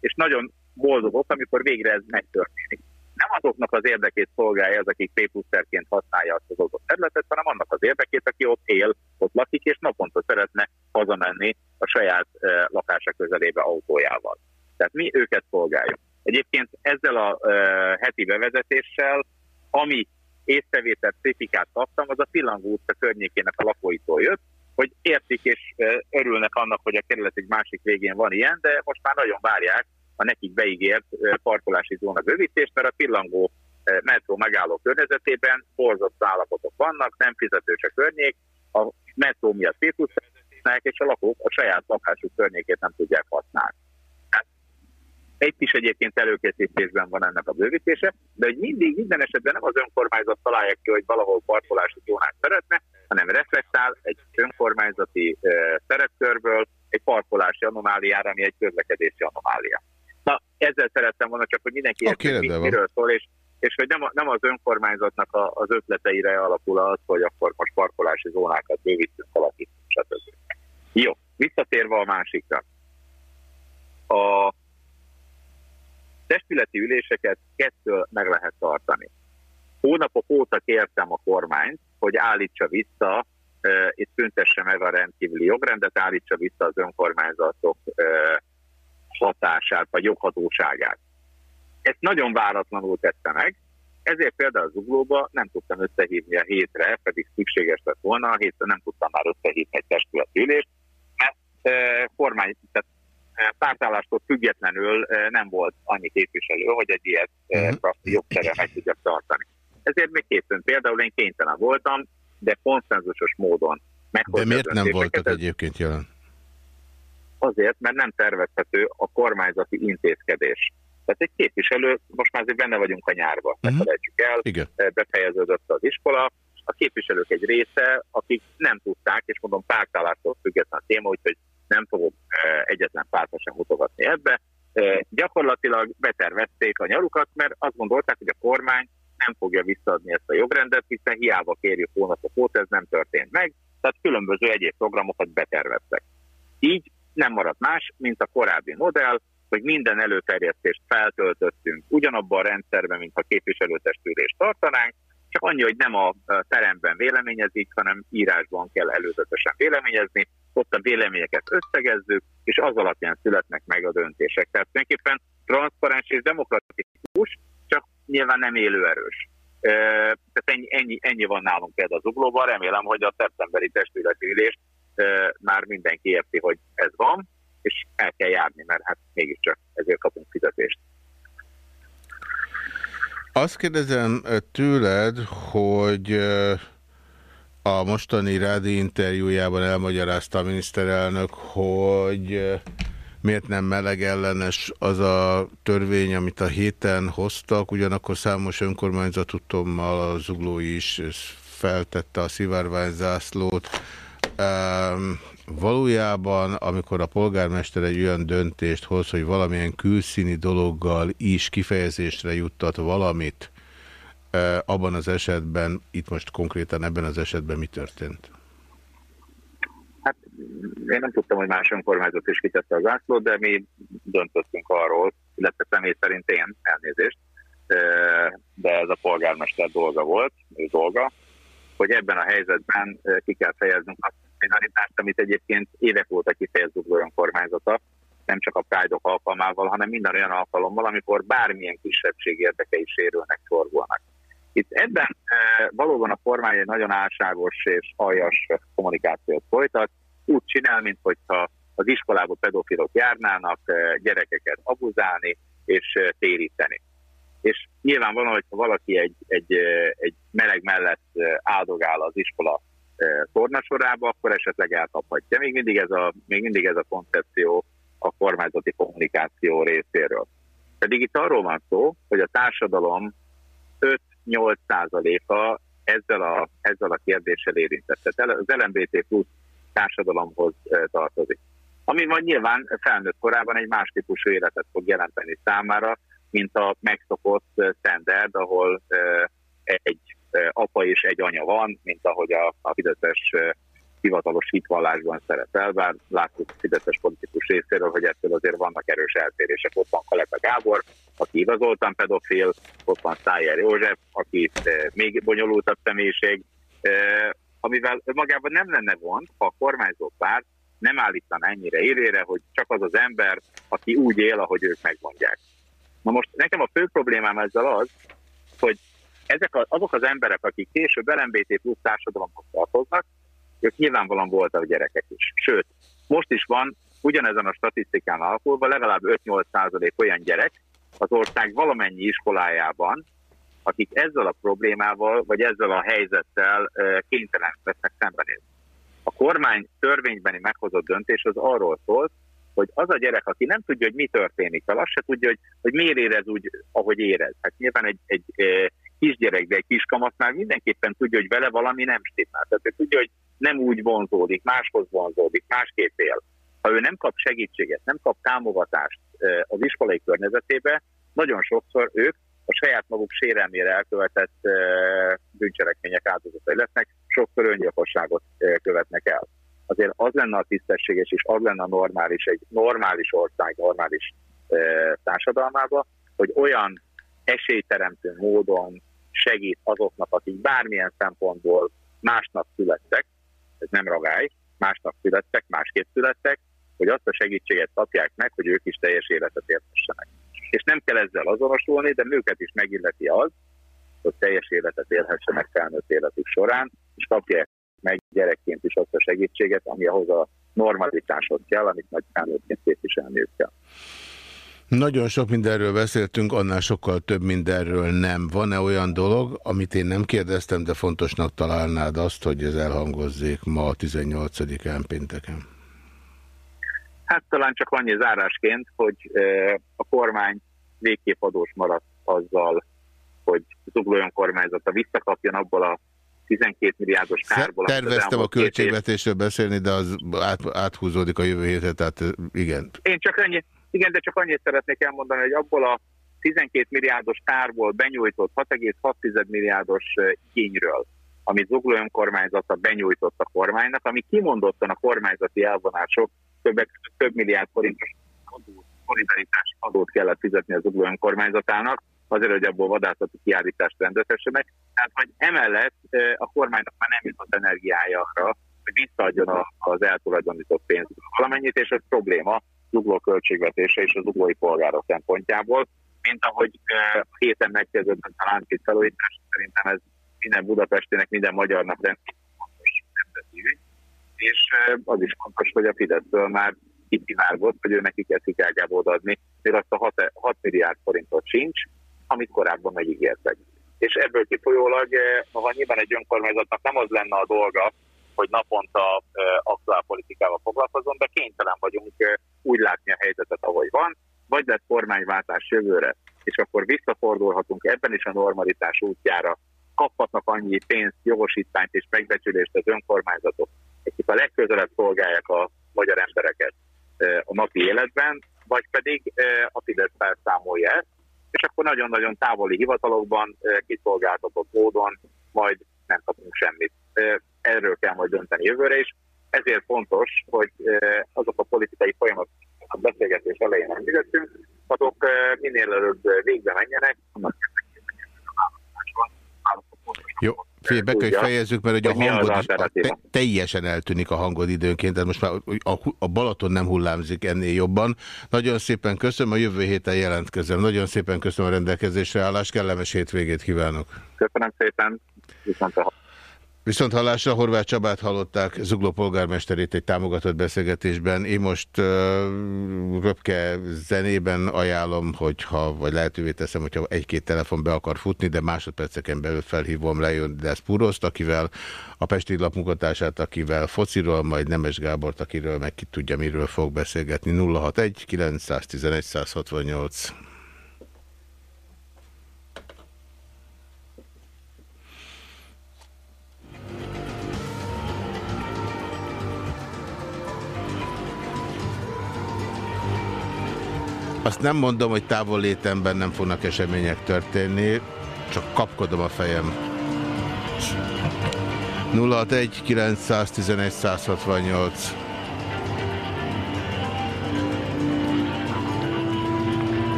és nagyon boldogok, amikor végre ez megtörténik. Nem azoknak az érdekét szolgálja az, akik P-puszterként használja azt az adott területet, hanem annak az érdekét, aki ott él, ott lakik, és naponta szeretne hazamenni a saját lakása közelébe autójával. Tehát mi őket szolgáljuk. Egyébként ezzel a heti bevezetéssel, ami észrevételt, kritikát kaptam, az a Pillangó utca környékének a lakóitól jött, hogy értik és örülnek annak, hogy a kerület egy másik végén van ilyen, de most már nagyon várják a nekik beígért parkolási zóna bővítést, mert a Pillangó metró megálló környezetében borzott állapotok vannak, nem fizetős a környék, a metró miatt szétúsznak, és a lakók a saját lakásuk környékét nem tudják használni. Egy is egyébként előkészítésben van ennek a bővítése, de hogy mindig minden esetben nem az önkormányzat találja ki, hogy valahol parkolási zónát szeretne, hanem reflektál egy önkormányzati uh, szerepkörből egy parkolási anomáliára, ami egy közlekedési anomália. Na, ezzel szerettem volna csak, hogy mindenki okay, érti, miről szól, és, és hogy nem, nem az önkormányzatnak a, az ötleteire alapul az, hogy akkor most parkolási zónákat bővítünk, alakítunk, stb. Jó, visszatérve a másikra. A testületi üléseket kettől meg lehet tartani. Hónapok óta kértem a kormányt, hogy állítsa vissza és szüntesse meg a rendkívüli jogrendet, állítsa vissza az önkormányzatok hatását vagy joghatóságát. Ezt nagyon váratlanul tette meg, ezért például az Zuglóba nem tudtam összehívni a hétre, pedig szükséges lett volna, a hétre nem tudtam már összehívni egy testületülést, mert e, kormány, tehát pártállástól függetlenül nem volt annyi képviselő, hogy egy ilyet uh mhm. -huh. jogszerre meg tudjak tartani. Ezért még készült. Például én kénytelen voltam, de konszenzusos módon De miért nem voltak egyébként jelen? Azért, mert nem tervezhető a kormányzati intézkedés. Tehát egy képviselő, most már azért benne vagyunk a nyárba, uh -huh. ne felejtsük el, Igen. befejeződött az iskola, a képviselők egy része, akik nem tudták, és mondom pártállástól független a téma, úgyhogy nem fogok egyetlen pártra sem mutogatni ebbe. Gyakorlatilag betervezték a nyarukat, mert azt gondolták, hogy a kormány nem fogja visszaadni ezt a jogrendet, hiszen hiába kérjük hónapok óta, ez nem történt meg, tehát különböző egyéb programokat beterveztek. Így nem maradt más, mint a korábbi modell, hogy minden előterjesztést feltöltöttünk ugyanabban a rendszerben, mint ha képviselőtestülést tartanánk, csak annyi, hogy nem a teremben véleményezik, hanem írásban kell előzetesen véleményezni, ott a véleményeket összegezzük, és az alapján születnek meg a döntések. Tehát tulajdonképpen transzparens és demokratikus, csak nyilván nem élőerős. Tehát ennyi, ennyi, ennyi van nálunk például az uglóban, remélem, hogy a szeptemberi testületi ülést már mindenki érti, hogy ez van, és el kell járni, mert hát mégiscsak ezért kapunk fizetést. Azt kérdezem tőled, hogy a mostani rádi interjújában elmagyarázta a miniszterelnök, hogy miért nem melegellenes az a törvény, amit a héten hoztak, ugyanakkor számos önkormányzatutommal a zuglói is feltette a szivárványzászlót. Um, valójában, amikor a polgármester egy olyan döntést hoz, hogy valamilyen külszíni dologgal is kifejezésre juttat valamit, abban az esetben, itt most konkrétan ebben az esetben mi történt? Hát én nem tudtam, hogy más önkormányzat is kitette az ászlót, de mi döntöttünk arról, illetve személy szerint én elnézést, de ez a polgármester dolga volt, ő dolga, hogy ebben a helyzetben ki kell fejeznünk azt a szolidaritást, amit egyébként évek óta kifejez Zugló önkormányzata, nem csak a pride alkalmával, hanem minden olyan alkalommal, amikor bármilyen kisebbség érdekei sérülnek, sorgolnak. Itt ebben e, valóban a kormány egy nagyon álságos és aljas kommunikációt folytat. Úgy csinál, mintha az iskolába pedofilok járnának e, gyerekeket abuzálni és e, téríteni. És nyilvánvalóan, hogyha valaki egy, egy, egy meleg mellett áldogál az iskola tornasorába, akkor esetleg elkaphatja. Még mindig ez a, még mindig ez a koncepció a kormányzati kommunikáció részéről. Pedig itt arról van szó, hogy a társadalom öt 8%-a ezzel a, ezzel a kérdéssel érintett. Tehát az LMBT plusz társadalomhoz tartozik. Ami majd nyilván felnőtt korában egy más típusú életet fog jelenteni számára, mint a megszokott standard, ahol egy apa és egy anya van, mint ahogy a, a fideszes hivatalos hitvallásban szerepel, bár látjuk a Fideszes politikus részéről, hogy ettől azért vannak erős eltérések. Ott van Kaleta Gábor, aki igazoltan pedofil, ott van Szájer József, aki még bonyolultabb személyiség, amivel magában nem lenne gond, ha a kormányzó párt nem állítan ennyire érére, hogy csak az az ember, aki úgy él, ahogy ők megmondják. Na most nekem a fő problémám ezzel az, hogy ezek a, azok az emberek, akik később LMBT plusz társadalomhoz tartoznak, ők nyilvánvalóan voltak gyerekek is. Sőt, most is van ugyanezen a statisztikán alakulva legalább 5-8 százalék olyan gyerek az ország valamennyi iskolájában, akik ezzel a problémával, vagy ezzel a helyzettel kénytelen lesznek szembenézni. A kormány törvénybeni meghozott döntés az arról szólt, hogy az a gyerek, aki nem tudja, hogy mi történik fel, azt se tudja, hogy, hogy miért érez úgy, ahogy érez. Hát nyilván egy, egy kisgyerek, de egy kiskamat már mindenképpen tudja, hogy vele valami nem stimmel. Tehát ő tudja, hogy nem úgy vonzódik, máshoz vonzódik, másképp él. Ha ő nem kap segítséget, nem kap támogatást az iskolai környezetébe, nagyon sokszor ők a saját maguk sérelmére elkövetett bűncselekmények áldozatai lesznek, sokszor öngyilkosságot követnek el. Azért az lenne a tisztességes, és az lenne a normális, egy normális ország, normális társadalmába, hogy olyan esélyteremtő módon segít azoknak, akik bármilyen szempontból másnak születtek, ez nem ragály, másnak születtek, másképp születtek, hogy azt a segítséget kapják meg, hogy ők is teljes életet élhessenek. És nem kell ezzel azonosulni, de őket is megilleti az, hogy teljes életet élhessenek felnőtt életük során, és kapják meg gyerekként is azt a segítséget, ami ahhoz a normalitáshoz kell, amit nagy felnőttként képviselniük kell. Nagyon sok mindenről beszéltünk, annál sokkal több mindenről nem. Van-e olyan dolog, amit én nem kérdeztem, de fontosnak találnád azt, hogy ez elhangozzék ma a 18-án pénteken? Hát talán csak annyi zárásként, hogy a kormány végképp adós maradt azzal, hogy Zugló önkormányzata visszakapjon abból a 12 milliárdos kárból. Terveztem a költségvetésről beszélni, de az át, áthúzódik a jövő hétre, tehát igen. Én csak ennyi, igen, de csak annyit szeretnék elmondani, hogy abból a 12 milliárdos kárból benyújtott 6,6 milliárdos igényről, amit Zugló önkormányzata benyújtott a kormánynak, ami kimondottan a kormányzati elvonások többek, több milliárd forintos adót, adót kellett fizetni az Zugló önkormányzatának, azért, hogy abból vadászati kiállítást rendezhessenek. Tehát, hogy emellett a kormánynak már nem jutott energiája arra, hogy visszaadjon az eltulajdonított pénzt valamennyit, és ez probléma zugló költségvetése és az zuglói polgárok szempontjából, mint ahogy a héten megkezdődött a láncít felújítás, szerintem ez minden budapestinek, minden magyarnak rendkívül fontos nemzeti ügy, és az is fontos, hogy a Fideszből már kipivárgott, hogy ő nekik eszik elgába adni, még azt a 6, 6 milliárd forintot sincs, amit korábban megígértek. És ebből kifolyólag, ha nyilván egy önkormányzatnak nem az lenne a dolga, hogy naponta aktuál politikával foglalkozom, de kénytelen vagyunk úgy látni a helyzetet, ahogy van, vagy lesz kormányváltás jövőre, és akkor visszafordulhatunk ebben is a normalitás útjára, kaphatnak annyi pénzt, jogosítványt és megbecsülést az önkormányzatok, akik a legközelebb szolgálják a magyar embereket a napi életben, vagy pedig a Fidesz felszámolja ezt, és akkor nagyon-nagyon távoli hivatalokban kiszolgáltatott módon majd nem kapunk semmit. Erről kell majd dönteni jövőre is. Ezért fontos, hogy azok a politikai folyamatok, a beszélgetés elején említettünk, azok minél előbb végbe menjenek, annak Jó, Figyelj, be kell, hogy fejezzük, mert hogy a hangod is, a te, teljesen eltűnik a hangod időnként, tehát most már a, a Balaton nem hullámzik ennél jobban. Nagyon szépen köszönöm, a jövő héten jelentkezem. Nagyon szépen köszönöm a rendelkezésre állást, kellemes hétvégét kívánok. Köszönöm szépen, viszont hallásra Horváth Csabát hallották, Zugló polgármesterét egy támogatott beszélgetésben. Én most uh, röpke zenében ajánlom, hogyha, vagy lehetővé teszem, hogyha egy-két telefon be akar futni, de másodperceken belül felhívom Lejön Deszpuroszt, akivel a Pesti lapmunkatársát, akivel fociról, majd Nemes Gábort, akiről meg ki tudja, miről fog beszélgetni. 061 911 168 Azt nem mondom, hogy távol létemben nem fognak események történni, csak kapkodom a fejem. 061 911 168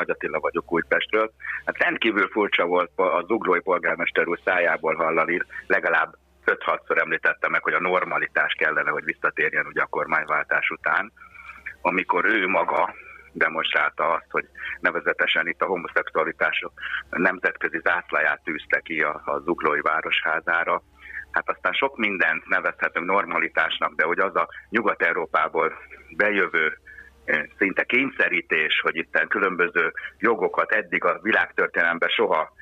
Nagy Attila vagyok Újpestről. Hát rendkívül furcsa volt a ugrói polgármester úr szájából hallani, legalább 5-6-szor említette meg, hogy a normalitás kellene, hogy visszatérjen ugye a kormányváltás után, amikor ő maga demonstrálta azt, hogy nevezetesen itt a homoszexualitások nemzetközi zászlaját tűzte ki a, a zuglói városházára. Hát aztán sok mindent nevezhetünk normalitásnak, de hogy az a Nyugat-Európából bejövő szinte kényszerítés, hogy itt különböző jogokat eddig a világtörténelemben soha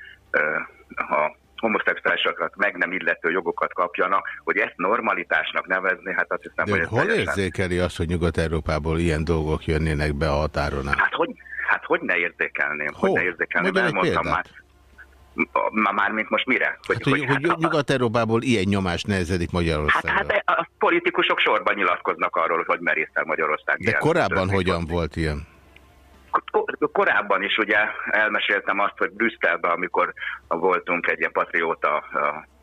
a homoszexuálisokat meg nem illető jogokat kapjanak, hogy ezt normalitásnak nevezni, hát azt hiszem, De hogy hol teljesen... érzékeli azt, hogy Nyugat-Európából ilyen dolgok jönnének be a határon? Hát hogy, hát hogy ne érzékelném? Hol? Hogy ne érzékelném? Elmondtam már. Mármint most mire? Hogy, hát, hogy, hogy, hogy Nyugat-Európából ilyen nyomás nehezedik Magyarországra. Hát, hát a politikusok sorban nyilatkoznak arról, hogy merészel Magyarország. De korábban hogyan volt ilyen? Korábban is ugye elmeséltem azt, hogy Brüsszelben, amikor voltunk egy ilyen patrióta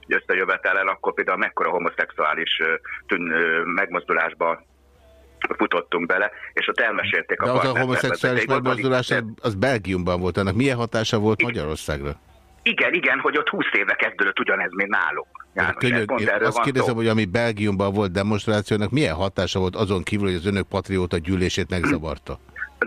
összejövetelen, akkor például mekkora homoszexuális tűn, megmozdulásba futottunk bele, és ott elmesélték a De az a homoszexuális megmozdulás, az Belgiumban volt, annak milyen hatása volt Magyarországra? Igen, igen, hogy ott 20 éve kezdődött ugyanez, mint nálunk. János, Könyök, én azt kérdezem, szó. hogy ami Belgiumban volt demonstrációnak, milyen hatása volt azon kívül, hogy az önök patrióta gyűlését megzavarta?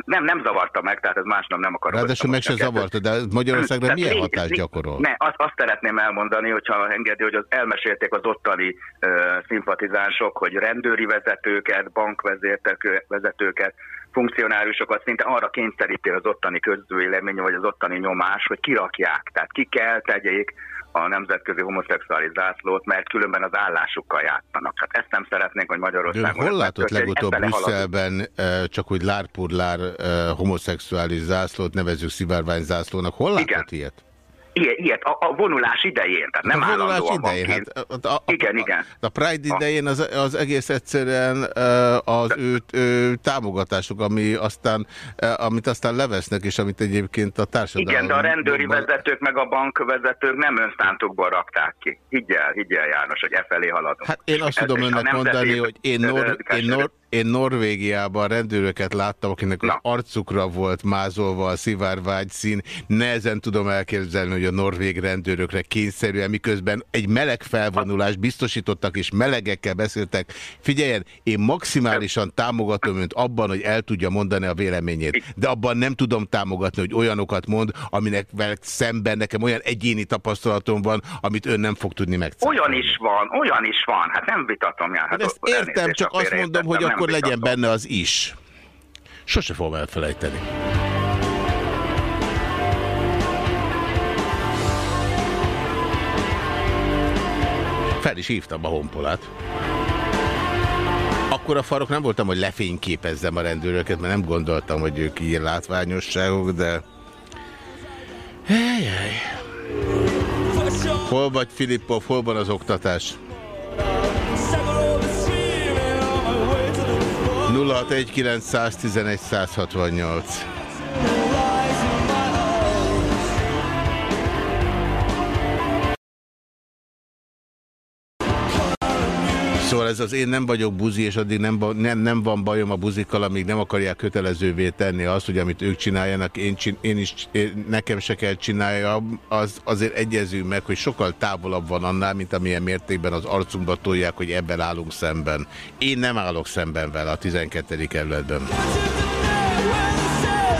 Nem, nem zavarta meg, tehát ez másnap nem akarok. Ráadásul meg se zavarta, de Magyarországra milyen légy, hatást gyakorol? Ne, azt, azt szeretném elmondani, hogyha engedi, hogy az elmesélték az ottani uh, szimpatizánsok, hogy rendőri vezetőket, bankvezetőket, funkcionáriusokat szinte arra kényszeríti az ottani közvélemény, vagy az ottani nyomás, hogy kirakják, tehát ki kell tegyék a nemzetközi homoszexuális zászlót, mert különben az állásukkal játszanak. Hát ezt nem szeretnénk, hogy Magyarországon... De hol látott legutóbb Brüsszelben csak úgy lárpurlár homoszexuális zászlót, nevezük szivárvány zászlónak, hol látott Igen. ilyet? Ilyet a, a vonulás idején, tehát nem a vonulás idején, hát, a, a, igen, a, igen. A Pride idején az, az egész egyszerűen az ő, ő támogatásuk, ami aztán, amit aztán levesznek, és amit egyébként a társadalom... Igen, de a rendőri vezetők meg a bankvezetők nem önszántukból rakták ki. Higgyel, higgyel János, hogy e felé haladunk. Hát én azt Ez tudom önnek mondani, hogy én, Nor én, Nor én Norvégiában rendőröket láttam, akinek Na. az arcukra volt mázolva a szivárvágy szín. Nehezen tudom elképzelni, hogy a norvég rendőrökre kényszerűen, miközben egy meleg felvonulás biztosítottak, és melegekkel beszéltek. Figyeljen, én maximálisan támogatom önt abban, hogy el tudja mondani a véleményét, de abban nem tudom támogatni, hogy olyanokat mond, aminek szemben nekem olyan egyéni tapasztalatom van, amit ön nem fog tudni megcsinálni. Olyan is van, olyan is van, hát nem vitatom. Hát, hát ezt értem, csak azt mondom, hogy a akkor legyen benne az is. Sose fogom elfelejteni. Fel is hívtam a honpolát. Akkor a farok nem voltam, hogy lefényképezzem a rendőröket, mert nem gondoltam, hogy ők ilyen látványosságok, de... Helyej. Hol vagy Filippov, hol van az oktatás? 061 911 168 Szóval ez az én nem vagyok buzi, és addig nem, nem, nem van bajom a buzikkal, amíg nem akarják kötelezővé tenni azt, hogy amit ők csináljanak, én, én is, én, nekem se kell csinálja, az, azért egyezünk meg, hogy sokkal távolabb van annál, mint amilyen mértékben az arcunkba tolják, hogy ebben állunk szemben. Én nem állok szemben vele a 12. kerületben.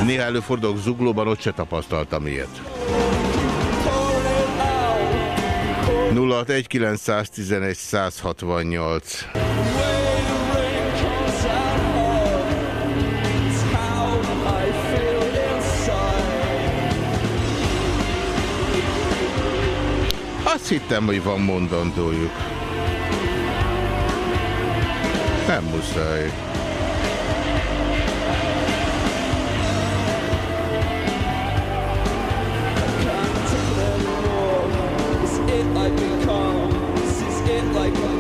Néha előfordulok zuglóban, ott se tapasztaltam ilyet. 061 168. Azt hittem, hogy van mondandójuk. Nem muszáj. I become. This is it like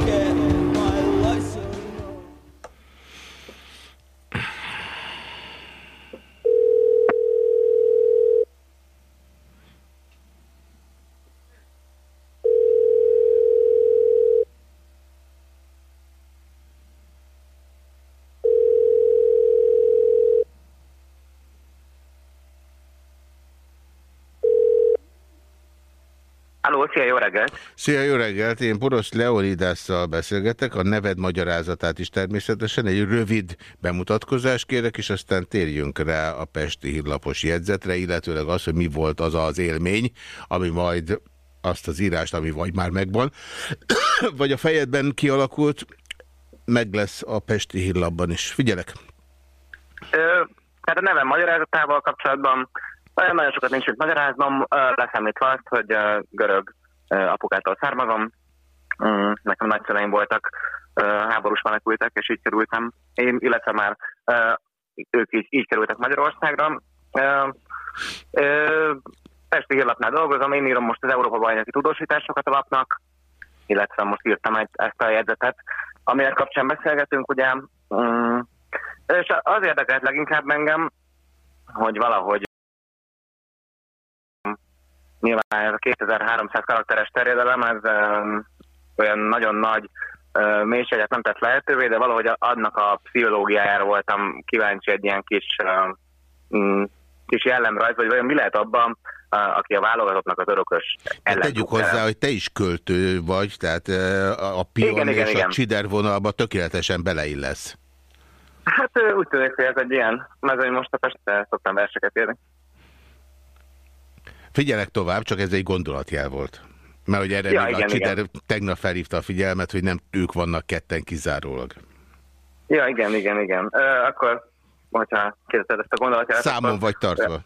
szia, jó reggelt! Szia, jó reggelt! Én Boros Leonidásszal beszélgetek, a neved magyarázatát is természetesen, egy rövid bemutatkozás kérek, és aztán térjünk rá a Pesti hírlapos jegyzetre, illetőleg az, hogy mi volt az az élmény, ami majd azt az írást, ami vagy már megvan, [COUGHS] vagy a fejedben kialakult, meg lesz a Pesti hírlapban is. Figyelek! Ö, tehát a nevem magyarázatával kapcsolatban nagyon sokat nincs mit magyaráznom, leszámítva azt, hogy görög apukától származom. Mm, nekem nagyszüleim voltak háborús menekültek, és így kerültem én, illetve már ők így, így kerültek Magyarországra. Pesti hírlapnál dolgozom, én írom most az Európa bajnoki tudósításokat a lapnak, illetve most írtam egy, ezt a jegyzetet, aminek kapcsán beszélgetünk, ugye, mm, és az érdekelt leginkább engem, hogy valahogy Nyilván ez a 2300 karakteres terjedelem, ez olyan nagyon nagy mélységet nem tett lehetővé, de valahogy adnak a pszichológiájára voltam kíváncsi egy ilyen kis, kis jellemrajz, vagy vajon mi lehet abban, aki a válogatottnak az örökös ellen. Tegyük hozzá, hogy te is költő vagy, tehát uh, a pion igen, és igen, a igen. csider vonalba tökéletesen beleillesz. Hát úgy tűnik, hogy ez egy ilyen mezőny most a Pestre szoktam verseket írni. Figyelek tovább, csak ez egy gondolatjel volt. Mert hogy erre ja, még igen, a Csider igen. tegnap felhívta a figyelmet, hogy nem ők vannak ketten kizárólag. Ja, igen, igen, igen. Uh, akkor, hogyha kérdezted ezt a gondolatját... Számon akkor, vagy tartva.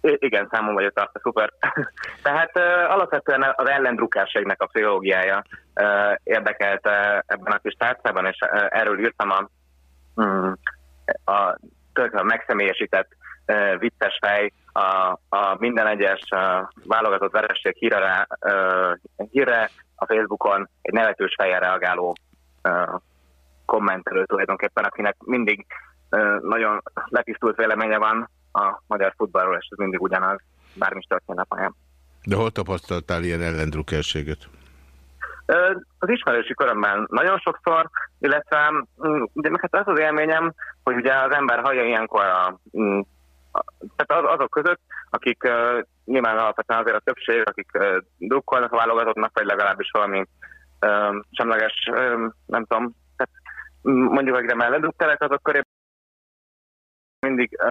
Igen, számon vagyok tartva, szuper. [LAUGHS] Tehát uh, alapvetően az ellendrukásságnak a pszichológiája uh, érdekelt uh, ebben a kis tárcában, és uh, erről írtam a, um, a, a megszemélyesített vicces fej a, a minden egyes válogatott veresség hírre, hírre a Facebookon egy nevetős fejjel reagáló kommentelő tulajdonképpen, akinek mindig nagyon letisztult véleménye van a magyar futballról, és ez mindig ugyanaz, bármi is történne a pályán. De hol tapasztaltál ilyen ellendrukkelséget? Az ismerősi körömben nagyon sokszor, illetve mm, ugye hát az az élményem, hogy ugye az ember hallja ilyenkor a, mm, a tehát az, azok között, akik uh, nyilván alapvetően azért a többség, akik uh, drukkolnak a válogatottnak, vagy legalábbis valami uh, semleges, uh, nem tudom, tehát mondjuk, akire mellett drukkelek, azok köré mindig uh,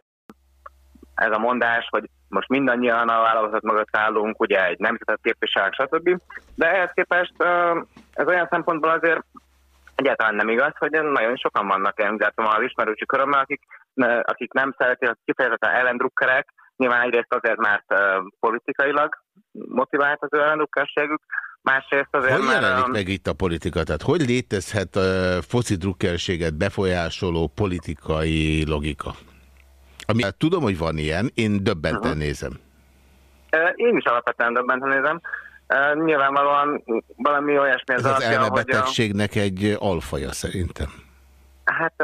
ez a mondás, hogy most mindannyian a válogatott mögött állunk, ugye egy nemzetet képviselek, stb. De ehhez képest ez olyan szempontból azért egyáltalán nem igaz, hogy nagyon sokan vannak, látom az ismerősi körömmel, akik, akik nem szeretik, akik kifejezetten ellendrukkerek, nyilván egyrészt azért, mert politikailag motivált az ő ellendrukkerségük, másrészt azért, Hogy jelenik meg itt a politika? Tehát hogy létezhet a foci drukkerséget befolyásoló politikai logika? Ami, hát tudom, hogy van ilyen, én döbbenten uh -huh. nézem. Én is alapvetően döbbenten nézem. Nyilvánvalóan valami olyasmi az, az elmebetegségnek a... egy alfaja szerintem. Hát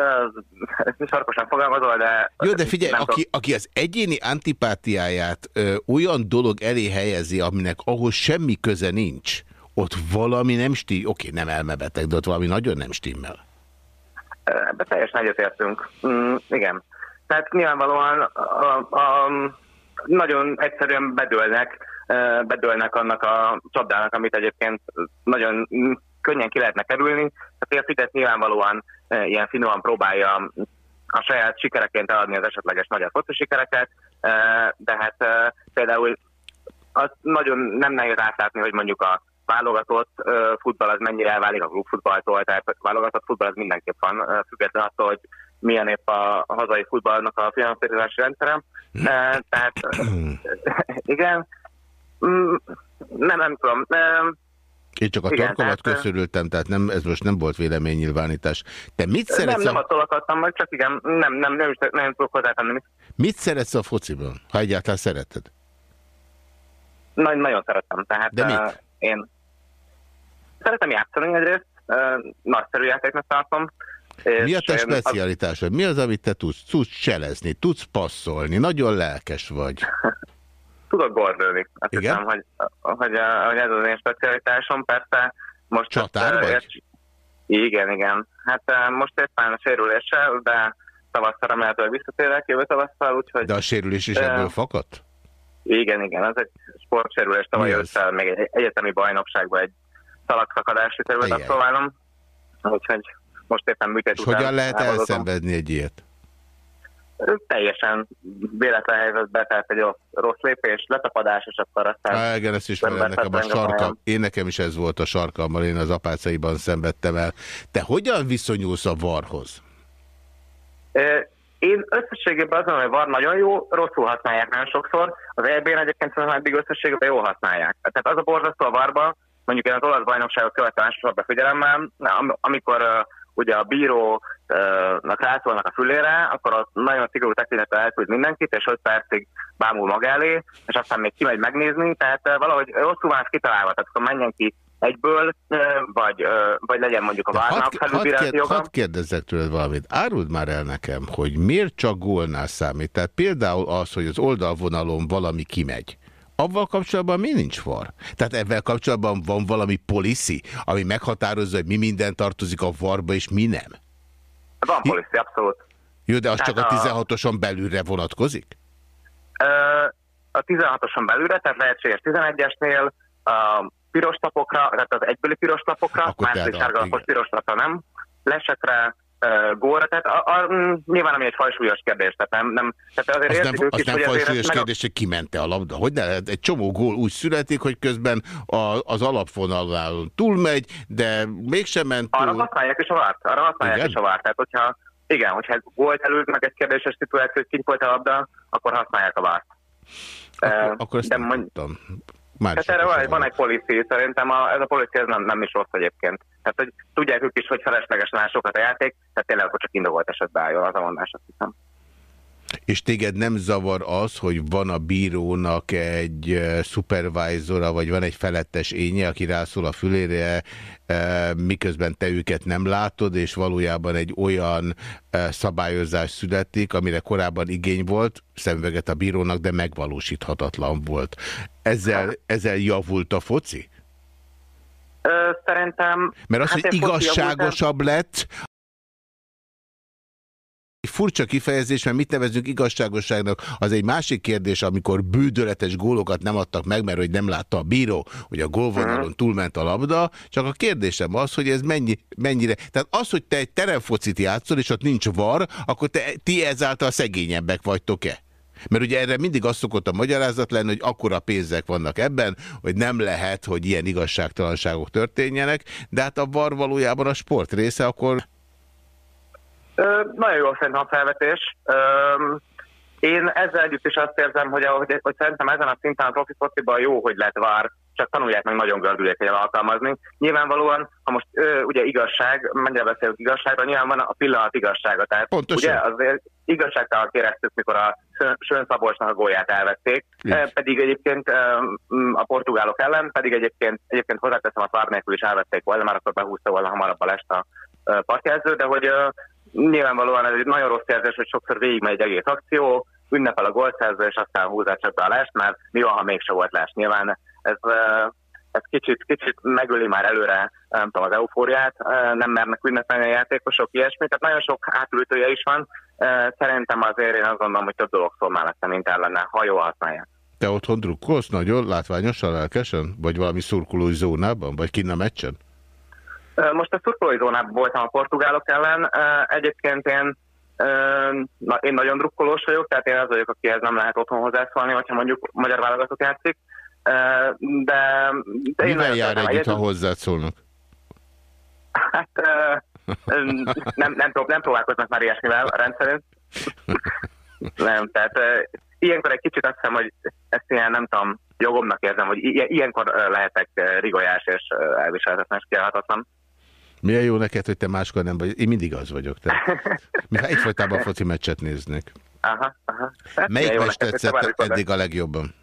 ez sarkosan fogalmazol, de... Jó, de figyelj, aki, aki az egyéni antipátiáját ö, olyan dolog elé helyezi, aminek ahhoz semmi köze nincs, ott valami nem stimmel, oké, nem elmebeteg, de ott valami nagyon nem stimmel. Ebbe teljesen egyetértünk. Mm, igen. Tehát nyilvánvalóan a, a, nagyon egyszerűen bedőlnek, bedőlnek annak a csapdának, amit egyébként nagyon könnyen ki lehetne kerülni. Tehát a Fidesz nyilvánvalóan ilyen finoman próbálja a saját sikereként eladni az esetleges magyar foci sikereket, de hát például az nagyon nem nehéz átlátni, hogy mondjuk a válogatott futball az mennyire elválik a klubfutballtól, tehát a válogatott futball az mindenképp van, független attól, hogy milyen épp a, hazai futballnak a finanszírozási rendszerem. Hm. Tehát [CLEARS THROAT] igen, mm, nem, nem tudom. Én csak a Igen, tehát, köszörültem, tehát nem, ez most nem volt véleménynyilvánítás. Te mit szeretsz? Nem, nem attól akartam, majd csak igen, nem, nem, nem, nem, nem tudok hozzátenni. Mit szeretsz a fociban, ha egyáltalán szereted? Nagy, nagyon szeretem. Tehát, De mit? Uh, én szeretem játszani egyrészt, uh, nagyszerű játéknak tartom. Mi a te specialitásod? Mi az, amit te tudsz? Tudsz cselezni, tudsz passzolni, nagyon lelkes vagy. [LAUGHS] Tudok gordolni. Azt Igen? hiszem, hogy, hogy, hogy ez az én specialitásom. Persze most... Csatár ezt, vagy? Igen, igen. Hát most éppen a sérüléssel, de tavasszal remélhetőleg visszatérek jövő tavasszal, úgyhogy... De a sérülés is ebből fakadt? Igen, igen, az egy sportsérülés, tavaly össze még egy egyetemi bajnokságban egy szalagszakadás sikerült abszolválnom, úgyhogy most éppen műtét És hogyan lehet elszenvedni egy ilyet? Teljesen véletlen helyzetbe, tehát egy rossz, rossz lépés, letapadás, és akkor aztán... Há, igen, ezt ismerem, nekem a sarka. Én nekem is ez volt a sarkammal, én az apácaiban szenvedtem el. Te hogyan viszonyulsz a varhoz? Én összességében azon, hogy var nagyon jó, rosszul használják nagyon sokszor. Az EB-n egyébként szerintem eddig összességében jól használják. Tehát az a borzasztó a varba, mondjuk én az olasz bajnokságot követtem elsősorban figyelemmel, amikor ugye a bírónak rátolnak a fülére, akkor ott nagyon szigorú tekintettel elküld mindenkit, és 5 percig bámul maga elé, és aztán még kimegy megnézni, tehát valahogy rosszul van kitalálva, tehát akkor menjen ki egyből, vagy, vagy legyen mondjuk a várnak felülbírálati joga. Hadd kérdezzek tőled valamit. Áruld már el nekem, hogy miért csak gólnál számít? Tehát például az, hogy az oldalvonalon valami kimegy. Avval kapcsolatban mi nincs var? Tehát ebben kapcsolatban van valami policy, ami meghatározza, hogy mi minden tartozik a varba, és mi nem? Van policy, abszolút. Jó, de az tehát csak a 16-oson belülre vonatkozik? A 16-oson belülre, tehát lehetséges 11-esnél, a piros lapokra, tehát az egybőli piros lapokra, másik sárgalapos piros lapra nem, gólra, tehát a, a, mm, nyilván ami egy fajsúlyos kérdés, tehát nem, nem tehát azért az nem, az is, nem fajsúlyos kérdés, hogy kimente a labda. Hogy ne lehet, egy csomó gól úgy születik, hogy közben a, az alapvonalnál túlmegy, de mégsem ment túl. Arra használják is a várt, arra használják igen? is a várt, tehát hogyha igen, hogyha gólt előtt meg egy kérdéses szituáció, hogy kint volt a labda, akkor használják a várt. Akkor, uh, akkor ezt de nem mond... Már hát erre van, van egy policy, szerintem a, ez a policy ez nem, nem is rossz egyébként. Tehát, hogy tudják ők is, hogy feleslegesen áll sokat a játék, tehát tényleg akkor csak indokolt esetben álljon az a mondás, azt hiszem. És téged nem zavar az, hogy van a bírónak egy supervisora, vagy van egy felettes énye, aki rászól a fülére, miközben te őket nem látod, és valójában egy olyan szabályozás születik, amire korábban igény volt, szemveget a bírónak, de megvalósíthatatlan volt. Ezzel, ezzel javult a foci? Szerintem... Mert az, hát hogy igazságosabb lett, furcsa kifejezés, mert mit nevezünk igazságosságnak, az egy másik kérdés, amikor bűdöletes gólokat nem adtak meg, mert hogy nem látta a bíró, hogy a gólvonalon túlment a labda, csak a kérdésem az, hogy ez mennyi, mennyire... Tehát az, hogy te egy teremfocit játszol, és ott nincs var, akkor te, ti ezáltal szegényebbek vagytok-e? Mert ugye erre mindig azt szokott a magyarázat lenni, hogy akkora pénzek vannak ebben, hogy nem lehet, hogy ilyen igazságtalanságok történjenek, de hát a var valójában a sport része, akkor Ö, nagyon jó szerintem a felvetés. Ö, én ezzel együtt is azt érzem, hogy, hogy, hogy szerintem ezen a szinten a profi fociban jó, hogy lett vár, csak tanulják meg nagyon gördülékenyen alkalmazni. Nyilvánvalóan, ha most ö, ugye igazság, mennyire beszélünk igazságra, nyilván van a pillanat igazsága. Tehát Pontosan. ugye azért igazságtalan kéreztük, mikor a Sön Szabolcsnak a gólját elvették, e, pedig egyébként a portugálok ellen, pedig egyébként, egyébként hozzáteszem a vár nélkül is elvették volna, már akkor behúzta volna hamarabb a lest a partjelző, de hogy nyilvánvalóan ez egy nagyon rossz érzés, hogy sokszor végigmegy egy egész akció, ünnepel a gólszerző, és aztán húzás csak be a lest, mert mi van, ha mégse volt lest. Nyilván ez, ez kicsit, kicsit megöli már előre nem tudom, az eufóriát, nem mernek ünnepelni a játékosok, ilyesmi, tehát nagyon sok átültője is van. Szerintem azért én azt gondolom, hogy több dolog szól mellette, mint ellene, ha jól használják. Te otthon drukkolsz nagyon látványosan, lelkesen? Vagy valami szurkolói zónában? Vagy kinn a meccsen? Most a szurkolói zónában voltam a portugálok ellen. Egyébként én, na, én nagyon drukkolós vagyok, tehát én az vagyok, akihez nem lehet otthon hozzászólni, hogyha mondjuk magyar válogatók játszik. De, de Mivel jár együtt, ha hozzád szólnak? Hát nem, nem, prób nem próbálkoznak már ilyesmivel rendszerint. Nem, tehát ilyenkor egy kicsit azt hiszem, hogy ezt ilyen nem tudom, jogomnak érzem, hogy ilyenkor lehetek rigolyás és elviselhetetlen és kiállhatatlan. Milyen jó neked, hogy te máskor nem vagy. Én mindig az vagyok. Mintha egyfajtában [LAUGHS] foci meccset néznék. Aha, aha. Hát, Melyik meccs tetszett eddig a legjobban?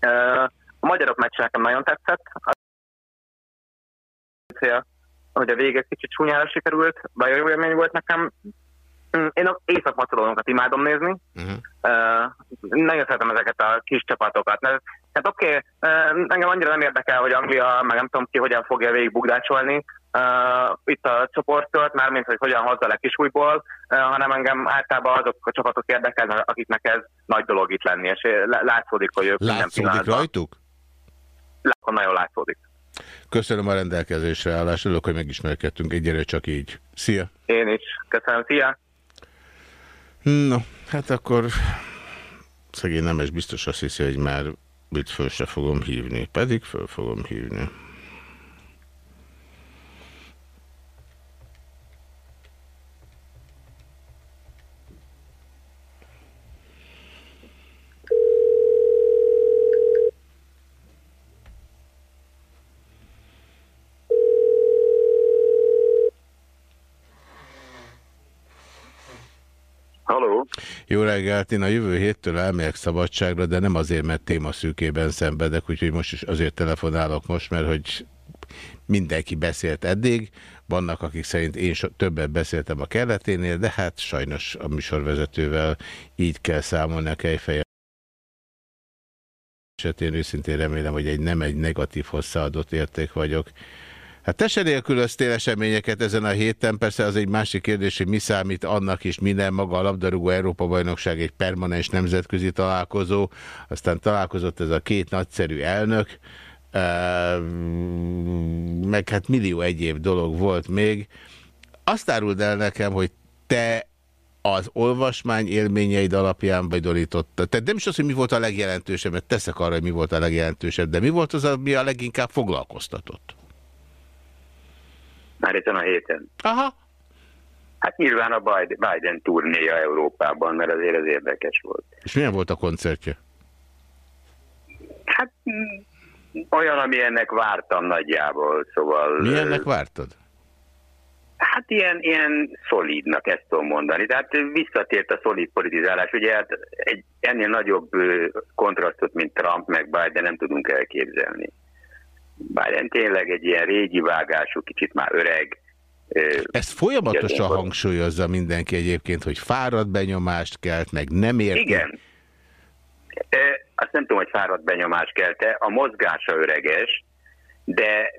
A magyarok meccs nekem nagyon tetszett. Hogy a vége kicsit csúnyára sikerült, nagyon jó élmény volt nekem. Én az észak-macedónokat imádom nézni. Uh -huh. uh, nagyon szeretem ezeket a kis csapatokat. Tehát oké, okay, uh, engem annyira nem érdekel, hogy Anglia, meg nem tudom ki, hogyan fogja végig bugdácsolni uh, itt a csoportot, mármint, hogy hogyan hozza le kisújból, uh, hanem engem általában azok a csapatok érdekelnek, akiknek ez nagy dolog itt lenni, és látszódik, hogy ők Látszódik rajtuk? Látom, nagyon látszódik. Köszönöm a rendelkezésre állást, örülök, hogy megismerkedtünk. Egyre csak így. Szia! Én is. Köszönöm, szia! No, hát akkor szegény nemes biztos azt hiszi, hogy már itt föl se fogom hívni. Pedig föl fogom hívni. Halló. Jó reggelt, én a jövő héttől elmegyek szabadságra, de nem azért, mert témaszűkében szenvedek, úgyhogy most is azért telefonálok most, mert hogy mindenki beszélt eddig, vannak, akik szerint én so többet beszéltem a kelleténél, de hát sajnos a műsorvezetővel így kell számolni a kejfeje. Esetén őszintén remélem, hogy egy nem egy negatív hozzáadott érték vagyok. Hát te se nélkülöztél eseményeket ezen a héten, persze az egy másik kérdés, hogy mi számít annak is minden maga a labdarúgó Európa-bajnokság egy permanens nemzetközi találkozó, aztán találkozott ez a két nagyszerű elnök, meg hát millió egyéb dolog volt még. Azt áruld el nekem, hogy te az olvasmány élményeid alapján bajdorította. Tehát nem is az, hogy mi volt a legjelentősebb, mert teszek arra, hogy mi volt a legjelentősebb, de mi volt az, ami a leginkább foglalkoztatott? Már ezen a héten. Aha. Hát nyilván a Biden, Biden turnéja Európában, mert azért ez érdekes volt. És milyen volt a koncertje? Hát olyan, amilyennek vártam nagyjából, szóval... Milyennek vártad? Hát ilyen, ilyen szolidnak ezt tudom mondani. Tehát visszatért a szolid politizálás. Ugye hát egy ennél nagyobb kontrasztot, mint Trump meg Biden nem tudunk elképzelni. Biden tényleg egy ilyen régi vágású, kicsit már öreg. Ezt folyamatosan hangsúlyozza mindenki egyébként, hogy fáradt benyomást kelt, meg nem érti. Igen. Azt nem tudom, hogy fáradt benyomást kelte. A mozgása öreges, de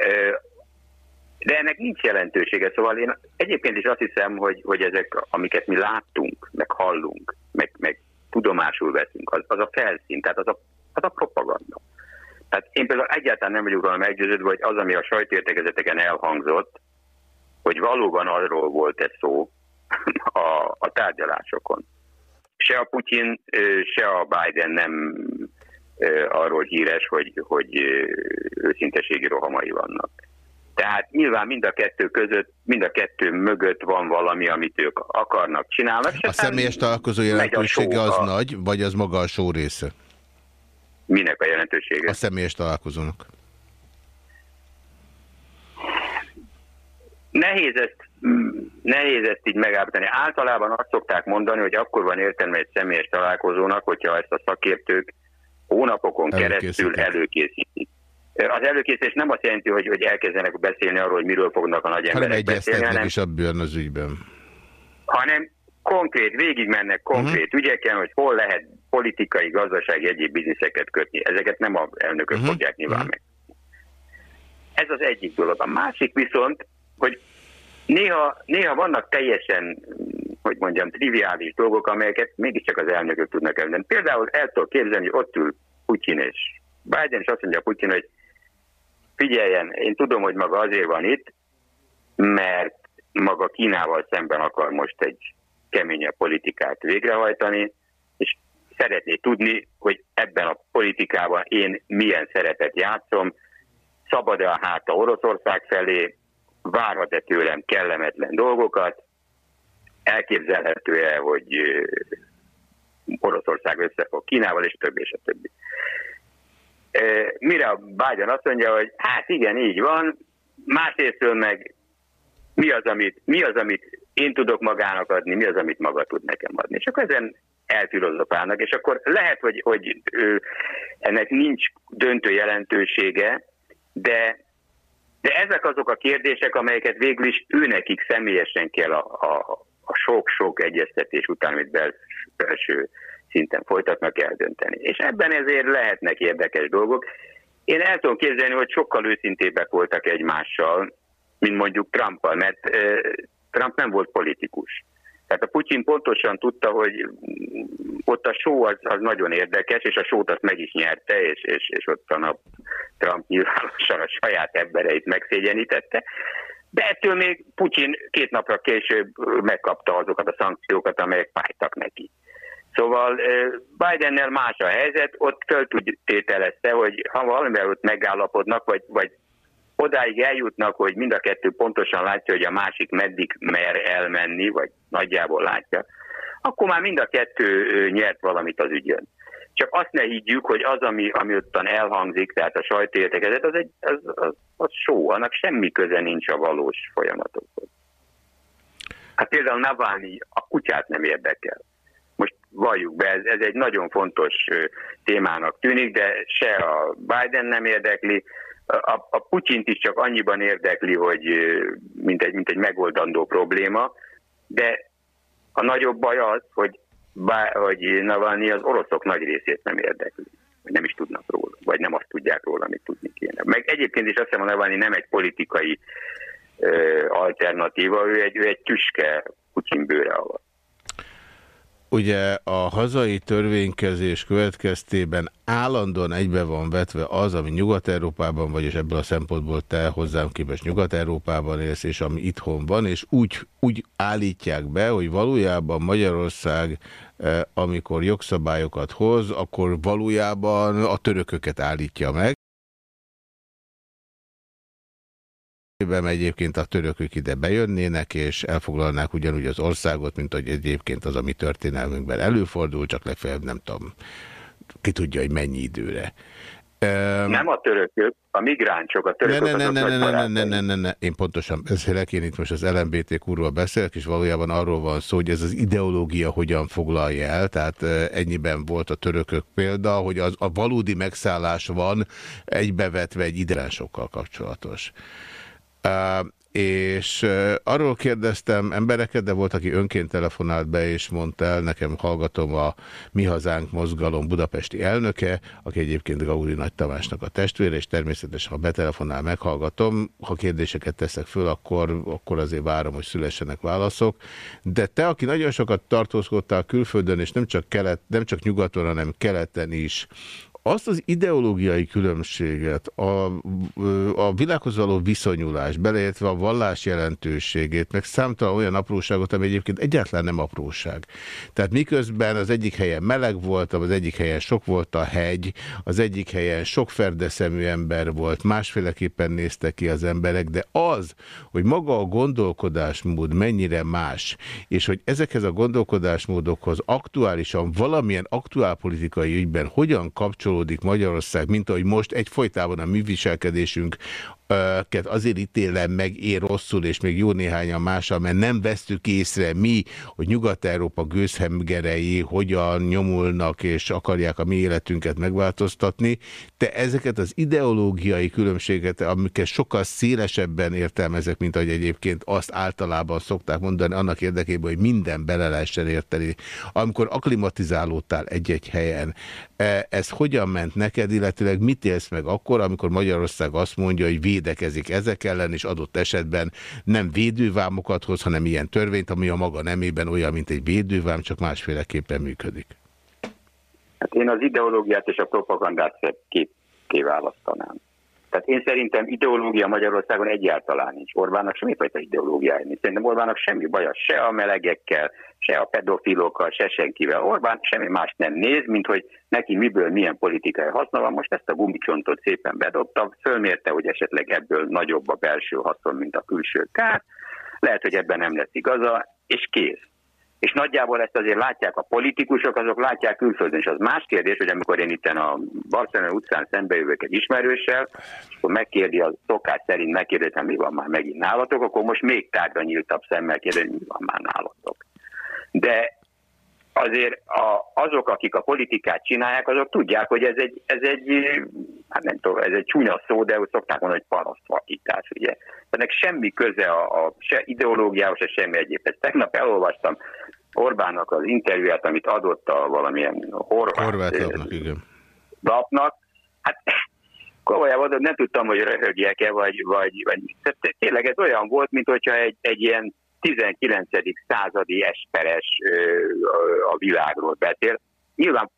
de ennek nincs jelentősége, szóval én egyébként is azt hiszem, hogy, hogy ezek, amiket mi láttunk, meg hallunk, meg, meg tudomásul veszünk, az, az a felszín, tehát az a, az a propaganda. Tehát én például egyáltalán nem vagyok róla meggyőződve, hogy az, ami a sajtértekezeteken elhangzott, hogy valóban arról volt ez szó a, a tárgyalásokon. Se a Putyin, se a Biden nem arról híres, hogy, hogy őszinteségi rohamai vannak. Tehát nyilván mind a kettő között, mind a kettő mögött van valami, amit ők akarnak, csinálnak. A személyes találkozó jelentősége az nagy, vagy az maga a só része? Minek a jelentősége? A személyes találkozónak. Nehéz ezt, nehéz ezt így megállapítani. Általában azt szokták mondani, hogy akkor van értelme egy személyes találkozónak, hogyha ezt a szakértők hónapokon keresztül előkészítik. Az előkészítés nem azt jelenti, hogy, hogy elkezdenek beszélni arról, hogy miről fognak a nagy emberek beszélni, hanem is abban az ügyben. Hanem konkrét, végigmennek konkrét uh mhm. -huh. ügyeken, hogy hol lehet politikai, gazdasági, egyéb bizniszeket kötni. Ezeket nem a elnökök uh mhm. -huh. fogják nyilván uh mhm. -huh. meg. Ez az egyik dolog. A másik viszont, hogy néha, néha vannak teljesen, hogy mondjam, triviális dolgok, amelyeket mégiscsak az elnökök tudnak elmondani. Például el tudok képzelni, hogy ott ül Putyin és Biden, és azt mondja Putyin, hogy figyeljen, én tudom, hogy maga azért van itt, mert maga Kínával szemben akar most egy keményebb politikát végrehajtani, és szeretné tudni, hogy ebben a politikában én milyen szerepet játszom, szabad-e a háta Oroszország felé, várhat-e tőlem kellemetlen dolgokat, elképzelhető-e, hogy Oroszország összefog Kínával, és többi, és a többi. Mire a Biden azt mondja, hogy hát igen, így van, másrésztől meg mi az, amit, mi az, amit én tudok magának adni, mi az, amit maga tud nekem adni. És akkor ezen elfilozofálnak, és akkor lehet, hogy, hogy ő, ennek nincs döntő jelentősége, de, de ezek azok a kérdések, amelyeket végül is őnekik személyesen kell a sok-sok egyeztetés után, amit belső szinten folytatnak eldönteni. És ebben ezért lehetnek érdekes dolgok. Én el tudom képzelni, hogy sokkal őszintébbek voltak egymással, mint mondjuk Trumpal, mert Trump nem volt politikus. Tehát a Putyin pontosan tudta, hogy ott a show az, az nagyon érdekes, és a show-t azt meg is nyerte, és, és, és ott a Trump nyilvánosan a saját embereit megszégyenítette. De ettől még Putyin két napra később megkapta azokat a szankciókat, amelyek fájtak neki. Szóval Bidennel más a helyzet, ott föl tételezte, hogy ha valamivel ott megállapodnak, vagy, vagy odáig eljutnak, hogy mind a kettő pontosan látja, hogy a másik meddig mer elmenni, vagy nagyjából látja, akkor már mind a kettő nyert valamit az ügyön. Csak azt ne higgyük, hogy az, ami, ami ottan elhangzik, tehát a sajtóértekezet, az, egy, az, az, az só, annak semmi köze nincs a valós folyamatokhoz. Hát például Navalnyi a kutyát nem érdekel valljuk be, ez, ez egy nagyon fontos témának tűnik, de se a Biden nem érdekli, a, a Putyint is csak annyiban érdekli, hogy mint egy, mint egy megoldandó probléma, de a nagyobb baj az, hogy, bá, hogy Navalnyi az oroszok nagy részét nem érdekli, vagy nem is tudnak róla, vagy nem azt tudják róla, amit tudni kéne. Meg egyébként is azt hiszem, a Navalnyi nem egy politikai ö, alternatíva, ő egy, ő egy tüske Putyin bőre alatt. Ugye a hazai törvénykezés következtében állandóan egybe van vetve az, ami Nyugat-Európában, vagyis ebből a szempontból te hozzám képest Nyugat-Európában élsz, és ami itthon van, és úgy, úgy állítják be, hogy valójában Magyarország, eh, amikor jogszabályokat hoz, akkor valójában a törököket állítja meg. Egyébként a törökök ide bejönnének, és elfoglalnák ugyanúgy az országot, mint hogy egyébként az, ami történelmünkben előfordul, csak legfeljebb nem tudom, ki tudja, hogy mennyi időre. Nem a törökök, a migránsok, a törökök ne, ne, ne, ne, ne, ne, ne, ne, ne, ne, én pontosan ezért én itt most az LMBTQ-ról beszélek, és valójában arról van szó, hogy ez az ideológia hogyan foglalja el, tehát ennyiben volt a törökök példa, hogy az, a valódi megszállás van egybevetve egy ideásokkal kapcsolatos. És arról kérdeztem embereket, de volt, aki önként telefonált be, és mondta el, nekem hallgatom a Mi Hazánk mozgalom budapesti elnöke, aki egyébként Gaudi Nagy Tamásnak a testvére, és természetesen, ha betelefonál, meghallgatom. Ha kérdéseket teszek föl, akkor, akkor azért várom, hogy szülessenek válaszok. De te, aki nagyon sokat tartózkodtál külföldön, és nem csak, kelet, nem csak nyugaton, hanem keleten is, azt az ideológiai különbséget, a, a világhoz való viszonyulás, beleértve a vallás jelentőségét, meg számtalan olyan apróságot, ami egyébként egyáltalán nem apróság. Tehát miközben az egyik helyen meleg volt, az egyik helyen sok volt a hegy, az egyik helyen sok ferdeszemű ember volt, másféleképpen néztek ki az emberek, de az, hogy maga a gondolkodásmód mennyire más, és hogy ezekhez a gondolkodásmódokhoz aktuálisan valamilyen aktuálpolitikai ügyben hogyan kapcsolódik kapcsolódik Magyarország, mint ahogy most egyfolytában a mi viselkedésünk azért ítélem meg én rosszul, és még jó néhányan mással, mert nem vesztük észre mi, hogy Nyugat-Európa gőzhemgerei hogyan nyomulnak, és akarják a mi életünket megváltoztatni. Te ezeket az ideológiai különbséget, amiket sokkal szélesebben értelmezek, mint ahogy egyébként azt általában szokták mondani, annak érdekében, hogy minden bele lehessen érteni. Amikor aklimatizálódtál egy-egy helyen, e, ez hogyan ment neked, illetőleg mit élsz meg akkor, amikor Magyarország azt mondja, hogy védekezik ezek ellen, és adott esetben nem védővámokat hoz, hanem ilyen törvényt, ami a maga nemében olyan, mint egy védővám, csak másféleképpen működik. Hát én az ideológiát és a propagandát két kiválasztanám. Tehát én szerintem ideológia Magyarországon egyáltalán nincs. Orbánnak semmifajta ideológiája nincs. Szerintem Orbánnak semmi baja se a melegekkel, se a pedofilokkal, se senkivel. Orbán semmi más nem néz, mint hogy neki miből milyen politikai haszna van. Most ezt a gumicsontot szépen bedobta, fölmérte, hogy esetleg ebből nagyobb a belső haszon, mint a külső kár. Lehet, hogy ebben nem lesz igaza, és kész és nagyjából ezt azért látják a politikusok, azok látják külföldön, és az más kérdés, hogy amikor én itt a Barcelona utcán szembejövök egy ismerőssel, és akkor megkérdi a szokás szerint, megkérdezem, mi van már megint nálatok, akkor most még tárgyra nyíltabb szemmel kérdezni, mi van már nálatok. De azért a, azok, akik a politikát csinálják, azok tudják, hogy ez egy, ez egy hát nem tudom, ez egy csúnya szó, de úgy szokták mondani, hogy parasztvakítás, ugye. Ennek semmi köze a, a se ideológiához, se semmi egyébhez. Tegnap elolvastam Orbánnak az interjúját, amit adott a valamilyen horvát, horvát lapnak, igen. lapnak. Hát komolyan nem tudtam, hogy röhögjek-e, vagy, vagy, vagy tényleg ez olyan volt, mint hogyha egy, egy ilyen 19. századi esperes a világról beszél. Nyilván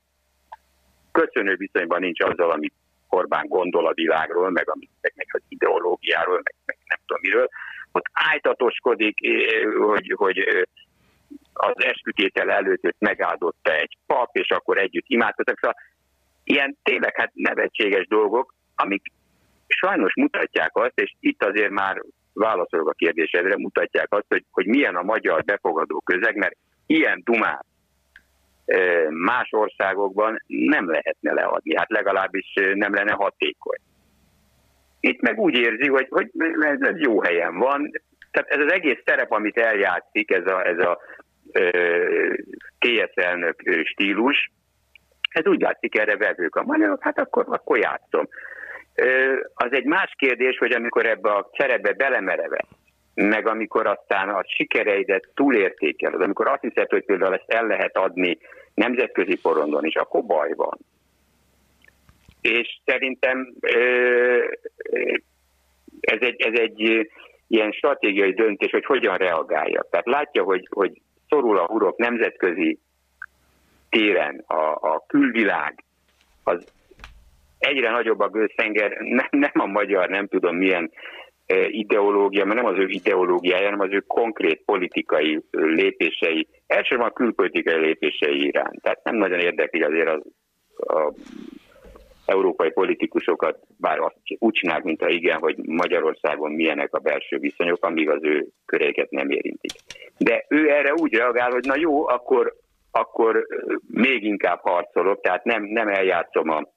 köszönő viszonyban nincs azzal, amit Orbán gondol a világról, meg, amit, meg, meg az ideológiáról, meg, meg nem tudom miről. Ott ájtatoskodik, hogy, hogy az eskütétel előtt őt megáldotta egy pap, és akkor együtt imádkoztak. Szóval ilyen tényleg hát nevetséges dolgok, amik sajnos mutatják azt, és itt azért már válaszolok a kérdésedre, mutatják azt, hogy, hogy milyen a magyar befogadó közeg, mert ilyen dumát más országokban nem lehetne leadni, hát legalábbis nem lenne hatékony. Itt meg úgy érzi, hogy, hogy ez jó helyen van, tehát ez az egész szerep, amit eljátszik, ez a, ez a TSZ elnök stílus, ez úgy látszik, erre vevők a magyarok, hát akkor, akkor játszom. Az egy más kérdés, hogy amikor ebbe a szerepbe belemerevet, meg amikor aztán a sikereidet túlértékeled, amikor azt hiszed, hogy például ezt el lehet adni nemzetközi porondon is, akkor baj van. És szerintem ez egy, ez egy ilyen stratégiai döntés, hogy hogyan reagálja. Tehát látja, hogy, hogy szorul a hurok nemzetközi téren, a, a külvilág, az egyre nagyobb a gőzszenger, nem, nem a magyar, nem tudom milyen e, ideológia, mert nem az ő ideológiája, hanem az ő konkrét politikai lépései, elsősorban a külpolitikai lépései iránt. Tehát nem nagyon érdekli azért az, a európai politikusokat, bár azt úgy csinálják, a igen, hogy Magyarországon milyenek a belső viszonyok, amíg az ő köréket nem érintik. De ő erre úgy reagál, hogy na jó, akkor, akkor még inkább harcolok, tehát nem, nem eljátszom a,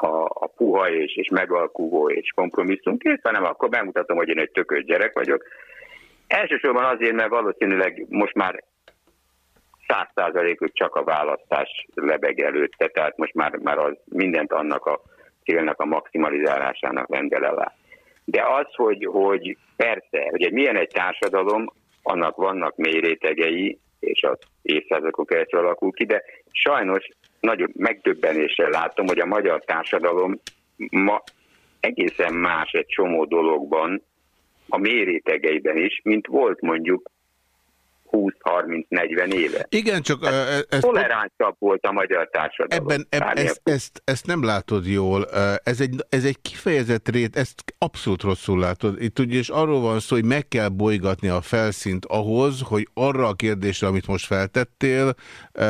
a, a puha és, és megalkuvó és kompromisszumkész, hanem akkor bemutatom, hogy én egy tökös gyerek vagyok. Elsősorban azért, mert valószínűleg most már száz csak a választás lebeg előtte, tehát most már, már az mindent annak a célnak a maximalizálásának rendel alá. De az, hogy, hogy persze, hogy milyen egy társadalom, annak vannak mély és az évszázadokon keresztül alakul ki, de sajnos nagyon megdöbbenéssel látom, hogy a magyar társadalom ma egészen más egy csomó dologban, a mérétegeiben is, mint volt mondjuk 20-30-40 éve. Igen, csak... Hát, ez toleránsabb volt a magyar társadalom. Ebben, ebben ezt, ezt, ezt nem látod jól. Ez egy, ez egy kifejezett rét, ezt abszolút rosszul látod. Itt ugye és arról van szó, hogy meg kell bolygatni a felszínt ahhoz, hogy arra a kérdésre, amit most feltettél,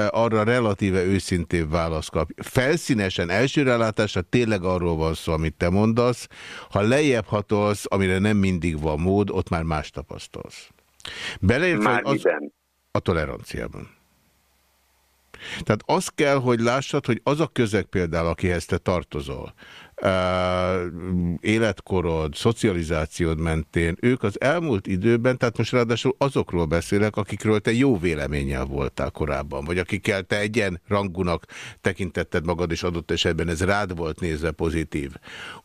arra relatíve őszintébb választ kap. Felszínesen, első rálátásra tényleg arról van szó, amit te mondasz. Ha lejjebb hatolsz, amire nem mindig van mód, ott már más tapasztalsz. Beleértve az, a toleranciában. Tehát azt kell, hogy lássad, hogy az a közeg például, akihez te tartozol, életkorod, szocializációd mentén, ők az elmúlt időben, tehát most ráadásul azokról beszélek, akikről te jó véleménnyel voltál korábban, vagy akikkel te egyen rangunak tekintetted magad, és adott esetben ez rád volt nézve pozitív.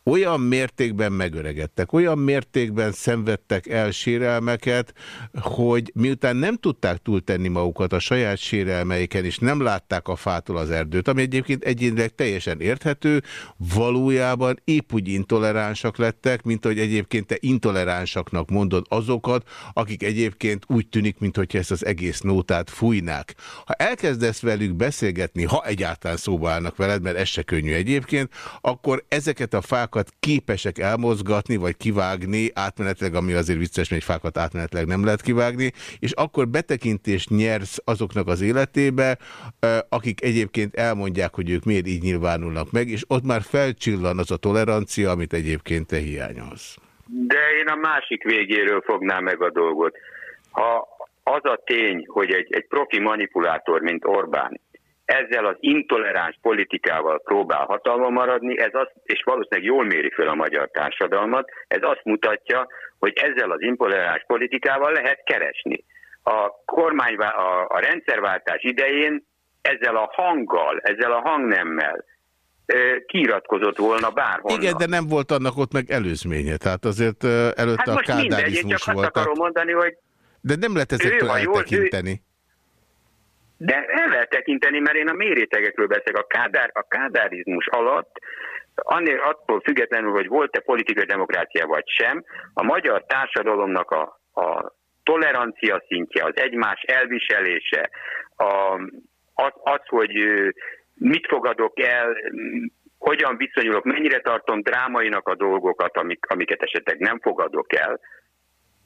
Olyan mértékben megöregedtek, olyan mértékben szenvedtek el sérelmeket, hogy miután nem tudták túltenni magukat a saját sérelmeiken, és nem látták a fától az erdőt, ami egyébként egyénileg teljesen érthető, valójában valójában épp úgy intoleránsak lettek, mint hogy egyébként te intoleránsaknak mondod azokat, akik egyébként úgy tűnik, mintha ezt az egész nótát fújnák. Ha elkezdesz velük beszélgetni, ha egyáltalán szóba állnak veled, mert ez se könnyű egyébként, akkor ezeket a fákat képesek elmozgatni, vagy kivágni, átmenetleg, ami azért vicces, mert fákat átmenetleg nem lehet kivágni, és akkor betekintést nyersz azoknak az életébe, akik egyébként elmondják, hogy ők miért így nyilvánulnak meg, és ott már felcsillan van az a tolerancia, amit egyébként te hiányolsz. De én a másik végéről fognám meg a dolgot. Ha az a tény, hogy egy, egy profi manipulátor, mint Orbán, ezzel az intoleráns politikával próbál hatalma maradni, ez az, és valószínűleg jól méri fel a magyar társadalmat, ez azt mutatja, hogy ezzel az intoleráns politikával lehet keresni. A kormány, a, a rendszerváltás idején ezzel a hanggal, ezzel a hangnemmel, kiiratkozott volna bárhol. Igen, de nem volt annak ott meg előzménye, tehát azért előtte hát a kádárizmus volt. Azt akarom mondani, hogy de nem lehet ezektől eltekinteni. Ő... De el lehet tekinteni, mert én a mérétegekről beszélek. A, kádár, a kádárizmus alatt, annél attól függetlenül, hogy volt-e politikai demokrácia vagy sem, a magyar társadalomnak a, a tolerancia szintje, az egymás elviselése, a, az, az, hogy mit fogadok el, hogyan viszonyulok, mennyire tartom drámainak a dolgokat, amik, amiket esetleg nem fogadok el,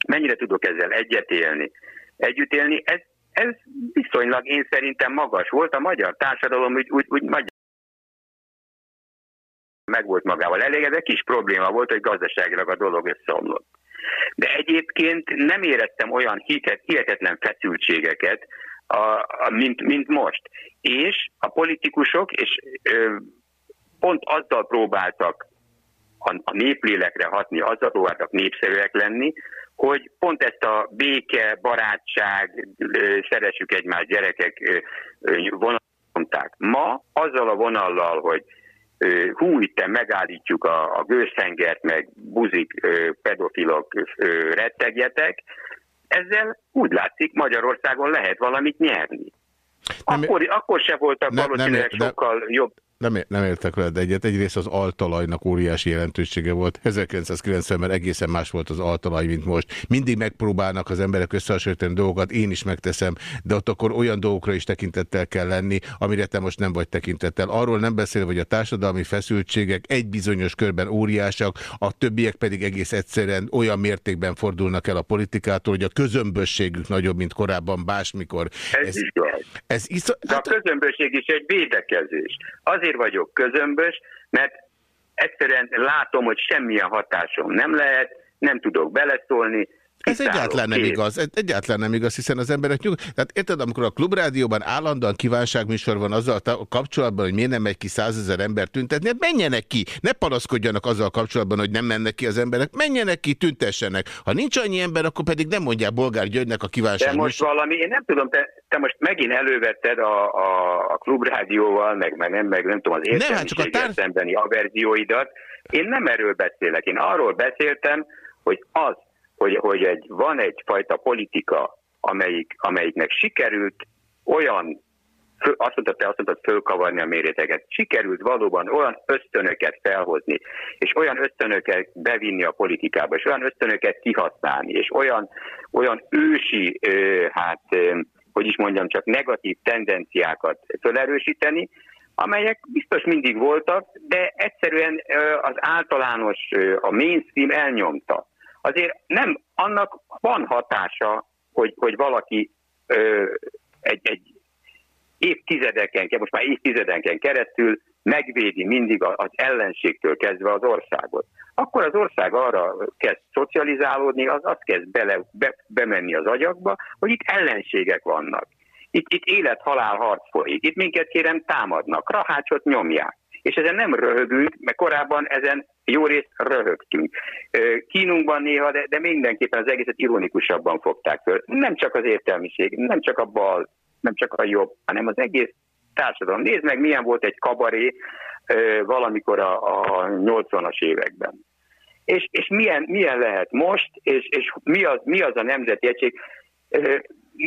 mennyire tudok ezzel egyet élni, együtt élni, ez, ez viszonylag én szerintem magas volt. A magyar társadalom úgy, úgy, úgy magyar meg volt magával elégedve, kis probléma volt, hogy gazdaságilag a dolog összeomlott. De egyébként nem éreztem olyan hihetetlen feszültségeket, a, a, mint, mint most. És a politikusok, és ö, pont azzal próbáltak a, a néplélekre hatni, azzal próbáltak népszerűek lenni, hogy pont ezt a béke, barátság, ö, szeressük egymás gyerekek vonalat mondták. Ma azzal a vonallal, hogy hú, itt megállítjuk a, a gőzhengert, meg buzik, pedofilok, rettegjetek, ezzel úgy látszik Magyarországon lehet valamit nyerni. Akkor, akkor se voltak nem, valószínűleg nem, sokkal jobb nem, nem értek veled egyet. Egyrészt az altalajnak óriási jelentősége volt. 1990-ben egészen más volt az altalaj, mint most. Mindig megpróbálnak az emberek összehasonlítani dolgokat, én is megteszem, de ott akkor olyan dolgokra is tekintettel kell lenni, amire te most nem vagy tekintettel. Arról nem beszél, hogy a társadalmi feszültségek egy bizonyos körben óriásak, a többiek pedig egész egyszerűen olyan mértékben fordulnak el a politikától, hogy a közömbösségük nagyobb, mint korábban básmikor. Ez, ez igaz. Ez isz... De a hát- közömbösség is egy védekezés. Azért azért vagyok közömbös, mert egyszerűen látom, hogy semmilyen hatásom nem lehet, nem tudok beleszólni, Ez egyáltalán nem igaz, ez egyáltalán nem igaz, hiszen az emberek nyug... Tehát érted, amikor a klubrádióban állandóan kívánságműsor van azzal a kapcsolatban, hogy miért nem megy ki százezer ember tüntetni, hát menjenek ki, ne panaszkodjanak azzal kapcsolatban, hogy nem mennek ki az emberek, menjenek ki, tüntessenek. Ha nincs annyi ember, akkor pedig nem mondják Bolgár Györgynek a kívánság. De most valami, én nem tudom, te, te most megint elővetted a, a, a klubrádióval, meg, meg, nem, meg nem tudom, az értelmiséggel hát csak a tár... szembeni averzióidat. Én nem erről beszélek, én arról beszéltem, hogy az, hogy, hogy egy, van egyfajta politika, amelyik, amelyiknek sikerült olyan, azt mondtad, te azt mondtad, fölkavarni a méreteket, sikerült valóban olyan ösztönöket felhozni, és olyan ösztönöket bevinni a politikába, és olyan ösztönöket kihasználni, és olyan, olyan ősi, hát, hogy is mondjam, csak negatív tendenciákat felerősíteni, amelyek biztos mindig voltak, de egyszerűen az általános, a mainstream elnyomta azért nem, annak van hatása, hogy, hogy valaki ö, egy, egy évtizedeken, most már évtizedeken keresztül megvédi mindig az ellenségtől kezdve az országot. Akkor az ország arra kezd szocializálódni, az azt kezd bele, be, bemenni az agyakba, hogy itt ellenségek vannak. Itt, itt élet-halál harc folyik, itt minket kérem támadnak, rahácsot nyomják. És ezen nem röhögünk, mert korábban ezen jó részt röhögtünk. Kínunkban néha, de, de mindenképpen az egészet ironikusabban fogták föl. Nem csak az értelmiség, nem csak a bal, nem csak a jobb, hanem az egész társadalom. Nézd meg, milyen volt egy kabaré valamikor a, a 80-as években. És, és milyen, milyen lehet most, és, és mi, az, mi az a nemzeti egység,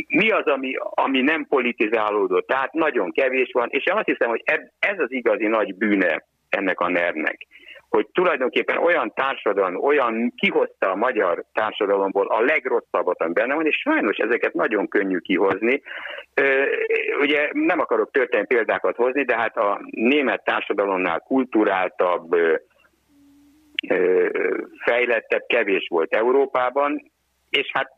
mi az, ami, ami nem politizálódott. Tehát nagyon kevés van, és én azt hiszem, hogy ez az igazi nagy bűne ennek a nervnek hogy tulajdonképpen olyan társadalom, olyan kihozta a magyar társadalomból a legrosszabbat, ami benne van, és sajnos ezeket nagyon könnyű kihozni. Ugye nem akarok történelmi példákat hozni, de hát a német társadalomnál kulturáltabb, fejlettebb kevés volt Európában, és hát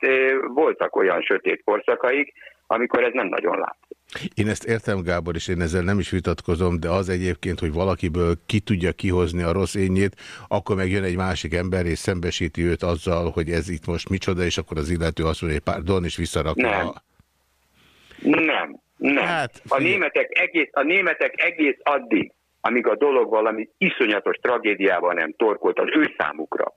voltak olyan sötét korszakaik, amikor ez nem nagyon látszott. Én ezt értem, Gábor, és én ezzel nem is vitatkozom, de az egyébként, hogy valakiből ki tudja kihozni a rossz ényét, akkor megjön egy másik ember, és szembesíti őt azzal, hogy ez itt most micsoda, és akkor az illető azt mondja, hogy pardon, és visszarakja. Nem. A... Nem, nem. Hát, a, németek egész, a németek egész addig, amíg a dolog valami iszonyatos tragédiával nem torkolt az ő számukra,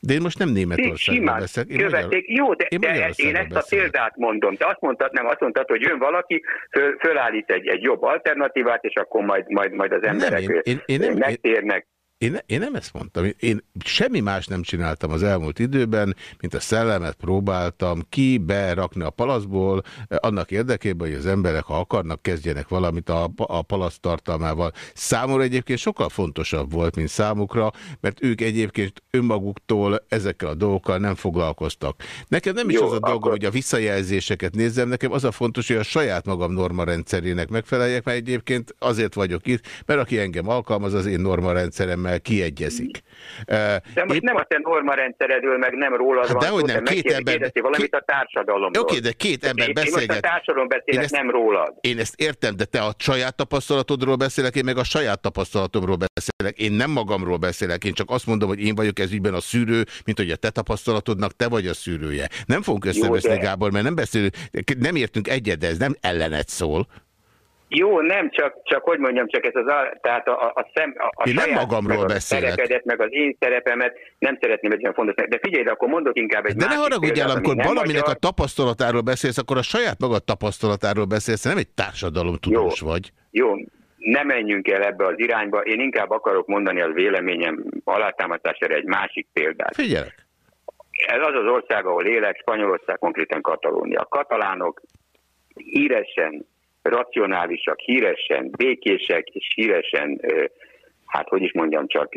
de én most nem Németországban beszélek. Én követték. Magyar... Jó, de, én, de én ezt a példát mondom. Te azt mondtad, nem, azt mondtad, hogy jön valaki, föl, fölállít egy, egy jobb alternatívát, és akkor majd, majd, majd az emberek nem, én, én, én nem, megtérnek. Én, én nem ezt mondtam. Én semmi más nem csináltam az elmúlt időben, mint a szellemet próbáltam ki, berakni a palaszból, eh, annak érdekében, hogy az emberek, ha akarnak, kezdjenek valamit a, a palasz tartalmával. Számomra egyébként sokkal fontosabb volt, mint számukra, mert ők egyébként önmaguktól ezekkel a dolgokkal nem foglalkoztak. Nekem nem is Jó, az a akkor... dolgom, hogy a visszajelzéseket nézzem, nekem az a fontos, hogy a saját magam normarendszerének megfeleljek, mert egyébként azért vagyok itt, mert aki engem alkalmaz, az én normarendszeremmel normál kiegyezik. De most Épp... nem a te normarendszeredről, meg nem rólad hát van szó, nem, két ember... valamit a társadalomról. Oké, de két ember beszélget. Én most a társadalom beszélek, ezt, nem rólad. Én ezt értem, de te a saját tapasztalatodról beszélek, én meg a saját tapasztalatomról beszélek. Én nem magamról beszélek, én csak azt mondom, hogy én vagyok ez ügyben a szűrő, mint hogy a te tapasztalatodnak te vagy a szűrője. Nem fogunk összeveszni, Gábor, mert nem beszélünk, nem értünk egyet, de ez nem ellenet szól. Jó, nem, csak, csak hogy mondjam, csak ez az a, tehát a, a, szem, a, a én nem magamról beszélek. Szerepedet, meg az én szerepemet nem szeretném egy olyan fontos. De figyelj, akkor mondok inkább egy De ne haragudjál, amikor valaminek magyar... a tapasztalatáról beszélsz, akkor a saját magad tapasztalatáról beszélsz, nem egy társadalomtudós vagy. Jó, ne menjünk el ebbe az irányba. Én inkább akarok mondani az véleményem alátámasztására egy másik példát. Figyelek. Ez az az ország, ahol élek, Spanyolország, konkrétan Katalónia. A katalánok híresen racionálisak, híresen, békések és híresen, hát hogy is mondjam csak,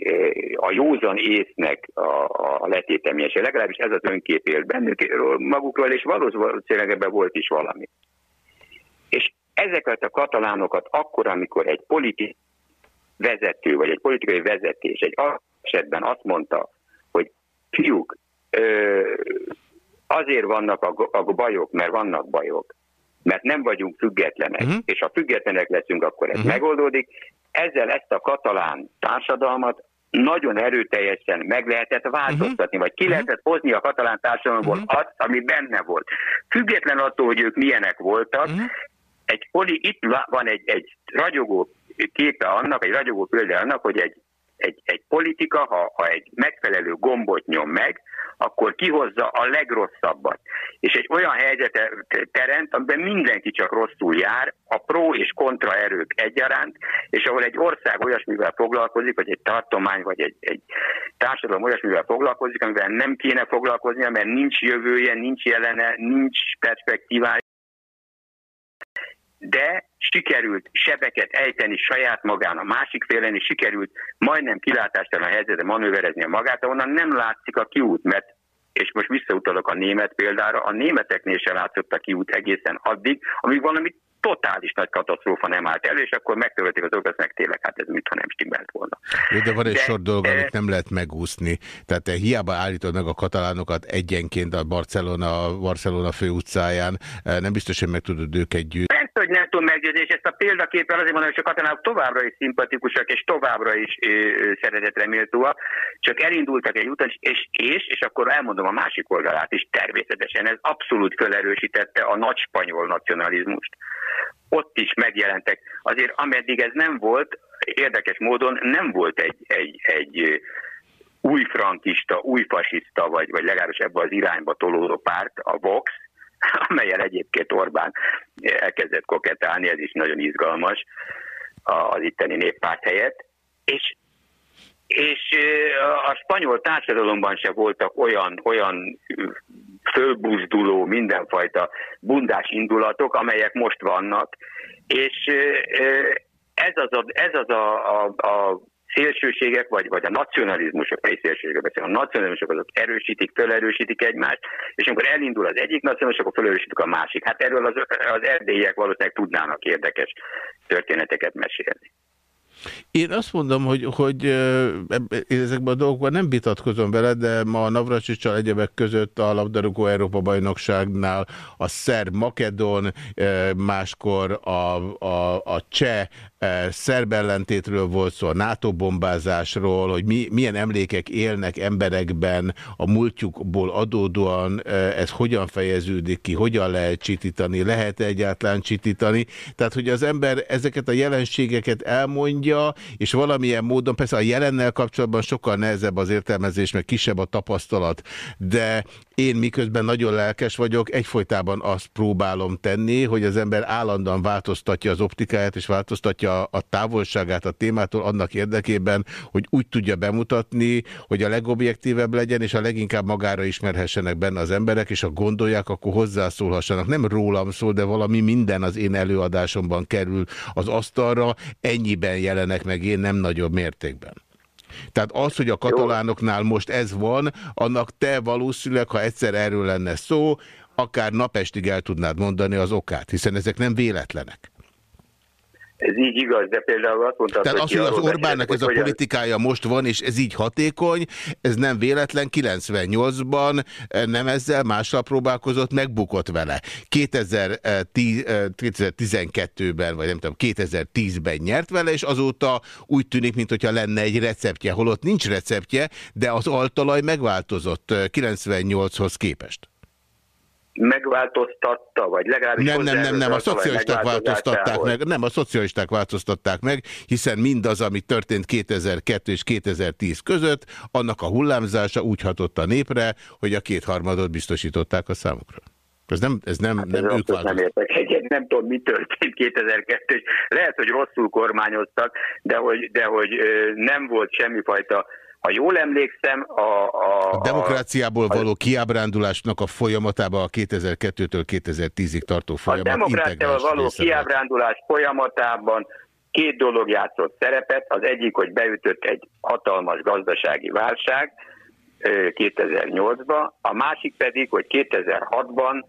a józan észnek a, a letéteményese. Legalábbis ez az önkép él bennük magukról, és valószínűleg ebben volt is valami. És ezeket a katalánokat akkor, amikor egy politikai vezető, vagy egy politikai vezetés egy esetben azt mondta, hogy fiúk, azért vannak a, a bajok, mert vannak bajok mert nem vagyunk függetlenek, uh-huh. és ha függetlenek leszünk, akkor ez uh-huh. megoldódik. Ezzel ezt a katalán társadalmat nagyon erőteljesen meg lehetett változtatni, uh-huh. vagy ki lehetett hozni a katalán társadalomból uh-huh. azt, ami benne volt. Független attól, hogy ők milyenek voltak, uh-huh. egy poli, itt van egy, egy ragyogó képe annak, egy ragyogó példa annak, hogy egy, egy, egy politika, ha, ha egy megfelelő gombot nyom meg, akkor kihozza a legrosszabbat. És egy olyan helyzetet teremt, amiben mindenki csak rosszul jár, a pro és kontra erők egyaránt, és ahol egy ország olyasmivel foglalkozik, vagy egy tartomány, vagy egy, egy társadalom olyasmivel foglalkozik, amivel nem kéne foglalkoznia, mert nincs jövője, nincs jelene, nincs perspektívája, de sikerült sebeket ejteni saját magán, a másik félen is sikerült majdnem kilátástalan helyzetre manőverezni a magát, ahonnan nem látszik a kiút, mert és most visszautalok a német példára, a németeknél se látszott a kiút egészen addig, amíg valami totális nagy katasztrófa nem állt elő, és akkor megtörölték az meg tényleg, hát ez mintha nem stimmelt volna. Jó, de van egy de, sor dolog, amit nem lehet megúszni. Tehát te hiába állítod meg a katalánokat egyenként a Barcelona, Barcelona főutcáján, eh, nem biztos, hogy meg tudod őket gyűjteni hogy nem tudom meggyőzni, és ezt a példaképpel azért mondom, hogy a katonák továbbra is szimpatikusak, és továbbra is szeretetre méltóak, csak elindultak egy úton, és, és, és akkor elmondom a másik oldalát is természetesen. Ez abszolút felerősítette a nagy spanyol nacionalizmust. Ott is megjelentek. Azért ameddig ez nem volt, érdekes módon nem volt egy, egy, egy új frankista, új fasiszta, vagy, vagy legalábbis ebbe az irányba tolódó párt, a Vox, [LAUGHS] amelyel egyébként Orbán elkezdett koketálni, ez is nagyon izgalmas az itteni néppárt helyett, és és a spanyol társadalomban se voltak olyan, olyan fölbuzduló mindenfajta bundás indulatok, amelyek most vannak, és ez az a, ez az a, a, a szélsőségek, vagy, vagy a nacionalizmusok, mely szélsőségek beszélünk, a nacionalizmusok azok erősítik, felerősítik egymást, és amikor elindul az egyik nacionalizmus, akkor felerősítik a másik. Hát erről az, az erdélyiek valószínűleg tudnának érdekes történeteket mesélni. Én azt mondom, hogy, hogy ezekben a dolgokban nem vitatkozom vele, de ma a Navracsicsal egyebek között a labdarúgó Európa bajnokságnál a szerb Makedon, máskor a, a, a cseh szerb ellentétről volt szó, a NATO bombázásról, hogy mi, milyen emlékek élnek emberekben a múltjukból adódóan, ez hogyan fejeződik ki, hogyan lehet csitítani, lehet -e egyáltalán csitítani. Tehát, hogy az ember ezeket a jelenségeket elmondja, és valamilyen módon, persze a jelennel kapcsolatban sokkal nehezebb az értelmezés, meg kisebb a tapasztalat, de én miközben nagyon lelkes vagyok, egyfolytában azt próbálom tenni, hogy az ember állandóan változtatja az optikáját, és változtatja a távolságát a témától annak érdekében, hogy úgy tudja bemutatni, hogy a legobjektívebb legyen, és a leginkább magára ismerhessenek benne az emberek, és ha gondolják, akkor hozzászólhassanak. Nem rólam szól, de valami minden az én előadásomban kerül az asztalra, ennyiben jelenek meg én nem nagyobb mértékben. Tehát az, hogy a katalánoknál most ez van, annak te valószínűleg, ha egyszer erről lenne szó, akár napestig el tudnád mondani az okát, hiszen ezek nem véletlenek. Ez így igaz, de például azt mondtad, Tehát hogy az, hogy az Orbánnak ez a politikája most van, és ez így hatékony, ez nem véletlen, 98-ban eh, nem ezzel mással próbálkozott, megbukott vele. 2012-ben, eh, vagy nem tudom, 2010-ben nyert vele, és azóta úgy tűnik, mintha lenne egy receptje, holott nincs receptje, de az altalaj megváltozott 98-hoz eh, képest megváltoztatta, vagy legalábbis... Nem, nem, nem, nem, a szocialisták változtatták meg, nem, a szocialisták változtatták meg, hiszen mindaz, ami történt 2002 és 2010 között, annak a hullámzása úgy hatott a népre, hogy a kétharmadot biztosították a számukra. Ez nem, ez nem, hát nem ez ők nem értek egyet, nem tudom, mi történt 2002 Lehet, hogy rosszul kormányoztak, de hogy, de hogy nem volt semmifajta ha jól emlékszem, a... A, a demokráciából a, való kiábrándulásnak a folyamatában a 2002-től 2010-ig tartó folyamat A demokráciával való kiábrándulás folyamatában két dolog játszott szerepet. Az egyik, hogy beütött egy hatalmas gazdasági válság 2008-ban, a másik pedig, hogy 2006-ban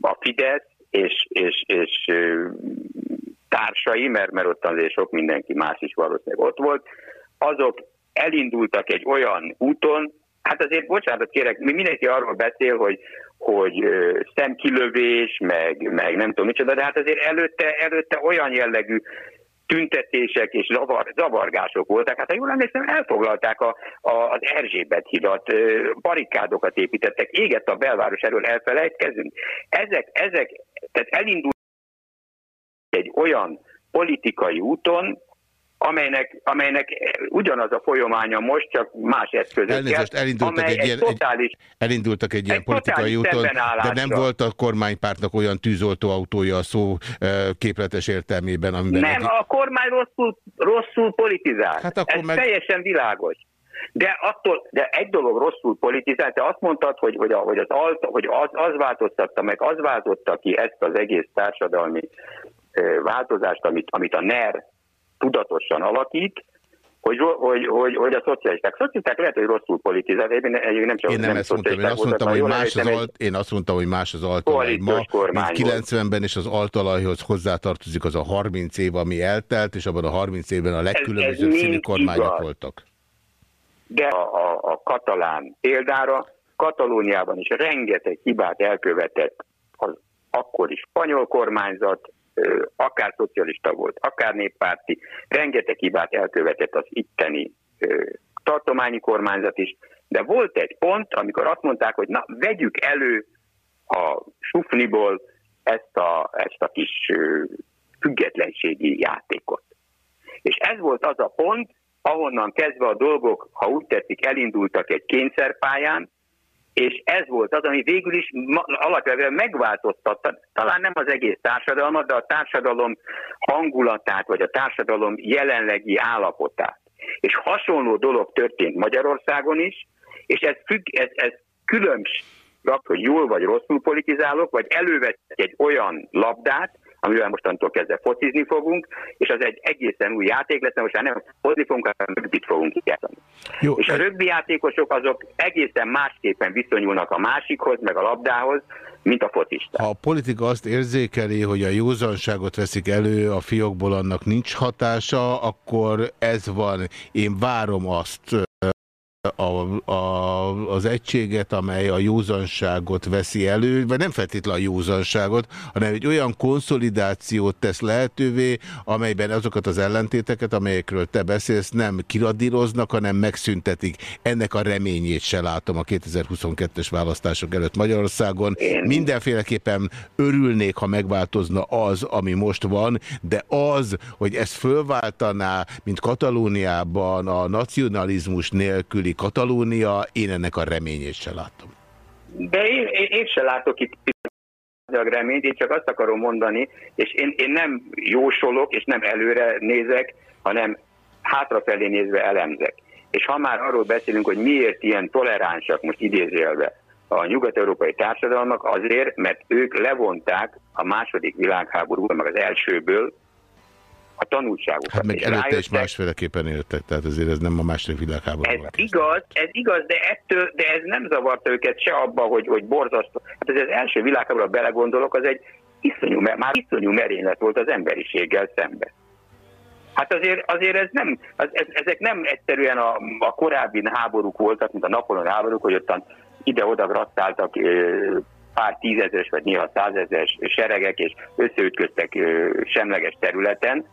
a Fidesz és, és, és társai, mert, mert ott azért sok mindenki más is valószínűleg ott volt, azok elindultak egy olyan úton, hát azért bocsánat kérek, mi mindenki arról beszél, hogy, hogy szemkilövés, meg, meg nem tudom micsoda, de hát azért előtte, előtte olyan jellegű tüntetések és zavar, zavargások voltak. Hát ha jól emlékszem, elfoglalták a, a, az Erzsébet hidat, barikádokat építettek, égett a belváros, erről elfelejtkezünk. Ezek, ezek, tehát elindult egy olyan politikai úton, amelynek, amelynek ugyanaz a folyamánya most, csak más eszközökkel. Elnézést, elindultak egy, egy, ilyen, totális, egy, elindultak egy ilyen egy politikai úton, de nem volt a kormánypártnak olyan tűzoltóautója a szó képletes értelmében, amiben... Nem, a kormány rosszul, rosszul politizál. Hát akkor Ez meg... teljesen világos. De, attól, de egy dolog rosszul politizált, te azt mondtad, hogy, hogy, a, hogy, az, alt, hogy az, az változtatta meg, az váltotta ki ezt az egész társadalmi változást, amit, amit a NER tudatosan alakít, hogy, hogy, hogy, hogy a szocialisták. Szocialisták lehet, hogy rosszul politizál, én, én nem csak én nem, nem ezt mondtam, én azt mondtam, hogy más az alt, én azt mondtam, hogy más az altalaj ma, mint 90-ben, és az altalajhoz hozzátartozik az a 30 év, ami eltelt, és abban a 30 évben a legkülönbözőbb színű kormányok igaz. voltak. De a, a, a katalán példára, Katalóniában is rengeteg hibát elkövetett az akkori spanyol kormányzat, akár szocialista volt, akár néppárti, rengeteg hibát elkövetett az itteni tartományi kormányzat is, de volt egy pont, amikor azt mondták, hogy na, vegyük elő a sufniból ezt a, ezt a kis függetlenségi játékot. És ez volt az a pont, ahonnan kezdve a dolgok, ha úgy tetszik, elindultak egy kényszerpályán, és ez volt az, ami végül is alapvetően megváltoztatta, talán nem az egész társadalmat, de a társadalom hangulatát, vagy a társadalom jelenlegi állapotát. És hasonló dolog történt Magyarországon is, és ez, függ, ez, ez különbség, hogy jól vagy rosszul politizálok, vagy elővett egy olyan labdát, amivel mostantól kezdve focizni fogunk, és az egy egészen új játék lesz, most már nem focizni fogunk, hanem rögbit fogunk játszani. Jó, és a rögbi játékosok azok egészen másképpen viszonyulnak a másikhoz, meg a labdához, mint a focista. Ha a politika azt érzékeli, hogy a józanságot veszik elő, a fiókból annak nincs hatása, akkor ez van. Én várom azt, a, a, az egységet, amely a józanságot veszi elő, vagy nem feltétlenül a józanságot, hanem egy olyan konszolidációt tesz lehetővé, amelyben azokat az ellentéteket, amelyekről te beszélsz, nem kiradíroznak, hanem megszüntetik. Ennek a reményét se látom a 2022-es választások előtt Magyarországon. Mindenféleképpen örülnék, ha megváltozna az, ami most van, de az, hogy ez fölváltaná, mint Katalóniában a nacionalizmus nélküli Katalónia, én ennek a reményét se látom. De én, én, én se látok itt a reményt, én csak azt akarom mondani, és én, én nem jósolok, és nem előre nézek, hanem hátrafelé nézve elemzek. És ha már arról beszélünk, hogy miért ilyen toleránsak, most idézélve, a nyugat-európai társadalmak, azért, mert ők levonták a második világháborúban, meg az elsőből a tanulságokat. Hát meg előtte is másféleképpen éltek, tehát azért ez nem a második világháború. Ez igaz, ez igaz, de, ettől, de ez nem zavarta őket se abba, hogy, hogy borzasztó. Hát ez az első világháború, belegondolok, az egy iszonyú, már iszonyú merénylet volt az emberiséggel szemben. Hát azért, azért ez nem, az, ez, ezek nem egyszerűen a, a korábbi háborúk voltak, mint a Napoleon háborúk, hogy ottan ide-oda grattáltak pár tízezres vagy néha százezres seregek, és összeütköztek semleges területen,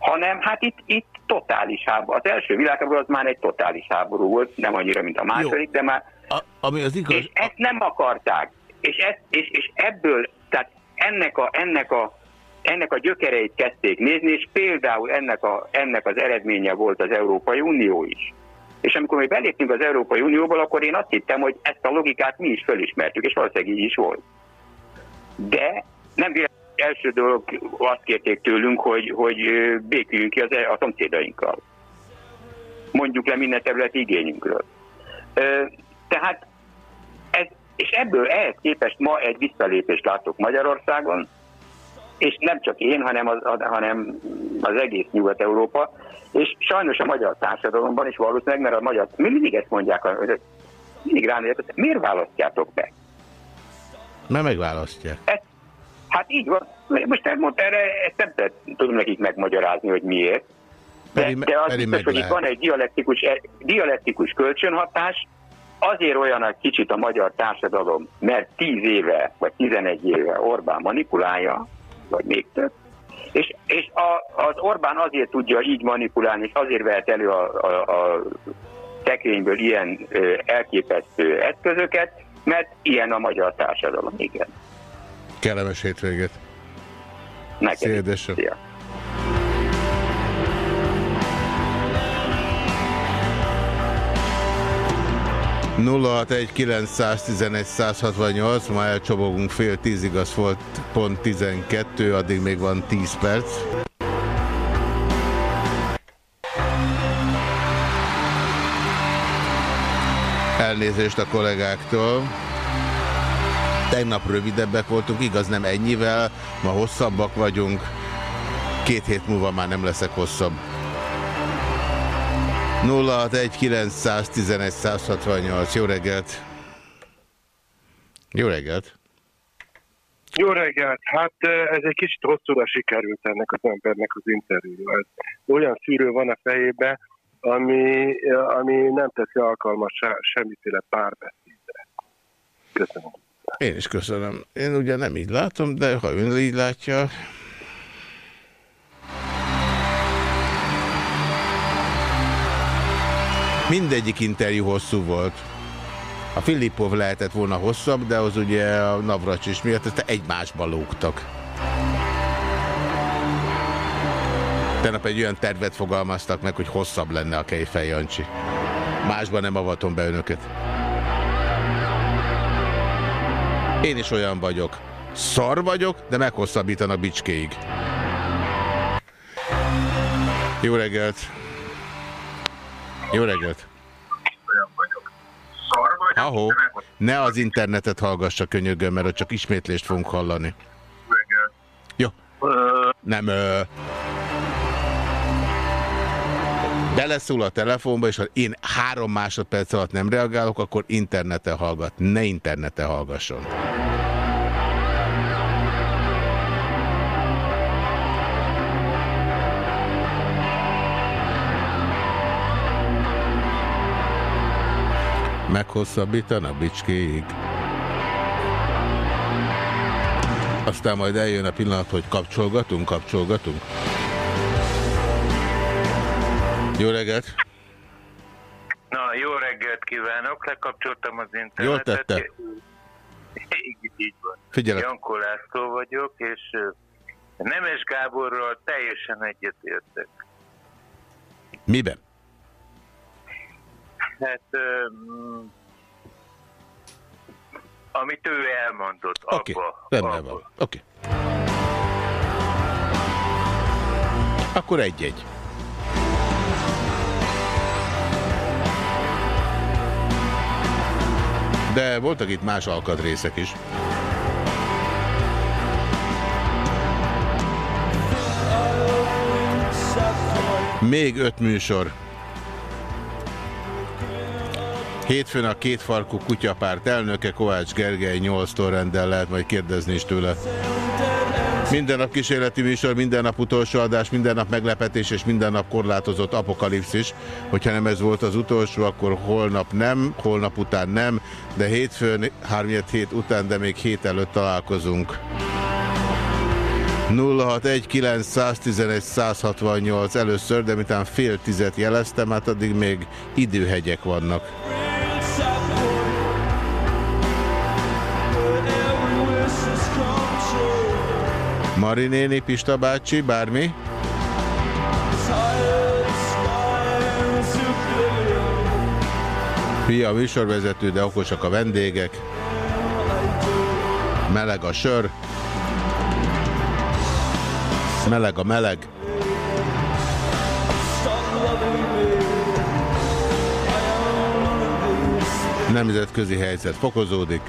hanem hát itt, itt totális háború. Az első világháború az már egy totális háború volt, nem annyira, mint a második, Jó. de már... A, ami az igaz... És ezt nem akarták. És, ezt, és, és ebből, tehát ennek a, ennek a ennek a gyökereit kezdték nézni, és például ennek, a, ennek az eredménye volt az Európai Unió is. És amikor mi beléptünk az Európai Unióból, akkor én azt hittem, hogy ezt a logikát mi is fölismertük, és valószínűleg így is volt. De nem véletlenül első dolog azt kérték tőlünk, hogy, hogy béküljünk ki az, a szomszédainkkal. Mondjuk le minden terület igényünkről. Tehát ez, és ebből ehhez képest ma egy visszalépést látok Magyarországon, és nem csak én, hanem az, hanem az egész Nyugat-Európa, és sajnos a magyar társadalomban is valószínűleg, mert a magyar, mindig ezt mondják, hogy mindig rám miért választjátok be? Mert megválasztják. Ezt, Hát így van. Most elmondta erre, ezt nem tudom nekik megmagyarázni, hogy miért. De, peri, de az biztos, hogy itt van egy dialektikus, dialektikus kölcsönhatás, azért olyan egy kicsit a magyar társadalom, mert 10 éve vagy 11 éve Orbán manipulálja, vagy még több, És, és a, az Orbán azért tudja így manipulálni, és azért vehet elő a, a, a tekrényből ilyen ö, elképesztő eszközöket, mert ilyen a magyar társadalom, igen. Kellemes hétvégét. Neked Szia, édesem. Szia. 061911168, ma elcsobogunk fél tízig, az volt pont 12, addig még van 10 perc. Elnézést a kollégáktól. Tegnap rövidebbek voltunk, igaz nem ennyivel, ma hosszabbak vagyunk. Két hét múlva már nem leszek hosszabb. 061911168. Jó reggelt! Jó reggelt! Jó reggelt! Hát ez egy kicsit hosszúra sikerült ennek az embernek az interjú. Ez olyan szűrő van a fejébe, ami, ami nem teszi alkalmas se, semmiféle párbeszédre. Köszönöm. Én is köszönöm. Én ugye nem így látom, de ha ön így látja... Mindegyik interjú hosszú volt. A Filippov lehetett volna hosszabb, de az ugye a Navracsis miatt ezt egymásba lógtak. Tegnap egy olyan tervet fogalmaztak meg, hogy hosszabb lenne a Kejfej Jancsi. Másban nem avatom be önöket. Én is olyan vagyok. Szar vagyok, de meghosszabbítanak bicskéig. Jó reggelt! Jó reggelt! Ahó, ne az internetet hallgassa könyörgöm, mert csak ismétlést fogunk hallani. Jó. Nem. Ö... Beleszól a telefonba, és ha én három másodperc alatt nem reagálok, akkor interneten hallgat. Ne interneten hallgasson. Meghosszabbítanak bicskéig. Aztán majd eljön a pillanat, hogy kapcsolgatunk, kapcsolgatunk. Jó reggelt! Na, jó reggelt kívánok, lekapcsoltam az internetet. Jól tette. Így, így van. Figyelek. Jankó László vagyok, és Nemes Gáborral teljesen egyetértek. Miben? Hát, mm, amit ő elmondott, Oké, abba. rendben abba. van. Oké. Akkor egy-egy. De voltak itt más alkatrészek is. Még öt műsor. Hétfőn a kétfarkú kutyapárt elnöke Kovács Gergely 8-tól rendel lehet majd kérdezni is tőle. Minden nap kísérleti műsor, minden nap utolsó adás, minden nap meglepetés és minden nap korlátozott apokalipszis. Hogyha nem ez volt az utolsó, akkor holnap nem, holnap után nem, de hétfőn, 3 hét után, de még hét előtt találkozunk. 0619111 először, de miután fél tizet jeleztem, hát addig még időhegyek vannak. Mari néni, Pista bácsi, bármi? Fia a műsorvezető, de okosak a vendégek. Meleg a sör. Meleg a meleg. Nemzetközi helyzet fokozódik.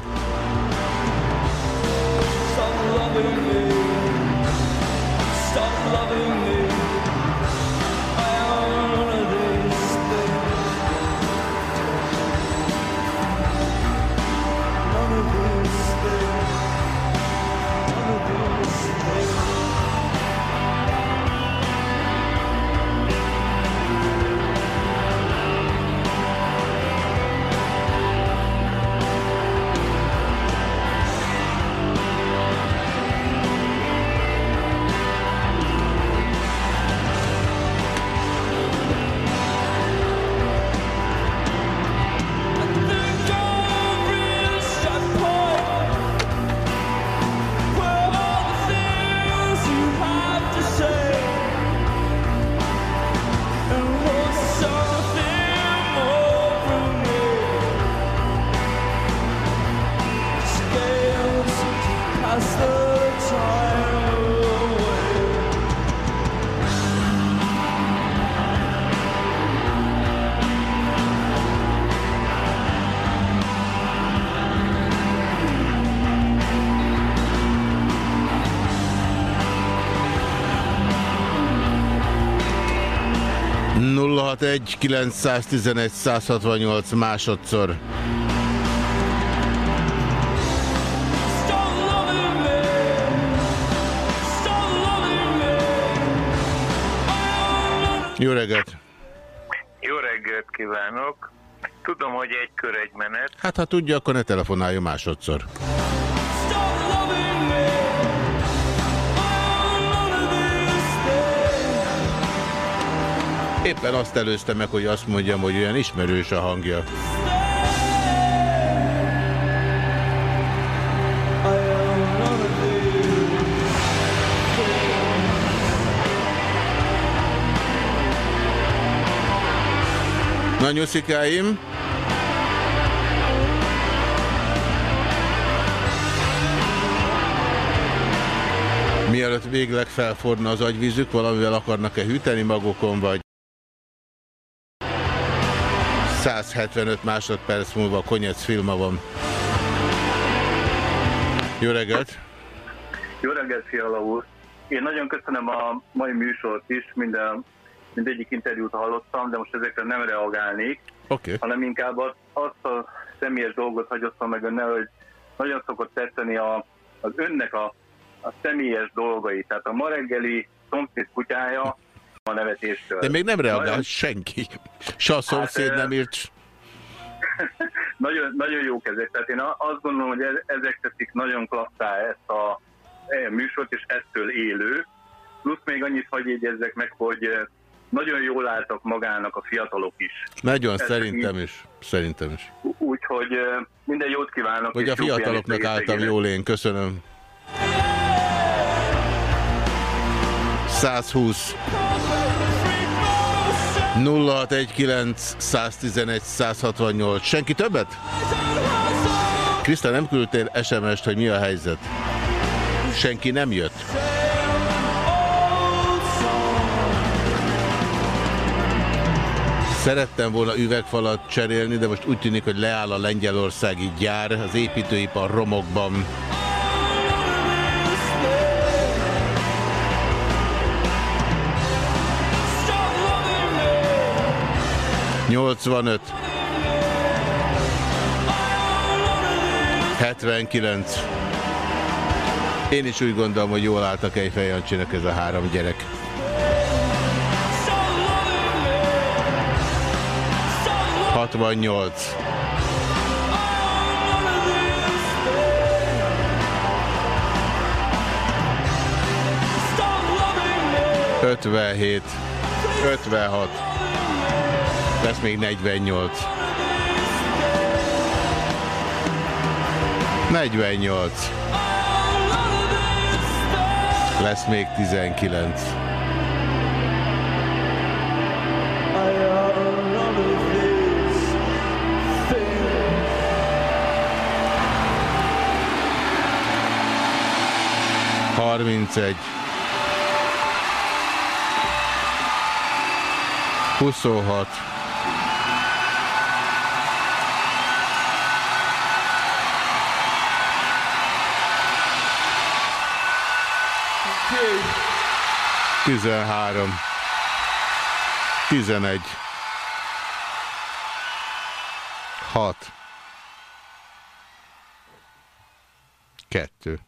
061 911 168 másodszor. Jó reggelt! Jó reggelt kívánok! Tudom, hogy egy kör egy menet. Hát ha tudja, akkor ne telefonáljon másodszor. Éppen azt előzte meg, hogy azt mondjam, hogy olyan ismerős a hangja. Na nyuszikáim! Mielőtt végleg felfordna az agyvízük, valamivel akarnak-e hűteni magukon, vagy 175 másodperc múlva a Konyec filma van. Jó reggelt! Jó reggelt, Fiala úr! Én nagyon köszönöm a mai műsort is, minden, mindegyik interjút hallottam, de most ezekre nem reagálnék, okay. hanem inkább azt, a személyes dolgot hagyottam meg önnel, hogy nagyon szokott tetszeni a, az önnek a, a személyes dolgai. Tehát a ma reggeli szomszéd kutyája a nevetéstől. De még nem reagál nagyon... senki. Se a szomszéd hát, nem írt. Nagyon, nagyon jók ezek. Tehát én azt gondolom, hogy ezek teszik nagyon klasszá ezt a e, műsort, és ettől élő. Plusz még annyit hagyj jegyezzek meg, hogy nagyon jól álltak magának a fiatalok is. Nagyon, Ezt szerintem így, is. Szerintem is. Úgyhogy minden jót kívánok. Hogy a fiataloknak álltam jól én, köszönöm. 120 0619 111 168 Senki többet? Kriszta, nem küldtél SMS-t, hogy mi a helyzet? Senki nem jött? Szerettem volna üvegfalat cserélni, de most úgy tűnik, hogy leáll a lengyelországi gyár az építőipar romokban. 85 79 Én is úgy gondolom, hogy jól álltak egy Jancsinak ez a három gyerek. Hatvannyolc. Ötvenhét. Ötvenhat. Lesz még 48. 48. Lesz még 19. Harmincegy. 26. Tizenhárom. Tizenegy. Hat. Kettő.